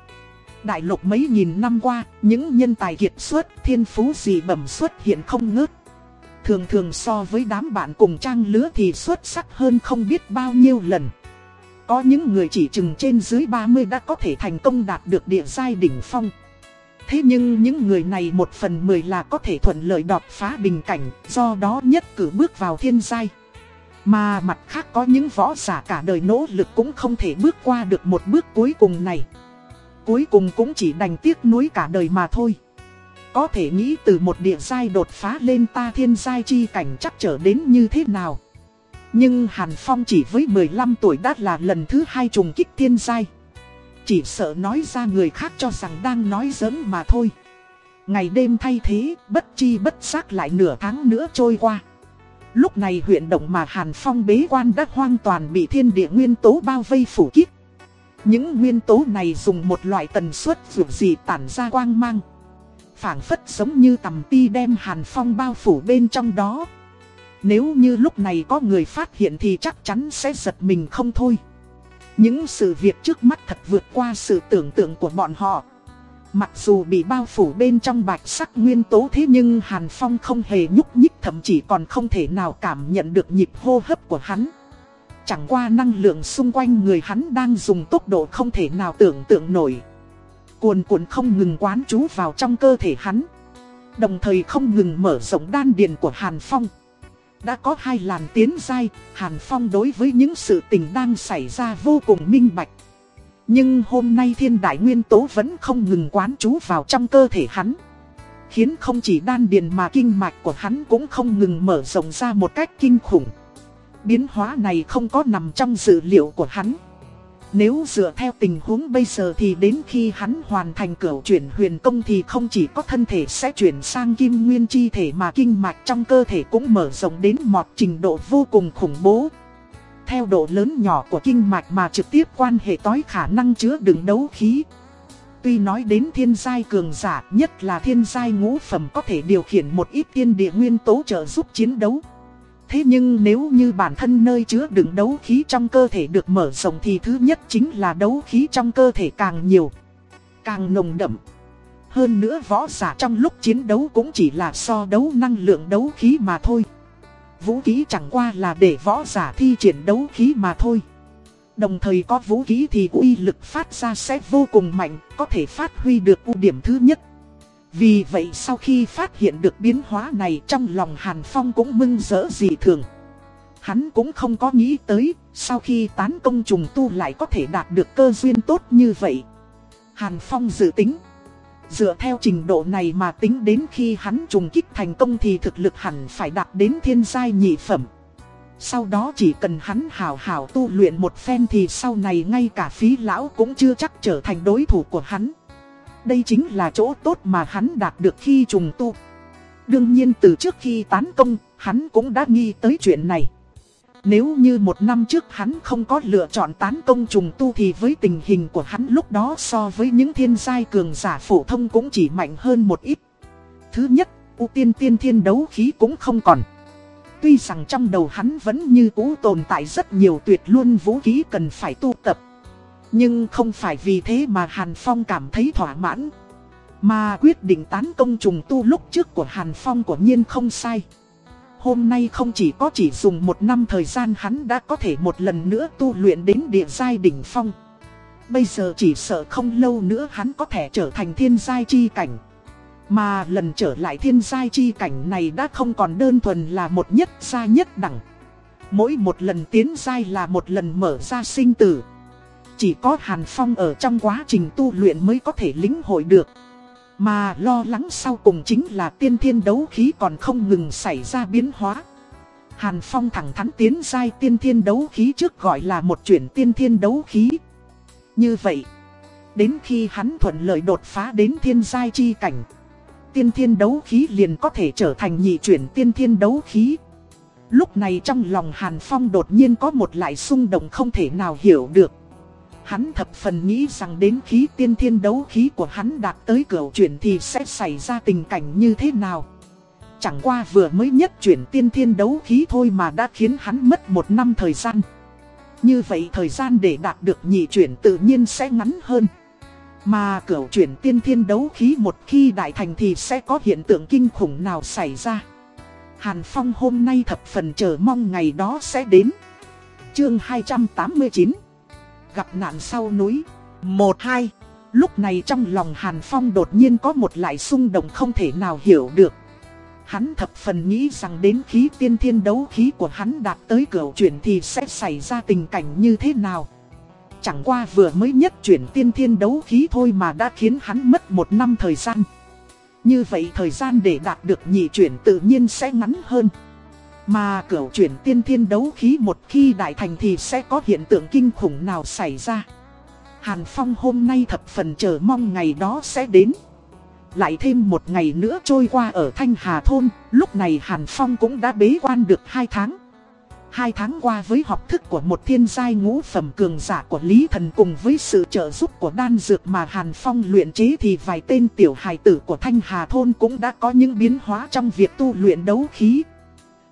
Đại lục mấy nghìn năm qua, những nhân tài kiệt xuất, thiên phú gì bẩm xuất hiện không ngớt. Thường thường so với đám bạn cùng trang lứa thì xuất sắc hơn không biết bao nhiêu lần. Có những người chỉ chừng trên dưới 30 đã có thể thành công đạt được địa giai đỉnh phong. Thế nhưng những người này một phần mười là có thể thuận lợi đột phá bình cảnh, do đó nhất cử bước vào thiên giai. Mà mặt khác có những võ giả cả đời nỗ lực cũng không thể bước qua được một bước cuối cùng này. Cuối cùng cũng chỉ đành tiếc nuối cả đời mà thôi. Có thể nghĩ từ một địa giai đột phá lên ta thiên giai chi cảnh chắc trở đến như thế nào. Nhưng Hàn Phong chỉ với 15 tuổi đã là lần thứ hai trùng kích thiên giai. Chỉ sợ nói ra người khác cho rằng đang nói giỡn mà thôi. Ngày đêm thay thế, bất chi bất giác lại nửa tháng nữa trôi qua. Lúc này huyện động mà Hàn Phong bế quan đã hoàn toàn bị thiên địa nguyên tố bao vây phủ kíp. Những nguyên tố này dùng một loại tần suất dù gì tản ra quang mang. phảng phất giống như tầm ti đem Hàn Phong bao phủ bên trong đó. Nếu như lúc này có người phát hiện thì chắc chắn sẽ giật mình không thôi. Những sự việc trước mắt thật vượt qua sự tưởng tượng của bọn họ. Mặc dù bị bao phủ bên trong bạch sắc nguyên tố thế nhưng Hàn Phong không hề nhúc nhích, thậm chí còn không thể nào cảm nhận được nhịp hô hấp của hắn. Chẳng qua năng lượng xung quanh người hắn đang dùng tốc độ không thể nào tưởng tượng nổi. Cuồn cuộn không ngừng quán trú vào trong cơ thể hắn. Đồng thời không ngừng mở rộng đan điền của Hàn Phong. Đã có hai làn tiến dai, Hàn Phong đối với những sự tình đang xảy ra vô cùng minh bạch. Nhưng hôm nay thiên đại nguyên tố vẫn không ngừng quán trú vào trong cơ thể hắn. Khiến không chỉ đan điền mà kinh mạch của hắn cũng không ngừng mở rộng ra một cách kinh khủng. Biến hóa này không có nằm trong dự liệu của hắn. Nếu dựa theo tình huống bây giờ thì đến khi hắn hoàn thành cửa chuyển huyền công thì không chỉ có thân thể sẽ chuyển sang kim nguyên chi thể mà kinh mạch trong cơ thể cũng mở rộng đến một trình độ vô cùng khủng bố. Theo độ lớn nhỏ của kinh mạch mà trực tiếp quan hệ tối khả năng chứa đựng đấu khí. Tuy nói đến thiên giai cường giả, nhất là thiên giai ngũ phẩm có thể điều khiển một ít tiên địa nguyên tố trợ giúp chiến đấu. Thế nhưng nếu như bản thân nơi chứa đựng đấu khí trong cơ thể được mở rộng thì thứ nhất chính là đấu khí trong cơ thể càng nhiều, càng nồng đậm. Hơn nữa võ giả trong lúc chiến đấu cũng chỉ là so đấu năng lượng đấu khí mà thôi. Vũ khí chẳng qua là để võ giả thi triển đấu khí mà thôi. Đồng thời có vũ khí thì uy lực phát ra sẽ vô cùng mạnh, có thể phát huy được ưu điểm thứ nhất. Vì vậy sau khi phát hiện được biến hóa này trong lòng Hàn Phong cũng mưng rỡ dị thường. Hắn cũng không có nghĩ tới, sau khi tán công trùng tu lại có thể đạt được cơ duyên tốt như vậy. Hàn Phong dự tính. Dựa theo trình độ này mà tính đến khi hắn trùng kích thành công thì thực lực hẳn phải đạt đến thiên giai nhị phẩm. Sau đó chỉ cần hắn hào hào tu luyện một phen thì sau này ngay cả phí lão cũng chưa chắc trở thành đối thủ của hắn. Đây chính là chỗ tốt mà hắn đạt được khi trùng tu. Đương nhiên từ trước khi tán công, hắn cũng đã nghi tới chuyện này. Nếu như một năm trước hắn không có lựa chọn tán công trùng tu thì với tình hình của hắn lúc đó so với những thiên giai cường giả phổ thông cũng chỉ mạnh hơn một ít. Thứ nhất, ưu tiên tiên thiên đấu khí cũng không còn. Tuy rằng trong đầu hắn vẫn như cũ tồn tại rất nhiều tuyệt luôn vũ khí cần phải tu tập. Nhưng không phải vì thế mà Hàn Phong cảm thấy thỏa mãn. Mà quyết định tán công trùng tu lúc trước của Hàn Phong của nhiên không sai. Hôm nay không chỉ có chỉ dùng một năm thời gian hắn đã có thể một lần nữa tu luyện đến địa giai đỉnh phong. Bây giờ chỉ sợ không lâu nữa hắn có thể trở thành thiên giai chi cảnh. Mà lần trở lại thiên giai chi cảnh này đã không còn đơn thuần là một nhất gia nhất đẳng. Mỗi một lần tiến giai là một lần mở ra sinh tử. Chỉ có Hàn Phong ở trong quá trình tu luyện mới có thể lĩnh hội được. Mà lo lắng sau cùng chính là tiên thiên đấu khí còn không ngừng xảy ra biến hóa. Hàn Phong thẳng thắn tiến giai tiên thiên đấu khí trước gọi là một chuyển tiên thiên đấu khí. Như vậy, đến khi hắn thuận lợi đột phá đến thiên giai chi cảnh, tiên thiên đấu khí liền có thể trở thành nhị chuyển tiên thiên đấu khí. Lúc này trong lòng Hàn Phong đột nhiên có một lại xung động không thể nào hiểu được. Hắn thập phần nghĩ rằng đến khí tiên thiên đấu khí của hắn đạt tới cửa chuyển thì sẽ xảy ra tình cảnh như thế nào. Chẳng qua vừa mới nhất chuyển tiên thiên đấu khí thôi mà đã khiến hắn mất một năm thời gian. Như vậy thời gian để đạt được nhị chuyển tự nhiên sẽ ngắn hơn. Mà cửa chuyển tiên thiên đấu khí một khi đại thành thì sẽ có hiện tượng kinh khủng nào xảy ra. Hàn Phong hôm nay thập phần chờ mong ngày đó sẽ đến. Chương 289 Gặp nạn sau núi một, hai, Lúc này trong lòng Hàn Phong đột nhiên có một loại xung động không thể nào hiểu được. Hắn thập phần nghĩ rằng đến khí tiên thiên đấu khí của hắn đạt tới cửa chuyển thì sẽ xảy ra tình cảnh như thế nào. Chẳng qua vừa mới nhất chuyển tiên thiên đấu khí thôi mà đã khiến hắn mất một năm thời gian. Như vậy thời gian để đạt được nhị chuyển tự nhiên sẽ ngắn hơn. Mà cửu chuyển tiên thiên đấu khí một khi đại thành thì sẽ có hiện tượng kinh khủng nào xảy ra. Hàn Phong hôm nay thập phần chờ mong ngày đó sẽ đến. Lại thêm một ngày nữa trôi qua ở Thanh Hà Thôn, lúc này Hàn Phong cũng đã bế quan được 2 tháng. Hai tháng qua với học thức của một thiên giai ngũ phẩm cường giả của Lý Thần cùng với sự trợ giúp của đan dược mà Hàn Phong luyện chế thì vài tên tiểu hài tử của Thanh Hà Thôn cũng đã có những biến hóa trong việc tu luyện đấu khí.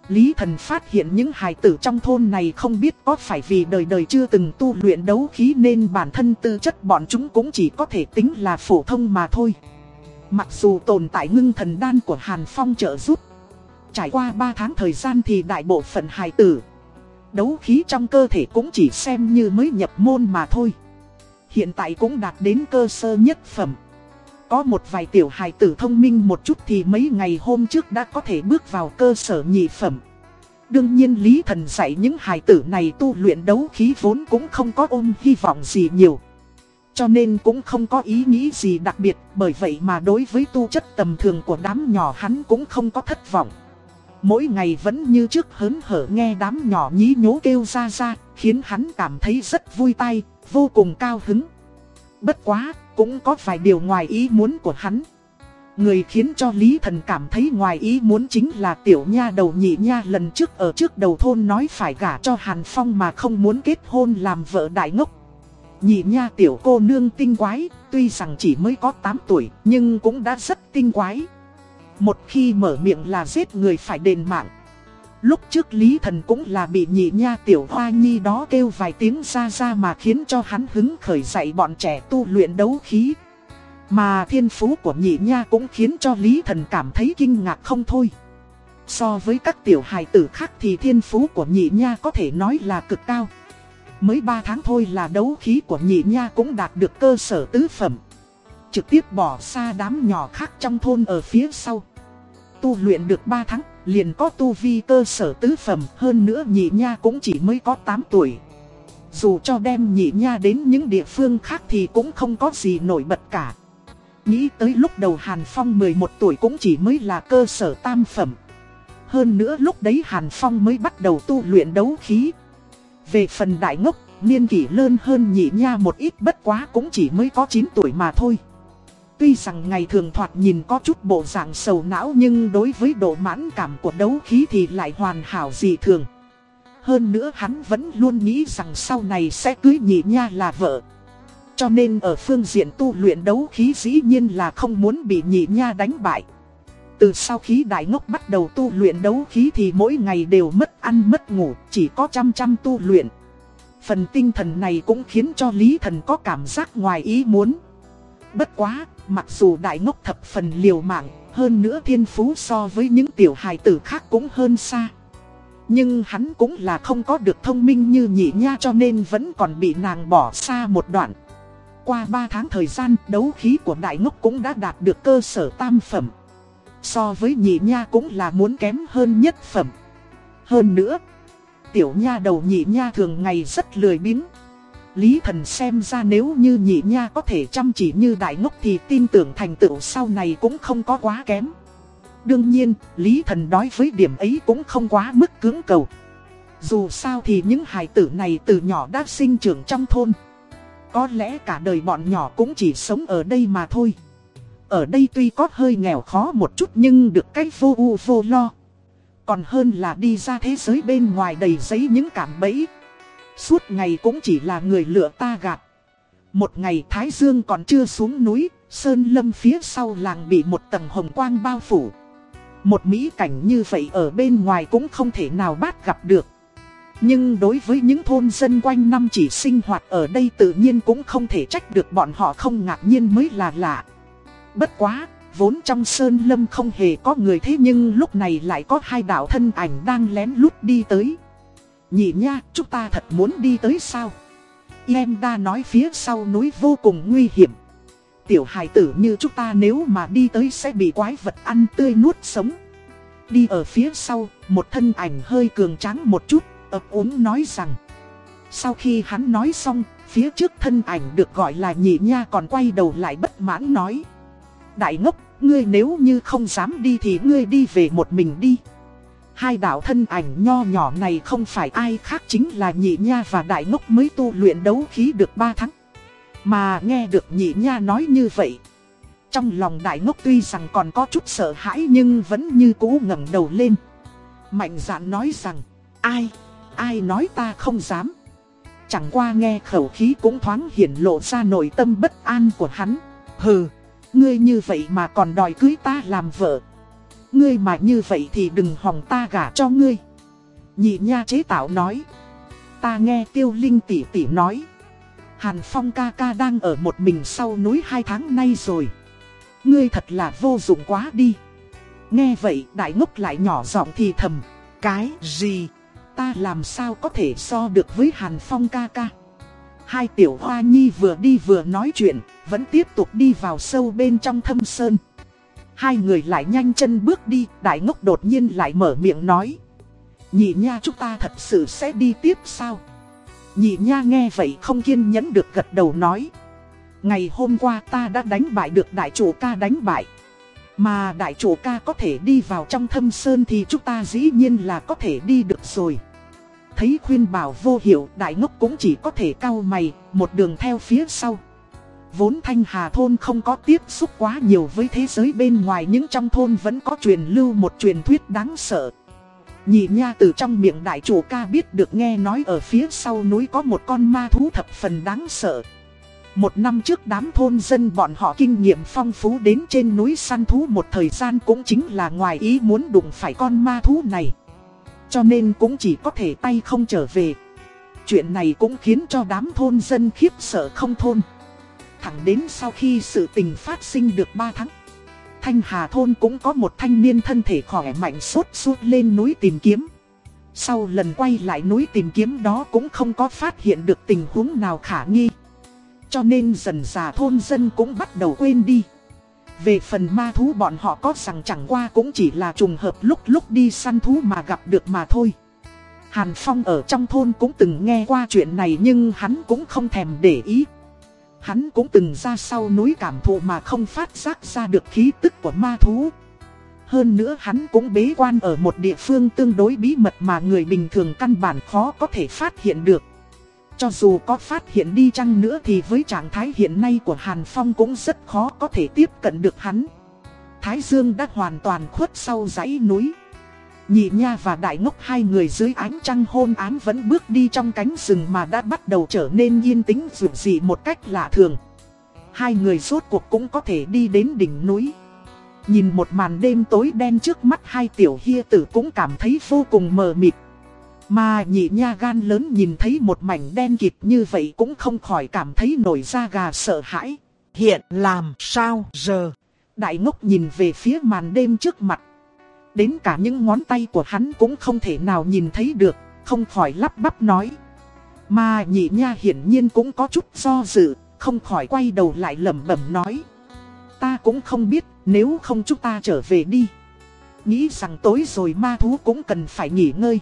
Lý Thần phát hiện những hài tử trong thôn này không biết có phải vì đời đời chưa từng tu luyện đấu khí nên bản thân tư chất bọn chúng cũng chỉ có thể tính là phổ thông mà thôi. Mặc dù tồn tại ngưng thần đan của Hàn Phong trợ giúp, trải qua 3 tháng thời gian thì đại bộ phận hài tử đấu khí trong cơ thể cũng chỉ xem như mới nhập môn mà thôi. Hiện tại cũng đạt đến cơ sơ nhất phẩm. Có một vài tiểu hài tử thông minh một chút thì mấy ngày hôm trước đã có thể bước vào cơ sở nhị phẩm. Đương nhiên Lý Thần dạy những hài tử này tu luyện đấu khí vốn cũng không có ôm hy vọng gì nhiều. Cho nên cũng không có ý nghĩ gì đặc biệt, bởi vậy mà đối với tu chất tầm thường của đám nhỏ hắn cũng không có thất vọng. Mỗi ngày vẫn như trước hớn hở nghe đám nhỏ nhí nhố kêu ra ra, khiến hắn cảm thấy rất vui tay, vô cùng cao hứng. Bất quá, cũng có vài điều ngoài ý muốn của hắn. Người khiến cho Lý Thần cảm thấy ngoài ý muốn chính là tiểu nha đầu nhị nha lần trước ở trước đầu thôn nói phải gả cho Hàn Phong mà không muốn kết hôn làm vợ đại ngốc. Nhị nha tiểu cô nương tinh quái, tuy rằng chỉ mới có 8 tuổi nhưng cũng đã rất tinh quái. Một khi mở miệng là giết người phải đền mạng. Lúc trước Lý Thần cũng là bị nhị nha tiểu hoa nhi đó kêu vài tiếng ra ra mà khiến cho hắn hứng khởi dạy bọn trẻ tu luyện đấu khí. Mà thiên phú của nhị nha cũng khiến cho Lý Thần cảm thấy kinh ngạc không thôi. So với các tiểu hài tử khác thì thiên phú của nhị nha có thể nói là cực cao. Mới 3 tháng thôi là đấu khí của nhị nha cũng đạt được cơ sở tứ phẩm trực tiếp bỏ xa đám nhỏ khác trong thôn ở phía sau. Tu luyện được 3 tháng, liền có tu vi cơ sở tứ phẩm hơn nữa nhị nha cũng chỉ mới có 8 tuổi. Dù cho đem nhị nha đến những địa phương khác thì cũng không có gì nổi bật cả. Nghĩ tới lúc đầu Hàn Phong 11 tuổi cũng chỉ mới là cơ sở tam phẩm. Hơn nữa lúc đấy Hàn Phong mới bắt đầu tu luyện đấu khí. Về phần đại ngốc, niên kỷ lớn hơn nhị nha một ít bất quá cũng chỉ mới có 9 tuổi mà thôi. Tuy rằng ngày thường thoạt nhìn có chút bộ dạng sầu não nhưng đối với độ mãn cảm của đấu khí thì lại hoàn hảo dị thường. Hơn nữa hắn vẫn luôn nghĩ rằng sau này sẽ cưới nhị nha là vợ. Cho nên ở phương diện tu luyện đấu khí dĩ nhiên là không muốn bị nhị nha đánh bại. Từ sau khi đại ngốc bắt đầu tu luyện đấu khí thì mỗi ngày đều mất ăn mất ngủ, chỉ có chăm chăm tu luyện. Phần tinh thần này cũng khiến cho Lý Thần có cảm giác ngoài ý muốn. Bất quá, mặc dù đại ngốc thập phần liều mạng, hơn nữa thiên phú so với những tiểu hài tử khác cũng hơn xa. Nhưng hắn cũng là không có được thông minh như nhị nha cho nên vẫn còn bị nàng bỏ xa một đoạn. Qua 3 tháng thời gian, đấu khí của đại ngốc cũng đã đạt được cơ sở tam phẩm. So với nhị nha cũng là muốn kém hơn nhất phẩm. Hơn nữa, tiểu nha đầu nhị nha thường ngày rất lười biếng. Lý thần xem ra nếu như nhị nha có thể chăm chỉ như đại ngốc thì tin tưởng thành tựu sau này cũng không có quá kém. Đương nhiên, Lý thần đối với điểm ấy cũng không quá mức cứng cầu. Dù sao thì những hài tử này từ nhỏ đã sinh trưởng trong thôn. Có lẽ cả đời bọn nhỏ cũng chỉ sống ở đây mà thôi. Ở đây tuy có hơi nghèo khó một chút nhưng được cách vô u vô lo. Còn hơn là đi ra thế giới bên ngoài đầy giấy những cảm bẫy. Suốt ngày cũng chỉ là người lựa ta gạt. Một ngày Thái Dương còn chưa xuống núi, Sơn Lâm phía sau làng bị một tầng hồng quang bao phủ. Một mỹ cảnh như vậy ở bên ngoài cũng không thể nào bắt gặp được. Nhưng đối với những thôn dân quanh năm chỉ sinh hoạt ở đây tự nhiên cũng không thể trách được bọn họ không ngạc nhiên mới là lạ. Bất quá, vốn trong sơn lâm không hề có người thế nhưng lúc này lại có hai đạo thân ảnh đang lén lút đi tới. Nhị nha, chúng ta thật muốn đi tới sao? Em đa nói phía sau núi vô cùng nguy hiểm. Tiểu hài tử như chúng ta nếu mà đi tới sẽ bị quái vật ăn tươi nuốt sống. Đi ở phía sau, một thân ảnh hơi cường tráng một chút, ấp úng nói rằng. Sau khi hắn nói xong, phía trước thân ảnh được gọi là nhị nha còn quay đầu lại bất mãn nói. Đại ngốc, ngươi nếu như không dám đi thì ngươi đi về một mình đi. Hai đạo thân ảnh nho nhỏ này không phải ai khác chính là nhị nha và đại ngốc mới tu luyện đấu khí được 3 tháng. Mà nghe được nhị nha nói như vậy. Trong lòng đại ngốc tuy rằng còn có chút sợ hãi nhưng vẫn như cũ ngẩng đầu lên. Mạnh dạn nói rằng, ai, ai nói ta không dám. Chẳng qua nghe khẩu khí cũng thoáng hiển lộ ra nội tâm bất an của hắn. Hừ, ngươi như vậy mà còn đòi cưới ta làm vợ. Ngươi mà như vậy thì đừng hòng ta gả cho ngươi. Nhị nha chế tạo nói. Ta nghe tiêu linh tỷ tỷ nói. Hàn Phong ca ca đang ở một mình sau núi hai tháng nay rồi. Ngươi thật là vô dụng quá đi. Nghe vậy đại ngốc lại nhỏ giọng thì thầm. Cái gì? Ta làm sao có thể so được với Hàn Phong ca ca? Hai tiểu hoa nhi vừa đi vừa nói chuyện, vẫn tiếp tục đi vào sâu bên trong thâm sơn. Hai người lại nhanh chân bước đi, đại ngốc đột nhiên lại mở miệng nói. Nhị nha chúng ta thật sự sẽ đi tiếp sao? Nhị nha nghe vậy không kiên nhẫn được gật đầu nói. Ngày hôm qua ta đã đánh bại được đại chủ ca đánh bại. Mà đại chủ ca có thể đi vào trong thâm sơn thì chúng ta dĩ nhiên là có thể đi được rồi. Thấy khuyên bảo vô hiệu đại ngốc cũng chỉ có thể cau mày, một đường theo phía sau. Vốn Thanh Hà Thôn không có tiếp xúc quá nhiều với thế giới bên ngoài nhưng trong thôn vẫn có truyền lưu một truyền thuyết đáng sợ. Nhị nha từ trong miệng đại chủ ca biết được nghe nói ở phía sau núi có một con ma thú thập phần đáng sợ. Một năm trước đám thôn dân bọn họ kinh nghiệm phong phú đến trên núi săn thú một thời gian cũng chính là ngoài ý muốn đụng phải con ma thú này. Cho nên cũng chỉ có thể tay không trở về. Chuyện này cũng khiến cho đám thôn dân khiếp sợ không thôn. Thẳng đến sau khi sự tình phát sinh được 3 tháng. Thanh Hà Thôn cũng có một thanh niên thân thể khỏe mạnh sốt suốt lên núi tìm kiếm. Sau lần quay lại núi tìm kiếm đó cũng không có phát hiện được tình huống nào khả nghi. Cho nên dần già thôn dân cũng bắt đầu quên đi. Về phần ma thú bọn họ có rằng chẳng qua cũng chỉ là trùng hợp lúc lúc đi săn thú mà gặp được mà thôi. Hàn Phong ở trong thôn cũng từng nghe qua chuyện này nhưng hắn cũng không thèm để ý. Hắn cũng từng ra sau núi cảm thụ mà không phát giác ra được khí tức của ma thú. Hơn nữa hắn cũng bế quan ở một địa phương tương đối bí mật mà người bình thường căn bản khó có thể phát hiện được. Cho dù có phát hiện đi chăng nữa thì với trạng thái hiện nay của Hàn Phong cũng rất khó có thể tiếp cận được hắn. Thái Dương đã hoàn toàn khuất sau dãy núi. Nhị Nha và Đại Ngốc hai người dưới ánh trăng hôn ám vẫn bước đi trong cánh rừng mà đã bắt đầu trở nên yên tĩnh dù gì một cách lạ thường. Hai người rốt cuộc cũng có thể đi đến đỉnh núi. Nhìn một màn đêm tối đen trước mắt hai tiểu hia tử cũng cảm thấy vô cùng mờ mịt. Mà nhị nha gan lớn nhìn thấy một mảnh đen kịt như vậy cũng không khỏi cảm thấy nổi da gà sợ hãi. Hiện làm sao giờ? Đại ngốc nhìn về phía màn đêm trước mặt. Đến cả những ngón tay của hắn cũng không thể nào nhìn thấy được, không khỏi lắp bắp nói. Mà nhị nha hiển nhiên cũng có chút do dự, không khỏi quay đầu lại lẩm bẩm nói. Ta cũng không biết, nếu không chúng ta trở về đi. Nghĩ rằng tối rồi ma thú cũng cần phải nghỉ ngơi.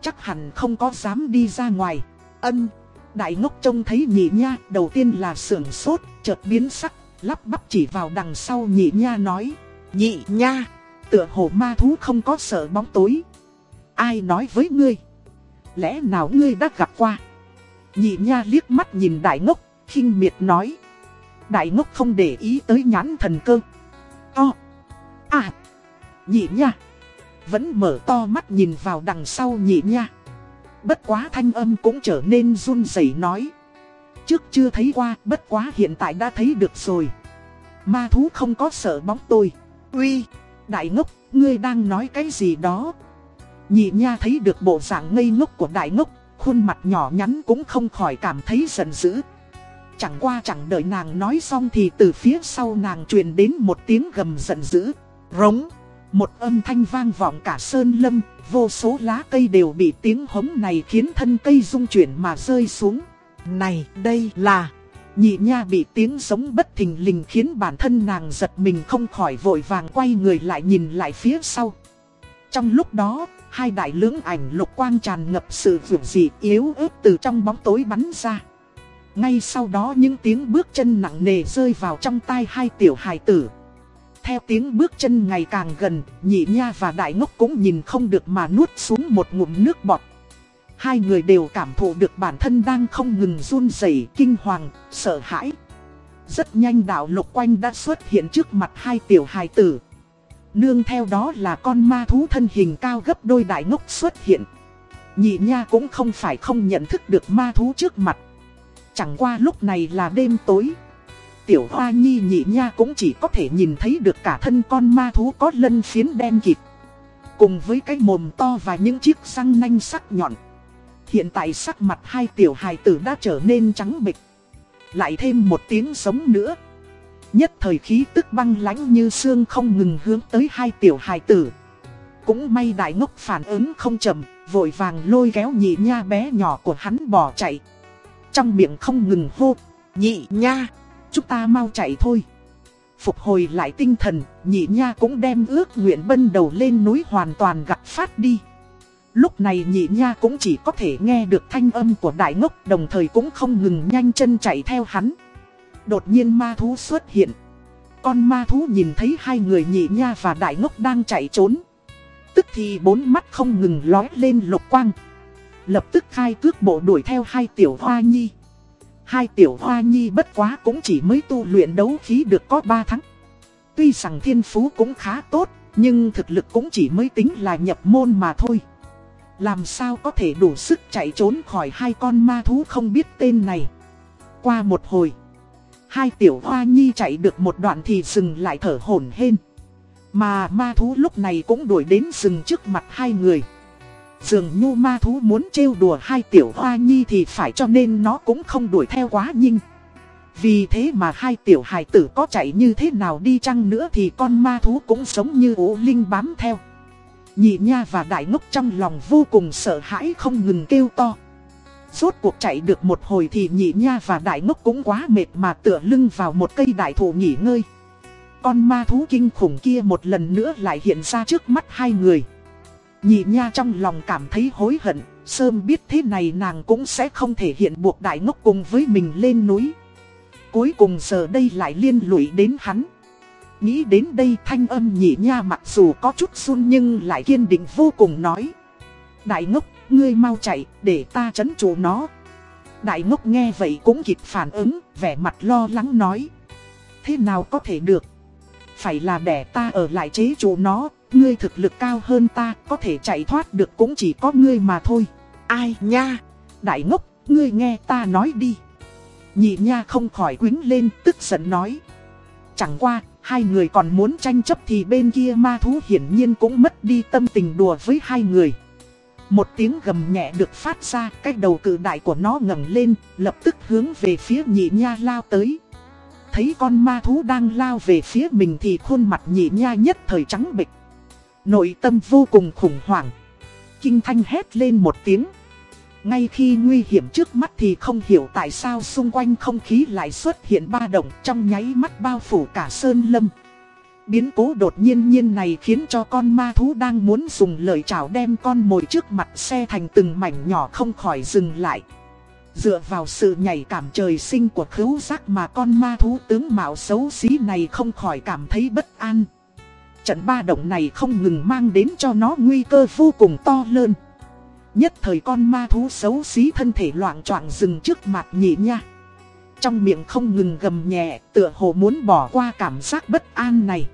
Chắc hẳn không có dám đi ra ngoài. Ân, đại ngốc trông thấy nhị nha, đầu tiên là sưởng sốt, chợt biến sắc, lắp bắp chỉ vào đằng sau nhị nha nói. Nhị nha, tựa hồ ma thú không có sợ bóng tối. Ai nói với ngươi? Lẽ nào ngươi đã gặp qua? Nhị nha liếc mắt nhìn đại ngốc, khinh miệt nói. Đại ngốc không để ý tới nhãn thần cơ. To. À. Nhị nha. Vẫn mở to mắt nhìn vào đằng sau nhị nha. Bất quá thanh âm cũng trở nên run rẩy nói. Trước chưa thấy qua, bất quá hiện tại đã thấy được rồi. Ma thú không có sợ bóng tôi. Uy, đại ngốc, ngươi đang nói cái gì đó? Nhị nha thấy được bộ dạng ngây ngốc của đại ngốc, khuôn mặt nhỏ nhắn cũng không khỏi cảm thấy giận dữ. Chẳng qua chẳng đợi nàng nói xong thì từ phía sau nàng truyền đến một tiếng gầm giận dữ. Rống. Một âm thanh vang vọng cả sơn lâm, vô số lá cây đều bị tiếng hống này khiến thân cây rung chuyển mà rơi xuống. Này, đây là... Nhị nha bị tiếng giống bất thình lình khiến bản thân nàng giật mình không khỏi vội vàng quay người lại nhìn lại phía sau. Trong lúc đó, hai đại lưỡng ảnh lục quang tràn ngập sự vượt dị yếu ớt từ trong bóng tối bắn ra. Ngay sau đó những tiếng bước chân nặng nề rơi vào trong tai hai tiểu hài tử. Theo tiếng bước chân ngày càng gần, nhị nha và đại ngốc cũng nhìn không được mà nuốt xuống một ngụm nước bọt. Hai người đều cảm thụ được bản thân đang không ngừng run rẩy, kinh hoàng, sợ hãi. Rất nhanh đạo lục quanh đã xuất hiện trước mặt hai tiểu hài tử. Nương theo đó là con ma thú thân hình cao gấp đôi đại ngốc xuất hiện. Nhị nha cũng không phải không nhận thức được ma thú trước mặt. Chẳng qua lúc này là đêm tối. Tiểu hoa nhi nhị nha cũng chỉ có thể nhìn thấy được cả thân con ma thú có lân phiến đen kịt. Cùng với cái mồm to và những chiếc răng nanh sắc nhọn. Hiện tại sắc mặt hai tiểu hài tử đã trở nên trắng bịch. Lại thêm một tiếng sống nữa. Nhất thời khí tức băng lãnh như xương không ngừng hướng tới hai tiểu hài tử. Cũng may đại ngốc phản ứng không chậm, vội vàng lôi kéo nhị nha bé nhỏ của hắn bỏ chạy. Trong miệng không ngừng hô, nhị nha, chúng ta mau chạy thôi. Phục hồi lại tinh thần, nhị nha cũng đem ước nguyện bân đầu lên núi hoàn toàn gặp phát đi. Lúc này nhị nha cũng chỉ có thể nghe được thanh âm của đại ngốc đồng thời cũng không ngừng nhanh chân chạy theo hắn. Đột nhiên ma thú xuất hiện. Con ma thú nhìn thấy hai người nhị nha và đại ngốc đang chạy trốn. Tức thì bốn mắt không ngừng lói lên lục quang. Lập tức khai cước bộ đuổi theo hai tiểu hoa nhi. Hai tiểu hoa nhi bất quá cũng chỉ mới tu luyện đấu khí được có ba tháng. Tuy rằng thiên phú cũng khá tốt, nhưng thực lực cũng chỉ mới tính là nhập môn mà thôi. Làm sao có thể đủ sức chạy trốn khỏi hai con ma thú không biết tên này. Qua một hồi, hai tiểu hoa nhi chạy được một đoạn thì dừng lại thở hổn hên. Mà ma thú lúc này cũng đuổi đến rừng trước mặt hai người. Dường như ma thú muốn trêu đùa hai tiểu hoa nhi thì phải cho nên nó cũng không đuổi theo quá nhanh. Vì thế mà hai tiểu hài tử có chạy như thế nào đi chăng nữa thì con ma thú cũng sống như ố linh bám theo. Nhị nha và đại ngốc trong lòng vô cùng sợ hãi không ngừng kêu to. Rốt cuộc chạy được một hồi thì nhị nha và đại ngốc cũng quá mệt mà tựa lưng vào một cây đại thụ nghỉ ngơi. con ma thú kinh khủng kia một lần nữa lại hiện ra trước mắt hai người. Nhị nha trong lòng cảm thấy hối hận, Sơm biết thế này nàng cũng sẽ không thể hiện buộc đại ngốc cùng với mình lên núi. Cuối cùng giờ đây lại liên lụy đến hắn. Nghĩ đến đây thanh âm nhị nha mặc dù có chút run nhưng lại kiên định vô cùng nói. Đại ngốc, ngươi mau chạy, để ta chấn chủ nó. Đại ngốc nghe vậy cũng kịp phản ứng, vẻ mặt lo lắng nói. Thế nào có thể được? Phải là để ta ở lại chế chủ nó, ngươi thực lực cao hơn ta, có thể chạy thoát được cũng chỉ có ngươi mà thôi. Ai nha? Đại ngốc, ngươi nghe ta nói đi. Nhị nha không khỏi quính lên, tức giận nói. Chẳng qua, hai người còn muốn tranh chấp thì bên kia ma thú hiển nhiên cũng mất đi tâm tình đùa với hai người. Một tiếng gầm nhẹ được phát ra, cái đầu cự đại của nó ngẩng lên, lập tức hướng về phía nhị nha lao tới. Thấy con ma thú đang lao về phía mình thì khuôn mặt nhị nha nhất thời trắng bịch. Nội tâm vô cùng khủng hoảng. Kinh thanh hét lên một tiếng. Ngay khi nguy hiểm trước mắt thì không hiểu tại sao xung quanh không khí lại xuất hiện ba động, trong nháy mắt bao phủ cả sơn lâm. Biến cố đột nhiên nhiên này khiến cho con ma thú đang muốn dùng lời chào đem con mồi trước mặt xe thành từng mảnh nhỏ không khỏi dừng lại. Dựa vào sự nhảy cảm trời sinh của khứu giác mà con ma thú tướng mạo xấu xí này không khỏi cảm thấy bất an. Trận ba động này không ngừng mang đến cho nó nguy cơ vô cùng to lớn. Nhất thời con ma thú xấu xí thân thể loạn choạng dừng trước mặt nhị nha. Trong miệng không ngừng gầm nhẹ, tựa hồ muốn bỏ qua cảm giác bất an này.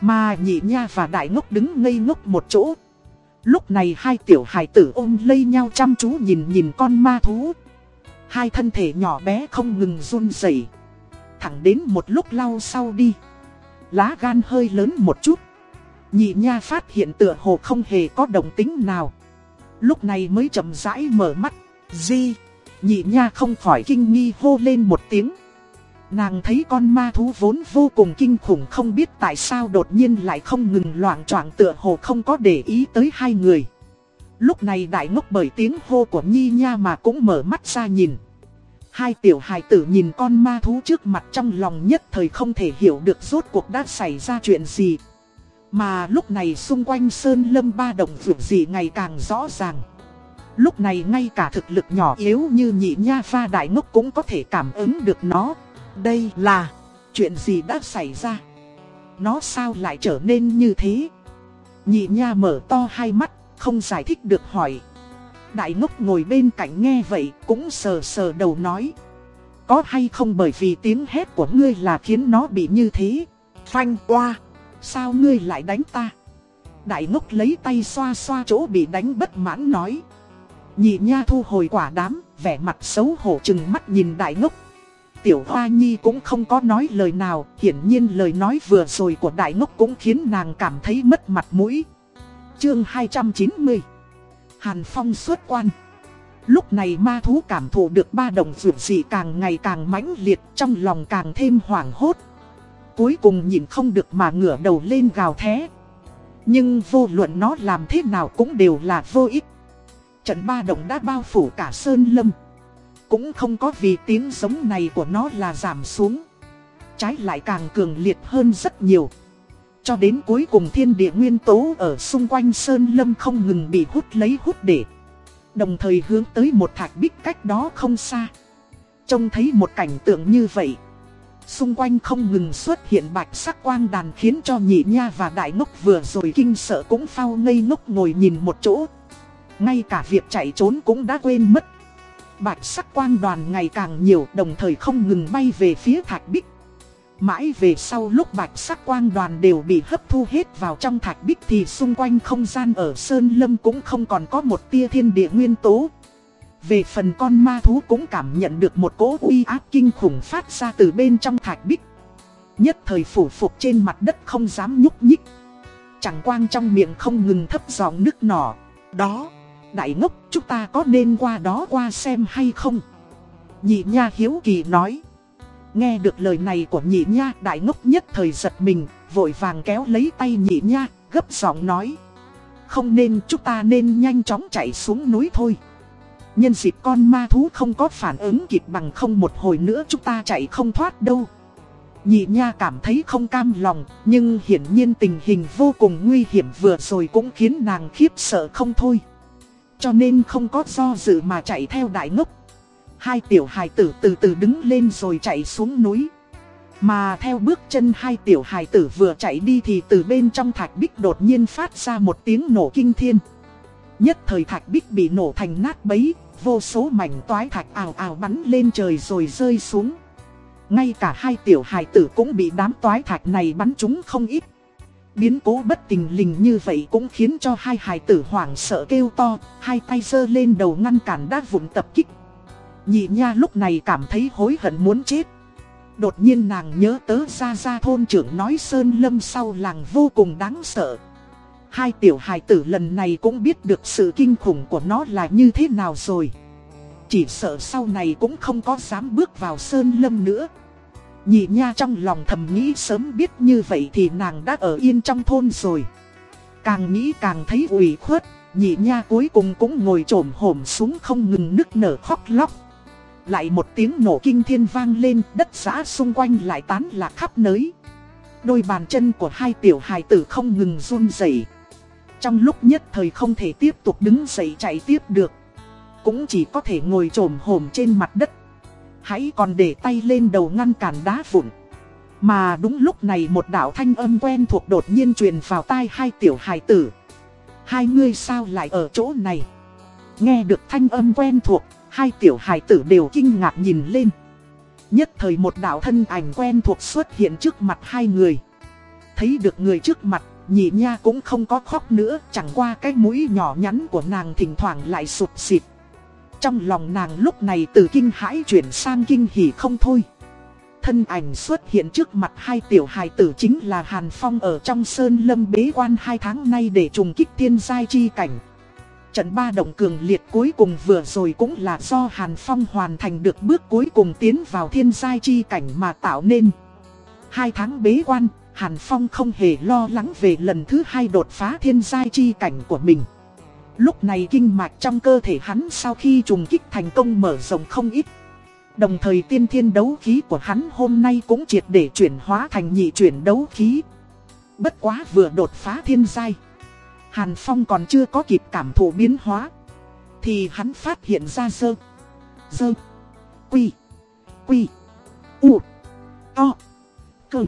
Mà nhị nha và đại ngốc đứng ngây ngốc một chỗ. Lúc này hai tiểu hài tử ôm lây nhau chăm chú nhìn nhìn con ma thú. Hai thân thể nhỏ bé không ngừng run rẩy Thẳng đến một lúc lau sau đi. Lá gan hơi lớn một chút. Nhị nha phát hiện tựa hồ không hề có đồng tính nào. Lúc này mới chậm rãi mở mắt. Di, nhị nha không khỏi kinh nghi hô lên một tiếng. Nàng thấy con ma thú vốn vô cùng kinh khủng không biết tại sao đột nhiên lại không ngừng loạn choạng tựa hồ không có để ý tới hai người. Lúc này đại ngốc bởi tiếng hô của Nhi Nha mà cũng mở mắt ra nhìn. Hai tiểu hài tử nhìn con ma thú trước mặt trong lòng nhất thời không thể hiểu được rốt cuộc đã xảy ra chuyện gì. Mà lúc này xung quanh sơn lâm ba động vượt gì ngày càng rõ ràng. Lúc này ngay cả thực lực nhỏ yếu như nhị nha pha đại ngốc cũng có thể cảm ứng được nó. Đây là chuyện gì đã xảy ra? Nó sao lại trở nên như thế? Nhị nha mở to hai mắt, không giải thích được hỏi. Đại ngốc ngồi bên cạnh nghe vậy cũng sờ sờ đầu nói. Có hay không bởi vì tiếng hét của ngươi là khiến nó bị như thế? Phanh qua. Sao ngươi lại đánh ta? Đại ngốc lấy tay xoa xoa chỗ bị đánh bất mãn nói. Nhị nha thu hồi quả đám, vẻ mặt xấu hổ chừng mắt nhìn đại ngốc. Tiểu Hoa Nhi cũng không có nói lời nào, hiển nhiên lời nói vừa rồi của đại ngốc cũng khiến nàng cảm thấy mất mặt mũi. Chương 290 Hàn Phong xuất quan Lúc này ma thú cảm thụ được ba đồng vượt dị càng ngày càng mãnh liệt trong lòng càng thêm hoảng hốt. Cuối cùng nhìn không được mà ngửa đầu lên gào thé. Nhưng vô luận nó làm thế nào cũng đều là vô ích. Trận ba động đã bao phủ cả sơn lâm. Cũng không có vì tiếng giống này của nó là giảm xuống. Trái lại càng cường liệt hơn rất nhiều. Cho đến cuối cùng thiên địa nguyên tố ở xung quanh Sơn Lâm không ngừng bị hút lấy hút để. Đồng thời hướng tới một thạch bích cách đó không xa. Trông thấy một cảnh tượng như vậy. Xung quanh không ngừng xuất hiện bạch sắc quang đàn khiến cho nhị nha và đại ngốc vừa rồi kinh sợ cũng phao ngây ngốc ngồi nhìn một chỗ. Ngay cả việc chạy trốn cũng đã quên mất. Bạch sắc quang đoàn ngày càng nhiều, đồng thời không ngừng bay về phía thạch bích. Mãi về sau lúc bạch sắc quang đoàn đều bị hấp thu hết vào trong thạch bích thì xung quanh không gian ở Sơn Lâm cũng không còn có một tia thiên địa nguyên tố. Về phần con ma thú cũng cảm nhận được một cỗ uy áp kinh khủng phát ra từ bên trong thạch bích. Nhất thời phủ phục trên mặt đất không dám nhúc nhích. Chẳng quang trong miệng không ngừng thấp giọng nước nỏ. Đó, đại ngốc chúng ta có nên qua đó qua xem hay không? Nhị nha hiếu kỳ nói. Nghe được lời này của nhị nha đại ngốc nhất thời giật mình, vội vàng kéo lấy tay nhị nha, gấp giọng nói. Không nên chúng ta nên nhanh chóng chạy xuống núi thôi. Nhân dịp con ma thú không có phản ứng kịp bằng không một hồi nữa chúng ta chạy không thoát đâu. Nhị nha cảm thấy không cam lòng, nhưng hiển nhiên tình hình vô cùng nguy hiểm vừa rồi cũng khiến nàng khiếp sợ không thôi. Cho nên không có do dự mà chạy theo đại ngốc. Hai tiểu hài tử từ từ đứng lên rồi chạy xuống núi. Mà theo bước chân hai tiểu hài tử vừa chạy đi thì từ bên trong thạch bích đột nhiên phát ra một tiếng nổ kinh thiên. Nhất thời thạch bích bị nổ thành nát bấy, vô số mảnh toái thạch ào ào bắn lên trời rồi rơi xuống. Ngay cả hai tiểu hài tử cũng bị đám toái thạch này bắn trúng không ít. Biến cố bất tình lình như vậy cũng khiến cho hai hài tử hoảng sợ kêu to, hai tay giơ lên đầu ngăn cản đá vụn tập kích. Nhị nha lúc này cảm thấy hối hận muốn chết. Đột nhiên nàng nhớ tớ ra ra thôn trưởng nói Sơn Lâm sau làng vô cùng đáng sợ. Hai tiểu hài tử lần này cũng biết được sự kinh khủng của nó là như thế nào rồi. Chỉ sợ sau này cũng không có dám bước vào Sơn Lâm nữa. Nhị nha trong lòng thầm nghĩ sớm biết như vậy thì nàng đã ở yên trong thôn rồi. Càng nghĩ càng thấy ủy khuất, nhị nha cuối cùng cũng ngồi trồm hổm xuống không ngừng nức nở khóc lóc. Lại một tiếng nổ kinh thiên vang lên, đất giã xung quanh lại tán lạc khắp nới. Đôi bàn chân của hai tiểu hài tử không ngừng run rẩy. Trong lúc nhất thời không thể tiếp tục đứng dậy chạy tiếp được. Cũng chỉ có thể ngồi trồm hổm trên mặt đất. Hãy còn để tay lên đầu ngăn cản đá vụn. Mà đúng lúc này một đạo thanh âm quen thuộc đột nhiên truyền vào tai hai tiểu hài tử. Hai ngươi sao lại ở chỗ này? Nghe được thanh âm quen thuộc, hai tiểu hài tử đều kinh ngạc nhìn lên. Nhất thời một đạo thân ảnh quen thuộc xuất hiện trước mặt hai người. Thấy được người trước mặt, nhị nha cũng không có khóc nữa, chẳng qua cái mũi nhỏ nhắn của nàng thỉnh thoảng lại sụp xịt. Trong lòng nàng lúc này từ kinh hãi chuyển sang kinh hỉ không thôi. Thân ảnh xuất hiện trước mặt hai tiểu hài tử chính là Hàn Phong ở trong sơn lâm bế quan hai tháng nay để trùng kích thiên giai chi cảnh. Trận ba động cường liệt cuối cùng vừa rồi cũng là do Hàn Phong hoàn thành được bước cuối cùng tiến vào thiên giai chi cảnh mà tạo nên. Hai tháng bế quan, Hàn Phong không hề lo lắng về lần thứ hai đột phá thiên giai chi cảnh của mình. Lúc này kinh mạch trong cơ thể hắn sau khi trùng kích thành công mở rộng không ít. Đồng thời tiên thiên đấu khí của hắn hôm nay cũng triệt để chuyển hóa thành nhị chuyển đấu khí. Bất quá vừa đột phá thiên giai. Hàn Phong còn chưa có kịp cảm thụ biến hóa. Thì hắn phát hiện ra sơ. sơ, Quy. Quy. U. To. Cơ.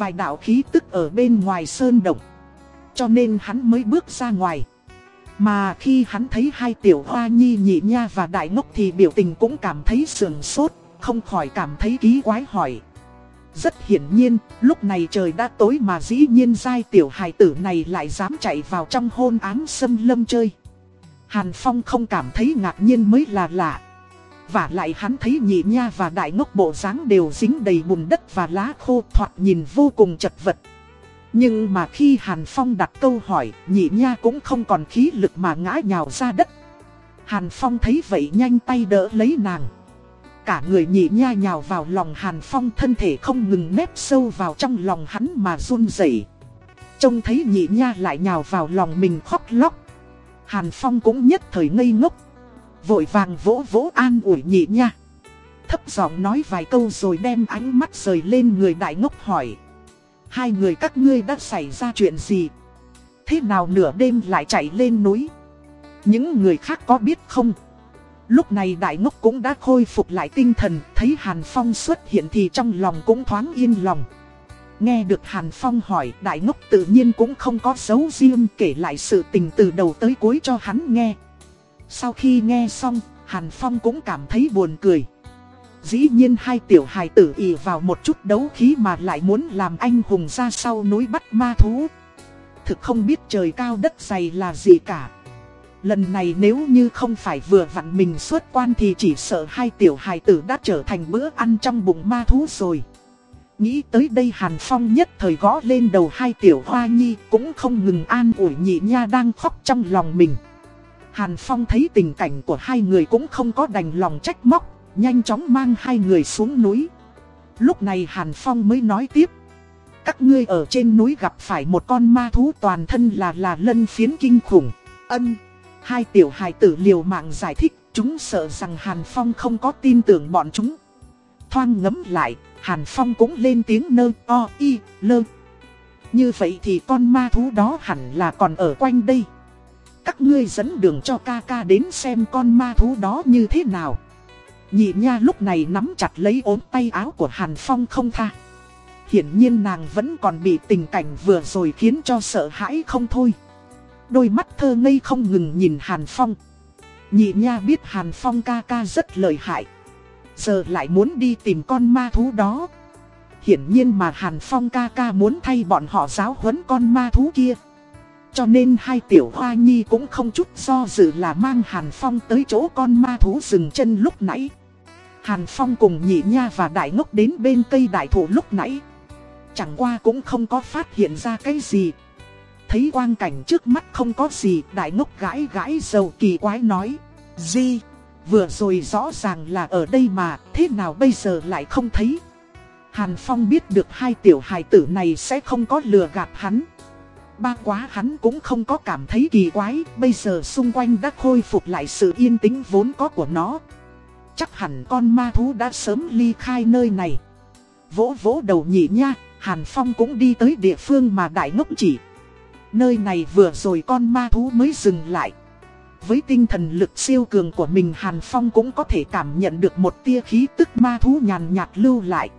Vài đạo khí tức ở bên ngoài sơn động. Cho nên hắn mới bước ra ngoài. Mà khi hắn thấy hai tiểu hoa nhi nhị nha và đại ngốc thì biểu tình cũng cảm thấy sườn sốt, không khỏi cảm thấy ký quái hỏi. Rất hiển nhiên, lúc này trời đã tối mà dĩ nhiên giai tiểu hài tử này lại dám chạy vào trong hôn ám sâm lâm chơi. Hàn Phong không cảm thấy ngạc nhiên mới là lạ. Và lại hắn thấy nhị nha và đại ngốc bộ dáng đều dính đầy bùn đất và lá khô thoạt nhìn vô cùng chật vật. Nhưng mà khi Hàn Phong đặt câu hỏi, nhị nha cũng không còn khí lực mà ngã nhào ra đất. Hàn Phong thấy vậy nhanh tay đỡ lấy nàng. Cả người nhị nha nhào vào lòng Hàn Phong thân thể không ngừng nếp sâu vào trong lòng hắn mà run rẩy. Trông thấy nhị nha lại nhào vào lòng mình khóc lóc. Hàn Phong cũng nhất thời ngây ngốc. Vội vàng vỗ vỗ an ủi nhị nha. Thấp giọng nói vài câu rồi đem ánh mắt rời lên người đại ngốc hỏi. Hai người các ngươi đã xảy ra chuyện gì? Thế nào nửa đêm lại chạy lên núi? Những người khác có biết không? Lúc này đại ngốc cũng đã khôi phục lại tinh thần, thấy Hàn Phong xuất hiện thì trong lòng cũng thoáng yên lòng. Nghe được Hàn Phong hỏi, đại ngốc tự nhiên cũng không có dấu riêng kể lại sự tình từ đầu tới cuối cho hắn nghe. Sau khi nghe xong, Hàn Phong cũng cảm thấy buồn cười. Dĩ nhiên hai tiểu hài tử ỉ vào một chút đấu khí mà lại muốn làm anh hùng ra sau núi bắt ma thú. Thực không biết trời cao đất dày là gì cả. Lần này nếu như không phải vừa vặn mình xuất quan thì chỉ sợ hai tiểu hài tử đã trở thành bữa ăn trong bụng ma thú rồi. Nghĩ tới đây Hàn Phong nhất thời gõ lên đầu hai tiểu hoa nhi cũng không ngừng an ủi nhị nha đang khóc trong lòng mình. Hàn Phong thấy tình cảnh của hai người cũng không có đành lòng trách móc, nhanh chóng mang hai người xuống núi. Lúc này Hàn Phong mới nói tiếp. Các ngươi ở trên núi gặp phải một con ma thú toàn thân là là lân phiến kinh khủng. Ân, hai tiểu hài tử liều mạng giải thích, chúng sợ rằng Hàn Phong không có tin tưởng bọn chúng. thoang ngấm lại, Hàn Phong cũng lên tiếng nơ o y lơ. Như vậy thì con ma thú đó hẳn là còn ở quanh đây. Các ngươi dẫn đường cho ca ca đến xem con ma thú đó như thế nào. Nhị nha lúc này nắm chặt lấy ốm tay áo của Hàn Phong không tha. Hiển nhiên nàng vẫn còn bị tình cảnh vừa rồi khiến cho sợ hãi không thôi. Đôi mắt thơ ngây không ngừng nhìn Hàn Phong. Nhị nha biết Hàn Phong ca ca rất lợi hại. Giờ lại muốn đi tìm con ma thú đó. Hiển nhiên mà Hàn Phong ca ca muốn thay bọn họ giáo huấn con ma thú kia. Cho nên hai tiểu hoa nhi cũng không chút do dự là mang Hàn Phong tới chỗ con ma thú dừng chân lúc nãy. Hàn Phong cùng nhị nha và đại ngốc đến bên cây đại thụ lúc nãy. Chẳng qua cũng không có phát hiện ra cái gì. Thấy quang cảnh trước mắt không có gì, đại ngốc gãi gãi dầu kỳ quái nói. Gì? Vừa rồi rõ ràng là ở đây mà, thế nào bây giờ lại không thấy? Hàn Phong biết được hai tiểu hài tử này sẽ không có lừa gạt hắn. Ba quá hắn cũng không có cảm thấy kỳ quái, bây giờ xung quanh đã khôi phục lại sự yên tĩnh vốn có của nó. Chắc hẳn con ma thú đã sớm ly khai nơi này. Vỗ vỗ đầu nhị nha, Hàn Phong cũng đi tới địa phương mà đại ngốc chỉ. Nơi này vừa rồi con ma thú mới dừng lại. Với tinh thần lực siêu cường của mình Hàn Phong cũng có thể cảm nhận được một tia khí tức ma thú nhàn nhạt lưu lại.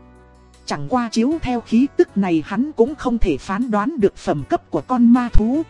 Chẳng qua chiếu theo khí tức này hắn cũng không thể phán đoán được phẩm cấp của con ma thú.